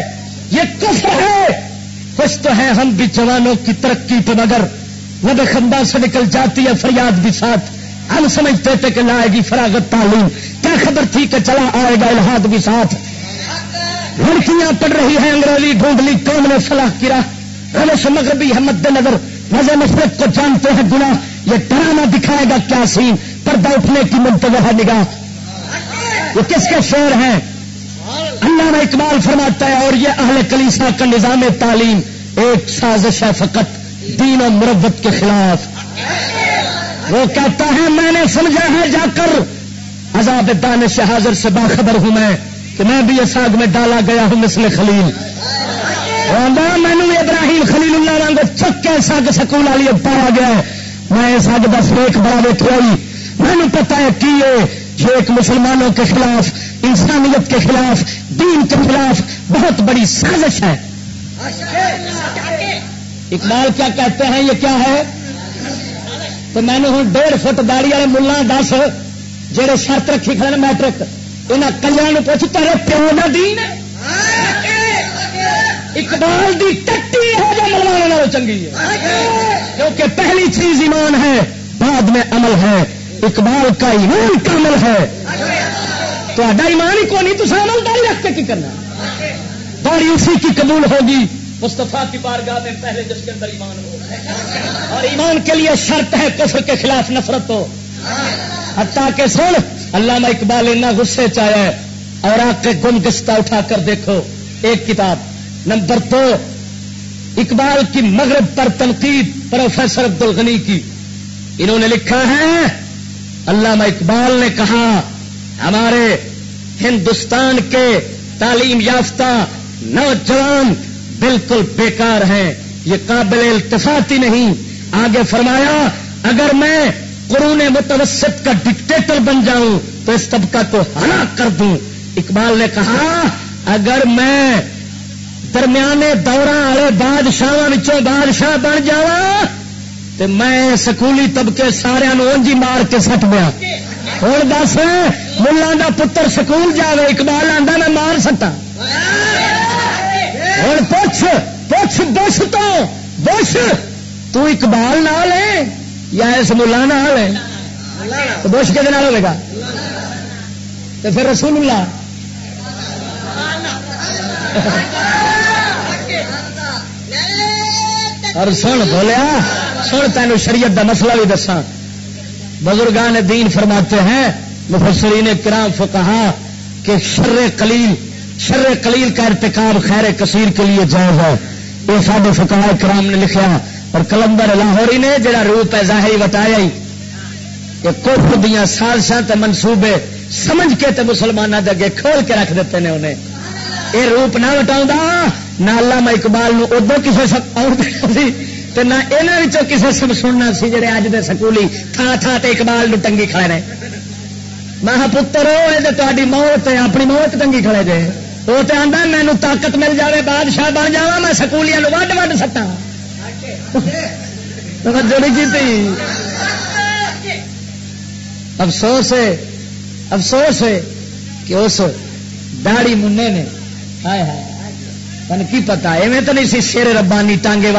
یہ کفر ہے۔ کچھ تو ہے ہم بھی جوانوں کی ترقی پہ مگر نب خندہ سے نکل جاتی ہے، فریاد بھی ساتھ۔ ہم سمجھتے تھے کہ لائے گی فراغت تعلیم۔ کیا خبر تھی کہ چلا آئے گا الحاد بھی ساتھ؟ لڑکیاں پڑھ رہی ہیں انگریزی ڈھونڈلی؟ قوم نے فلاح کرا روش مغربی ہے مد نظر۔ مزے مشرق کو جانتے ہیں گنا یہ ڈرامہ دکھائے گا کیا سین؟ پردہ اٹھنے کی منتظر ہے نگاہ۔ یہ کس کے شور ہیں؟ اللہ میں اقبال فرماتا ہے اور یہ اہل کلیسا کا نظام تعلیم۔ ایک سازش ہے فقط۔ دین و مربت کے خلاف۔ وہ کہتا ہے، میں نے سمجھا ہے جا کر۔ عذاب دانش حاضر سے باخبر ہوں میں کہ میں بھی اس آگ میں ڈالا گیا ہوں مثل خلیل۔ میں نے ابراہیم خلیل اللہ رنگ چک کے سگ سکول والی پایا گیا۔ میں اس آگ دس ایک بڑا ویٹوئی میں نے پتا ہے کی جو ایک مسلمانوں کے خلاف، انسانیت کے خلاف، دین کے خلاف بہت بڑی سازش ہے۔ اقبال کیا کہتے ہیں؟ یہ کیا ہے؟ تو میں نے ہوں ڈیڑھ فٹ داڑی والے ملا دس جہے شرط رکھی کھڑے میٹرک۔ یہاں کلیا پوچھ، تیرے پیو کا دین اقبال دی ٹٹی ہے جو ملوانے چنگی ہے۔ کیونکہ پہلی چیز ایمان ہے، بعد میں عمل ہے۔ اقبال کا ایمان کا عمل ہے۔ تو ایمان ہی کو نہیں تو عمل داری رکھ کے کی کرنا؟ داڑھی اسی کی قبول ہوگی۔ مستفا کی بارگاہ میں پہلے جس کے اندر ایمان ہو اور ایمان کے لیے شرط ہے کفر کے خلاف نفرت ہو حتیٰ کہ سن، علامہ اقبال اتنا غصے چاہے اور آ کے گم گستا اٹھا کر دیکھو۔ ایک کتاب، نمبر دو، اقبال کی مغرب پر تنقید پروفیسر عبد الغنی کی۔ انہوں نے لکھا ہے، علامہ اقبال نے کہا، ہمارے ہندوستان کے تعلیم یافتہ نوجوان بالکل بیکار ہیں، یہ قابل التفاتی نہیں۔ آگے فرمایا، اگر میں قرون متوسط کا ڈکٹیٹر بن جاؤں، تو اس طبقہ کو ہلاک کر دوں۔ اقبال نے کہا، اگر میں درمیانے دورہ والے بادشاہ بادشاہ بن جا تو میں سکولی طبقے سارا اونجی مار کے سٹ دیا ہوں دس، ملا کا پتر سکول جائے اقبال آتا میں مار سٹا۔ ہوں پوچھ پوچھ بش تو بش تو اقبال نہ لے یا اس ملا نہ لے تو بش کے دن ہوے گا تو پھر رسول اللہ اور سن بولیا سن تین شریعت دا مسئلہ بھی دسا بزرگان دین فرماتے ہیں مفسرین کرام فکہ کہ شر قلیل شر قلیل کا ارتکاب خیر کثیر کے لیے جائز ہے۔ یہ سب فکار کرام نے لکھا اور کلندر لاہوری نے جڑا روپ ہے ظاہری وٹایا یہ کف دیا سازشاں تے منصوبے سمجھ کے تے مسلمانوں کے اگے کھول کے رکھ دیتے ہیں انہیں۔ یہ روپ نہ وٹاؤں نہ علامہ اقبال نو ادو کسی سب نہ یہاں کسی سب سننا سی جڑے اج دے سکولی تھا تھا تے اقبال نو ٹنگی کھڑے نے۔ میں پتر ہو تاری موت اپنی موت ٹنگی کھڑے جے وہ تو آتا مینو طاقت مل جائے بادشاہ بن جا میں سکولیاں وڈ وڈ سٹا کی افسوس ہے افسوس ہے کہ اس داڑی منہ نے تن کی پتا ایویں تو نہیں سی شیر ربانی ٹانگے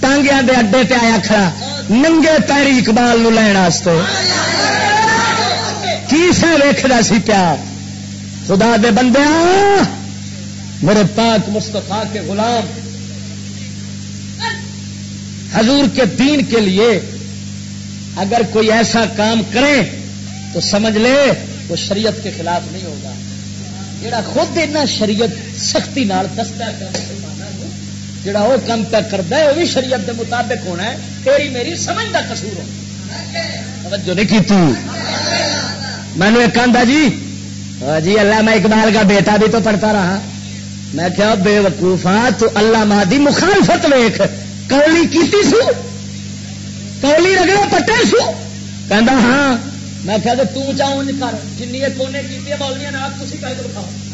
ٹانگیا دے اڈے تے آیا کھڑا، ننگے پیری اقبال نو لین واسطے۔ کی سا ویکھدا سی پیار؟ خدا دے بندے میرے پاک مستفا کے غلام حضور کے دین کے لیے اگر کوئی ایسا کام کرے تو سمجھ لے وہ شریعت کے خلاف نہیں ہوگا۔ جڑا خود اتنا شریعت سختی نال دستا جڑا وہ کام پہ کرتا ہے وہ بھی شریعت کے مطابق ہونا ہے تیری میری سمجھ کا کسور ہو۔ جو نہیں کی میں نے ایک کہا جی جی اللہ میں اقبال کا بیٹا بھی تو پڑھتا رہا۔ میں کیا بے وقوفا تو اللہ مہادی مخالفت ویخ کولی کیتی سو؟ کولی رگڑا پٹے سو؟ کہ ہاں۔ میں کیا تو چاہوں جی کر جن کونے کی بولنیا نے آپ تھی کہہ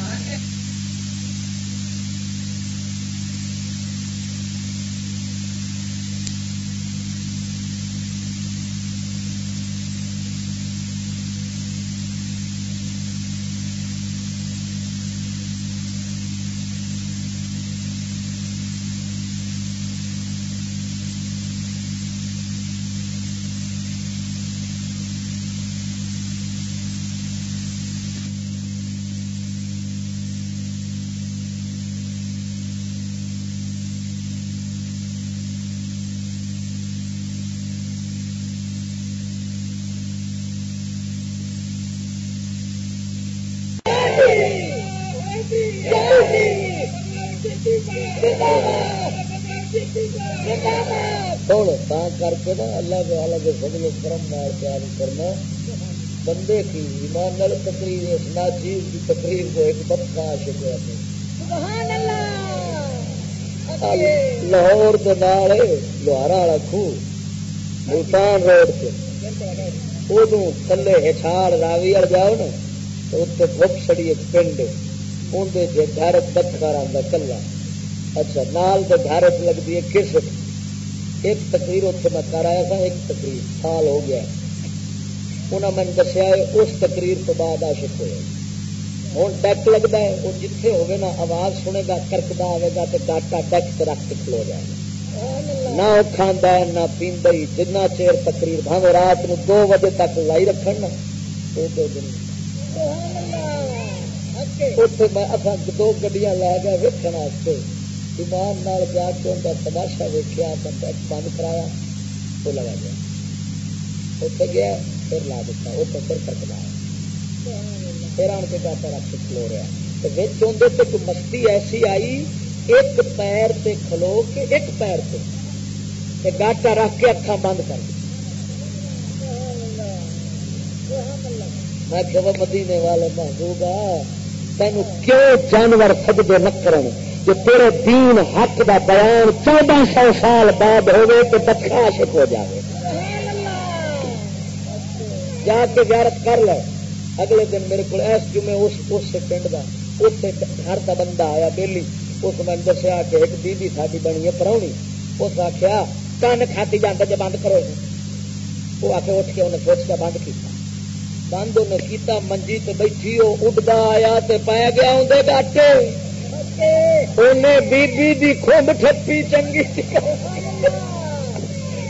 دکھاؤ کر کے نا اللہ حال کے فضل و کرم مار پیار کرنا بندے کی ایمان نال تقریر اس ناچیز کی تقریر کو ایک بد عاشق ہوا لاہور کے نال لوہارا والا خوہ ملتان روڈ سے ادو تھلے ہچاڑ راوی اڑ جاؤ نا تو اتنے بک چڑی ایک پنڈ۔ اندر گھر بتکار آتا کلا۔ اچھا نال دے گھر لگتی ہے کس ایک تقریر اتنے میں کر آیا تھا ایک تقریر سال ہو گیا۔ انہیں میں دسیا اس تقریر تو بعد عاشق ہوئے۔ ہوں ڈیک لگتا ہے وہ جتنے ہوگی نا آواز سنے گا کرکدا آئے گا تو ڈاٹا ڈیک سے رکھ کے کھلو جائے۔ گا نہ وہ کھانا نہ پیندا جنہ چیر تقریر بھاوے رات نو دو بجے تک لائی رکھن نا دو دو دن۔ اتنے دو گڈیاں لے گئے ویکن ایمان نال جا کے ان کا تماشا ویکیا بند کرایا تو لگا گیا۔ اتنے گیا، پھر لا دیتا اتنے پھر کر لایا پھر آن کے گاٹا رکھ کھلو رہا۔ تو تک مستی ایسی آئی، ایک پیر سے کھلو کے ایک پیر سے گاٹا رکھ کے اکھا بند کر دی میں کہ مدینے والے محبوب تین کیوں جانور سجدے نہ کرنے کہ تیرے دین حق دا بیان چودہ سو سال بعد ہوئے تو بچہ عاشق ہو جائے۔ جا کے زیارت کر لے۔ اگلے دن میرے کو ایس جمعے اس اس پنڈ کا اس گھر کا بندہ آیا بیلی۔ اس میں دسیا کہ ایک دیدی ساری بنی ہے پراؤنی اس آخیا کن کھاتی جانا جی بند کرو وہ آ کے اٹھ کے انہیں سوچ کے بند کیا بند انہیں کیتا، منجی تے بیٹھی، وہ اڈتا آیا تے پایا گیا اندر ڈاٹے انہیں بی بی دی کھمب ٹھپی چنگی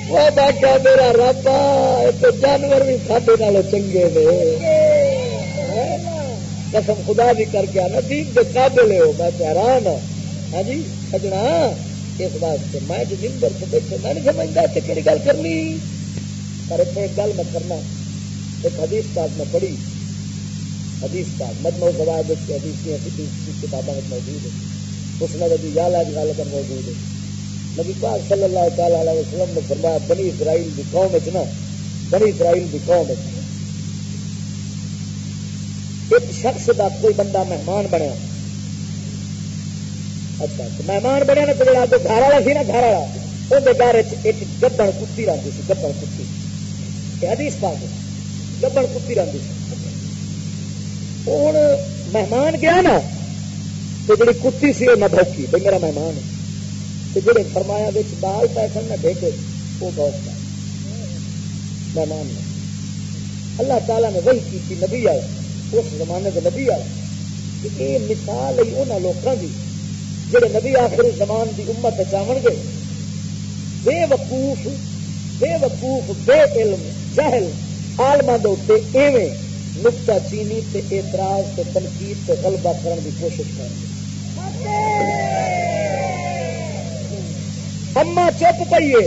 وہ میرا رابا تو جانور بھی ساڈے نال چنگے نے۔ قسم خدا بھی کر کے آنا، دین کے قابل ہو، میں حیران ہاں۔, ہاں۔ جی سجنا، اس واسطے میں جو نمبر سے بیٹھے، میں نہیں سمجھتا کہ کہڑی گل کرنی۔ پر اتنے ایک گل میں کرنا، ایک حدیث پاک میں پڑھی۔ حدیث پاک مجموع فوائد حدیث کی کتابوں میں موجود ہے اس میں نبی یا لاج گل موجود ہے نبی پاک صلی اللہ تعالی علیہ وسلم نے فرمایا، بنی اسرائیل کی قوم نا بنی اسرائیل کی قوم ایک شخص کا کوئی بندہ مہمان بنیا۔ اچھا مہمان بنیا نا تو جڑا گھر والا سی نا، گھر والا۔ اندر گھر ایک گبڑ کتی رہتی سی، گبڑ کتی۔ حدیث پاک گبڑ کتی رہتی سی۔ ہوں مہمان گیا نا تو جی کتی سی نہ بھوکی بھائی میرا مہمان ہے تو جڑے فرمایا بچ بال پیسے نہ بھیجے وہ بہت مہمان نے اللہ تعالیٰ نے وہی کی نبی آیا اس زمانے کے نبی آیا کہ یہ مثال ہے ان لوگوں کی جہے نبی آخر زمان کی امت چاون گے بے وقوف بے وقوف بے علم جہل آلما دے ایویں نکتا چینی تے اعتراض تے تنقید تے غلبہ کرنے کی کوشش کر اما چپ پیے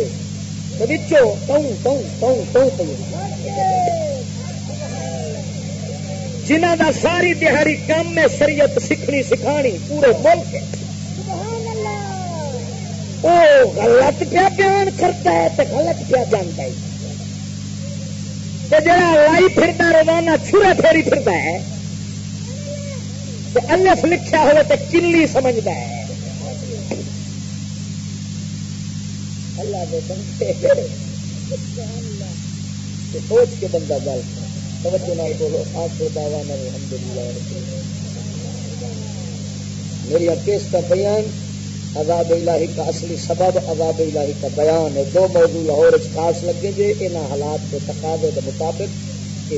جنہ دا ساری دہاڑی کام میں شریعت سیکھنی سکھانی پورے ملک وہ غلط پیا بیان کرتا ہے تو غلط پیا جانتا ہے۔ جڑا لائی پھرتا روزانہ چھرا پھیری پھرتا ہے تو الف لکھا ہوئے تو کلی سمجھتا ہے۔ اللہ دے بندے۔ سوچ کے بندہ گل توجہ نہ بولو آپ کو نہ میری کیس کا بیان عذاب الہی کا اصلی سبب عذاب الہی کا بیان ہے۔ دو موضوع لاہور خاص لگے جی ان حالات کے تقاضے کے مطابق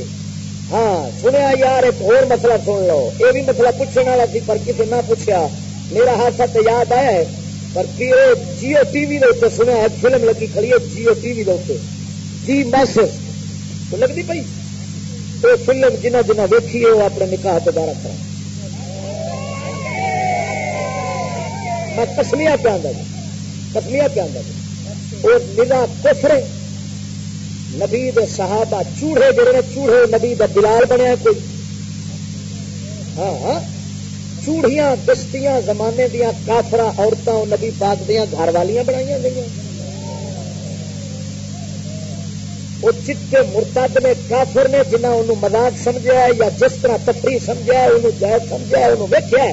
ہاں سنیا یار، ایک اور مسئلہ سن لو۔ یہ بھی مسئلہ پوچھنے والا سی، پر کسی نہ پوچھا میرا حادثہ تو یاد آیا ہے، پر جیو ٹی وی دے سنیا ایک فلم لگی کھڑی ہے جیو ٹی وی دے جی بس تو لگتی پی تو فلم جنہ جنہ ویکھی ہے، وہ اپنے نکاح دوبارہ کرا میں کسمیا پہ آدھا جی کسمیا پہ آدھا جی وہ نگا کفر نبی دے صحابہ چوڑے جڑے نے چوڑے نبی دا بلال بنیا کوئی۔ ہاں،, ہاں, چوڑیاں دستیاں زمانے دیا کافرا عورتوں نبی پاک دیا گھر والیاں بنائی گئی وہ چٹے مرتد نے کافر نے جنہیں انہوں مزاق سمجھا یا جس طرح تفریح سمجھا انہوں جائز سمجھا انہوں ویکیا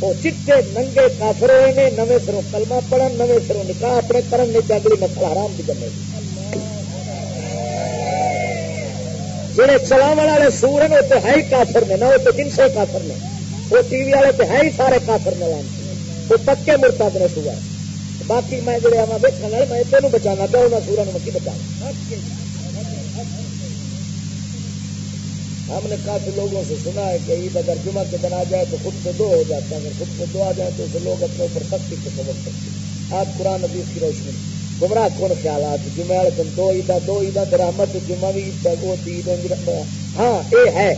وہ چٹے ننگے کافر ہوئے نے نویں سروں کلمہ پڑھن نویں سروں نکاح اپنے کرن، نہیں اگلی نسل حرام کی جمے جہے چلاو والے سور ہیں، وہ تو ہے ہی کافر نے، نہ وہ تو جنسے کافر نے۔ وہ ٹی وی والے تو ہے ہی سارے کافر نے لانتے وہ پکے مرتد نے سور۔ باقی میں جڑے آنا ویکن میں تینوں بچانا چاہوں گا سورا میں کی بچانا ہم نے کافی لوگوں سے سنا ہے کہ عید اگر جمعہ کے دن آ جائے تو خود سے دو ہو جاتا ہے۔ اگر خود سے دو آ جائے تو اسے لوگ اپنے اوپر سختی سے سمجھ سکتے آج قرآن حدیث کی روشنی۔ گمراہ کون خیالات جمعے والے دن دو عیدا دو عیدا درامت جمعہ بھی عید ہاں یہ ہے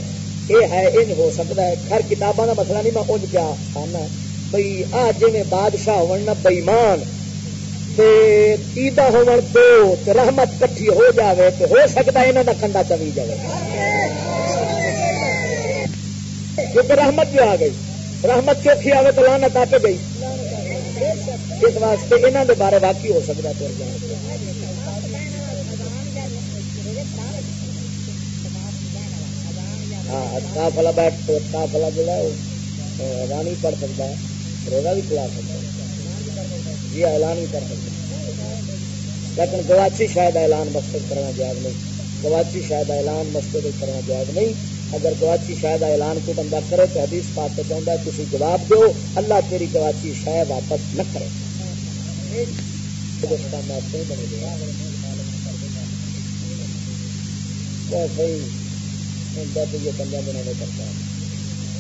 یہ ہے یہ ہو سکتا ہے۔ خیر کتابوں کا مسئلہ نہیں، میں انج کیا آنا بھائی آ جی بادشاہ ہونا بئیمان عیدا ہو دو رحمت کٹھی ہو جاوے تو ہو سکتا ہے یہاں کا کنڈا چوی جائے کیونکہ رحمت بھی آ گئی۔ رحمت چوکھی آئے تو لانت آ کے گئی۔ اس واسطے یہاں کے بارے واقعی ہو سکتا ہے۔ ہاں فلا بیٹھ تو فلا جا اعلان بھی پڑھ سکتا ہے، روزہ بھی کھلا سکتا ہے۔ جی اعلان بھی کر سکتا ہے۔ لیکن گواچی شاید اعلان مستد کرنا جائز نہیں۔ گواچی شاید اعلان مستد کرنا جائز نہیں۔ اگر گواچی شاید اعلان کو بندہ کرے تو حدیث پاک سے چاہتا ہے، کسی جواب دو اللہ تیری گواچی شاید واپس نہ کرے۔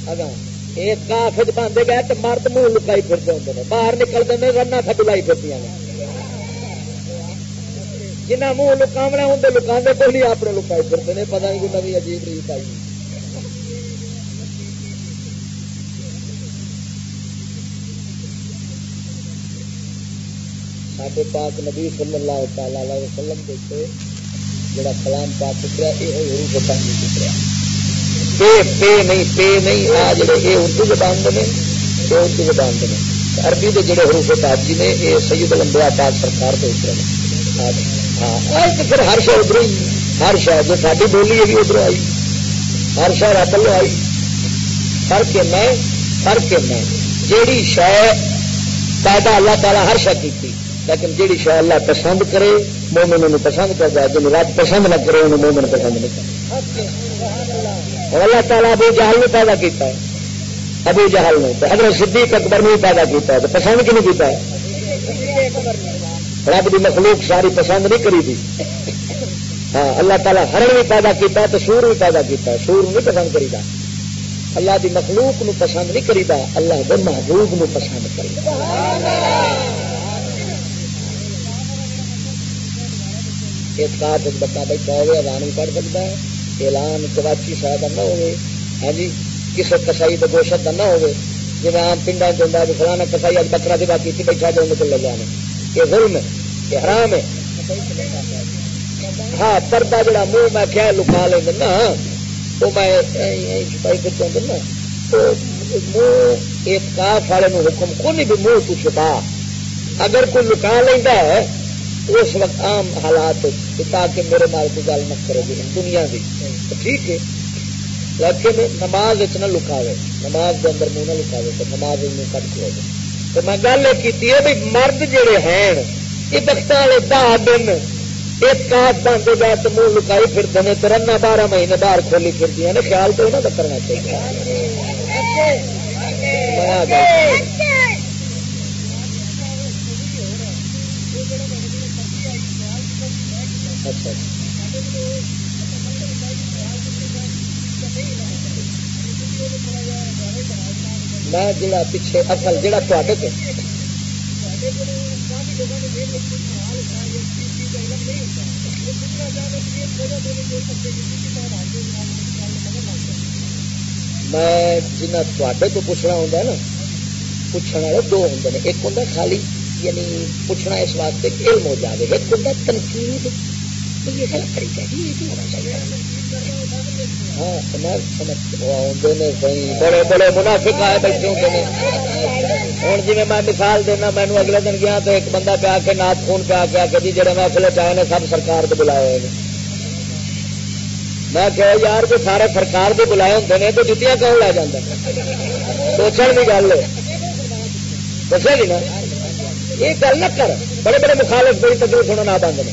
اگا ایک کاف باندھے گئے تو مرد منہ لکائی پھرتے ہوں باہر نکلتے ہیں رنا تھا بلائی پھرتی جنہ منہ لکاونا ہوں لکا کو نہیں اپنے لکائی پھرتے ہیں پتا نہیں کوئی نوی عجیب ریت آئی۔ سڈے پاک نبی صلی اللہ تعالی علیہ وسلم دیکھے جڑا کلام پاک اتریا یہ حروف پہنچ اتریا۔ پے پے نہیں پے نہیں، آ جڑے یہ اردو زبان دے یہ اردو زبان دے عربی کے جڑے حروف تاجی جی نے یہ سید لمبیا پاک سرکار کے اترے ہاں پھر ہر شہر ادھر ہی، ہر شہر جو ساری بولی ہے بھی ادھر آئی۔ ہر شہر ادھر آئی۔ فرق میں فرق میں، جیڑی شہ پیدا اللہ تعالیٰ ہر شہ کی لیکن جیڑی شاء اللہ پسند کرے، مومن انہوں پسند کر جائے جن رب پسند نہ کرے، انہوں مومن پسند نہیں کرے۔ اور اللہ تعالیٰ ابو جہل نے پیدا کیتا ہے۔ ابو جہل نے اگر صدیق اکبر نے پیدا کیتا ہے، تو پسند کی نہیں کیتا ہے؟ رب کی مخلوق ساری پسند نہیں کری تھی ہاں اللہ تعالیٰ ہرن بھی پیدا کیتا ہے، تو سور بھی پیدا کیتا ہے۔ سور نہیں پسند کری دا۔ اللہ کی مخلوق نو پسند نہیں کریدا اللہ کے محبوب نو پسند کری ایک ساتھ بچہ بیٹھا ہوئے؟ اعلان بھی پڑھ سکتا ہے۔ اعلان گواچی شاید نہ ہوئے۔ ہاں جی کسی کسائی کے گوشت کا نہ ہوئے۔ جی آم پنڈا چاہتا ہے فلانا کسائی اج بکرا کی بات کی بیٹھا جو نکل جانے یہ ظلم ہے، یہ حرام ہے۔ ہاں پردہ جڑا منہ میں کیا لکا لیں نا۔ وہ میں چھپائی کر چاہتا نا، تو منہ ایک کاف والے حکم کو نہیں بھی منہ تو چھپا۔ اگر کوئی لکا لینا ہے اس وقت عام حالات تاکہ میرے مال کی گل نہ کرے گی دنیا کی ٹھیک ہے۔ لیکن نماز نہ لکاوے۔ نماز کے اندر منہ نہ لکاوے تو نماز کٹ کے تو میں گل یہ کی بھی مرد جڑے ہیں یہ دخت والے دہ دن ایک کاف باندھے گئے تو منہ لکائی پھرتے ہیں تو رنا بارہ مہینے باہر کھولی ہیں۔ خیال تو انہوں کا کرنا چاہیے۔ اچھا میں جڑا پیچھے اصل جڑا تے میں جنا تے تو پوچھنا ہوں نا پوچھنے والے دو ہوں ایک ہوں خالی یعنی پوچھنا اس واسطے علم ہو جائے ایک ہوں تنقید یہ غلط طریقہ ہے یہ ہونا چاہیے بڑے بڑے منافق آئے بیٹھے ہوتے ہیں ہوں جی میں مثال دینا مینو اگلے دن گیا تو ایک بندہ پیا کے نات خون پیا کے کہ جی جڑے محفل چائے نے سب سرکار کے بلائے ہوئے میں کہ یار جو سارے سرکار کے بلائے ہوتے ہیں تو جتیاں کون لے جانا سوچنے کی گل ہے دسے گی نا یہ گل نہ کر بڑے بڑے مخالف بڑی تکلیف ہونا نہ بند نے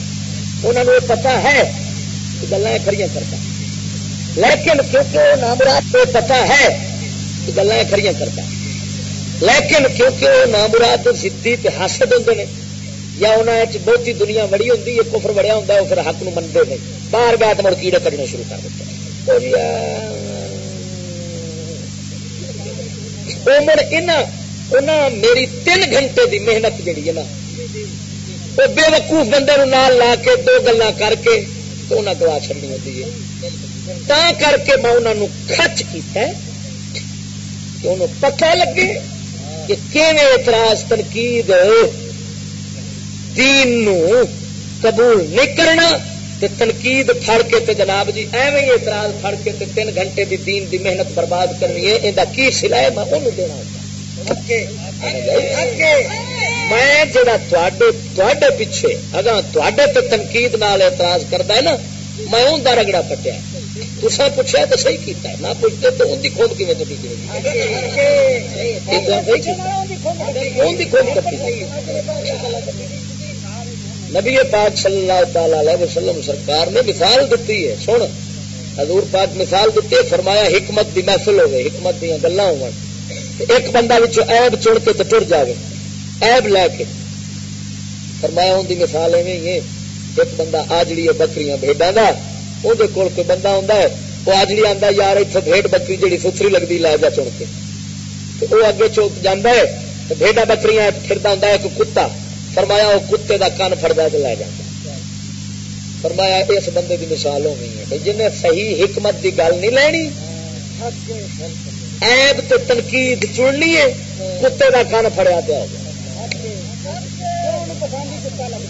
انہوں نے پتا ہے کہ گلیں کھڑی کرتا۔ لیکن کیونکہ وہ نامراد کو پتا ہے کہ گلیں کھڑی کرتا۔ لیکن کیونکہ وہ نامراد سی حاصل ہوتے ہیں یا انہیں بہت ہی دنیا بڑی ہوتی ہے کفر بڑیا ہوتا ہے وہ پھر حق منتے ہیں باہر گیا تو مڑ کیڑے کٹنے شروع کر دیتے جی، میری تین گھنٹے دی محنت جہی ہے نا وہ بے وقوف بندے نال لا کے دو گلا کر کے تو انہیں دعا چڑنی ہوتی ہے۔ تا کر کے میں انہوں خرچ کیا کہ انہوں پتہ لگے کہ کیویں اعتراض تنقید دین نو قبول نہیں کرنا تے تنقید پھڑ کے تے جناب جی ایویں اعتراض پھڑ کے تے تین گھنٹے دی دین دی محنت برباد کرنی ہے یہ کی سلا ہے؟ میں انہوں دینا میں جڑا پیچھے اگر تے تنقید نال اعتراض کرتا ہے نا میں ان کا رگڑا پٹیا تصا پوچھا تو صحیح کیتا ہے نہ پوچھتے تو ان کی کھود کی کھود کٹی نبی پاک صلی اللہ تعالی علیہ وسلم سرکار نے مثال دیتی ہے سن حضور پاک مثال دیتی ہے فرمایا حکمت دی محفل ہوگی حکمت دیا گلا ہو ایک بندہ ایب چڑ کے تو ٹر جائے ایب لے کے فرمایا ان کی مثال ایویں ہی ایک بندہ آجڑی ہے بکریاں بھیڈا کا وہ کول کوئی بندہ آتا ہے وہ آجڑی آتا یار اتنے بھیڑ بکری جی ستری لگتی لے جا چڑ کے تو وہ اگے چوک جانا ہے تو بھیڈا بکریاں پھرتا ہوں ایک کتا فرمایا وہ کتے کا کن فردا تو لے جاتا فرمایا اس بندے کی مثال ہو گئی ہے جن صحیح حکمت کی گل نہیں لینی ایب تو تنقید چننی ہے، کتے کا کن فڑیا پیا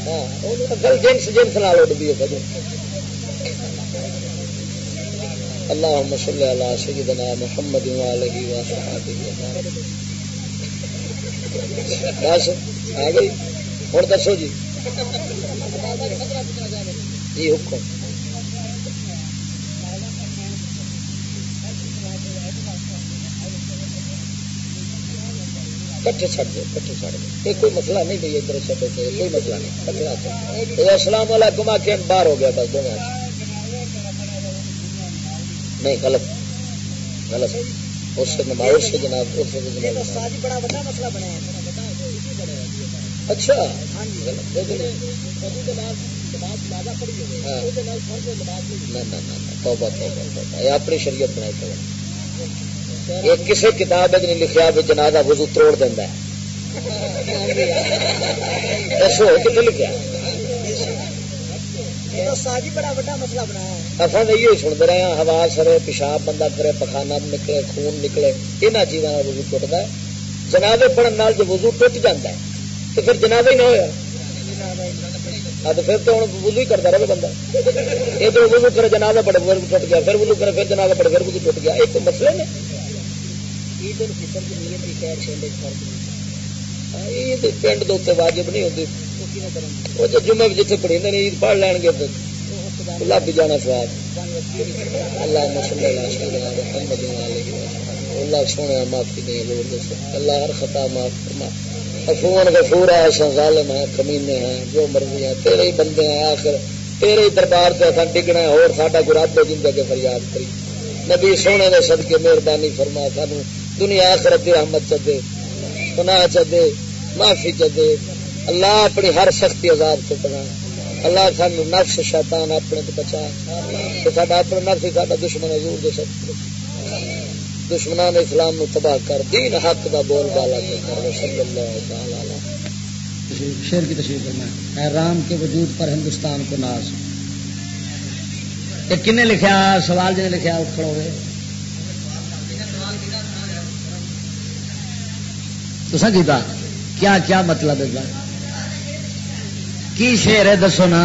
ہاں، گل جنس جنس نال اڈتی ہے اللہ صلی اللہ سیدنا محمد والہ وصحبہ بس، آ گئی۔ ہوں دسو جی۔ جی حکم۔ کٹھے چڑھ دو کٹھے چڑھ دو۔ یہ کوئی مسئلہ نہیں بھائی ادھر چلے کوئی مسئلہ نہیں السلام علیکم آ کے باہر ہو گیا بس دونوں نہیں غلط۔ غلط۔ اس سے نماز سے جناب اس سے جناب۔ بڑا بڑا مسئلہ بنا اچھا۔ اپنی شریعت بنائی یہ کسی کتاب نہیں لکھا بھی جنازہ وضو توڑ دینا دسو کتنے لکھا اصل یہ سنتے رہے ہیں ہوا سرے پیشاب بندہ کرے پخانا نکلے خون نکلے یہاں چیزوں کا وضو ٹوٹتا ہے۔ جنازے پڑھنے جو وضو ٹوٹ جاتا ہے تو پھر جنازہ ہی نہ ہوا تو پھر تو ہوں وزو ہی کرتا رہے بندہ۔ وزو کرے جنازہ پڑے پھر ٹوٹ گیا پھر وزو کرے پھر جنازہ پڑے پھر وزو ٹوٹ گیا۔ ایک مسئلے نے پنڈ دے واجب نہیں ہوتی وہ جو جمعے جیتے پڑھی نہیں عید پڑھ لین گے لب جانا سواد اللہ اللہ سونے معافی نہیں اللہ ہر خطا معاف فرما افون غفور ہے ایسا ظالم ہے کمینے ہیں جو مرضی ہیں تیرے ہی بندے ہیں آخر تیرے ہی دربار سے اصل ڈگنا ہے اور ساڈا گراب جن کے فریاد کری نبی سونے نے سد کے مہربانی فرما سان دنیا آخرت دی رحمت چدے، گناہ چدے، معافی چدے۔ اللہ اپنی ہر سختی عذاب تو بنا اللہ سان نفس شیطان اپنے تو بچا۔ تو ساڈا اپنا نفس ہی ساڈا دشمن حضور دے سکتے دشمنان اسلام نو تباہ کر، دین حق دا بول بالا کر۔ صلی اللہ تعالی شیر کی تشریح کرنا ہے رام کے وجود پر ہندوستان کو ناز۔ کن نے لکھا سوال جن لکھا اٹھ کھڑو گے تو سا کیا کیا مطلب ہے کی شیر ہے دسو نا۔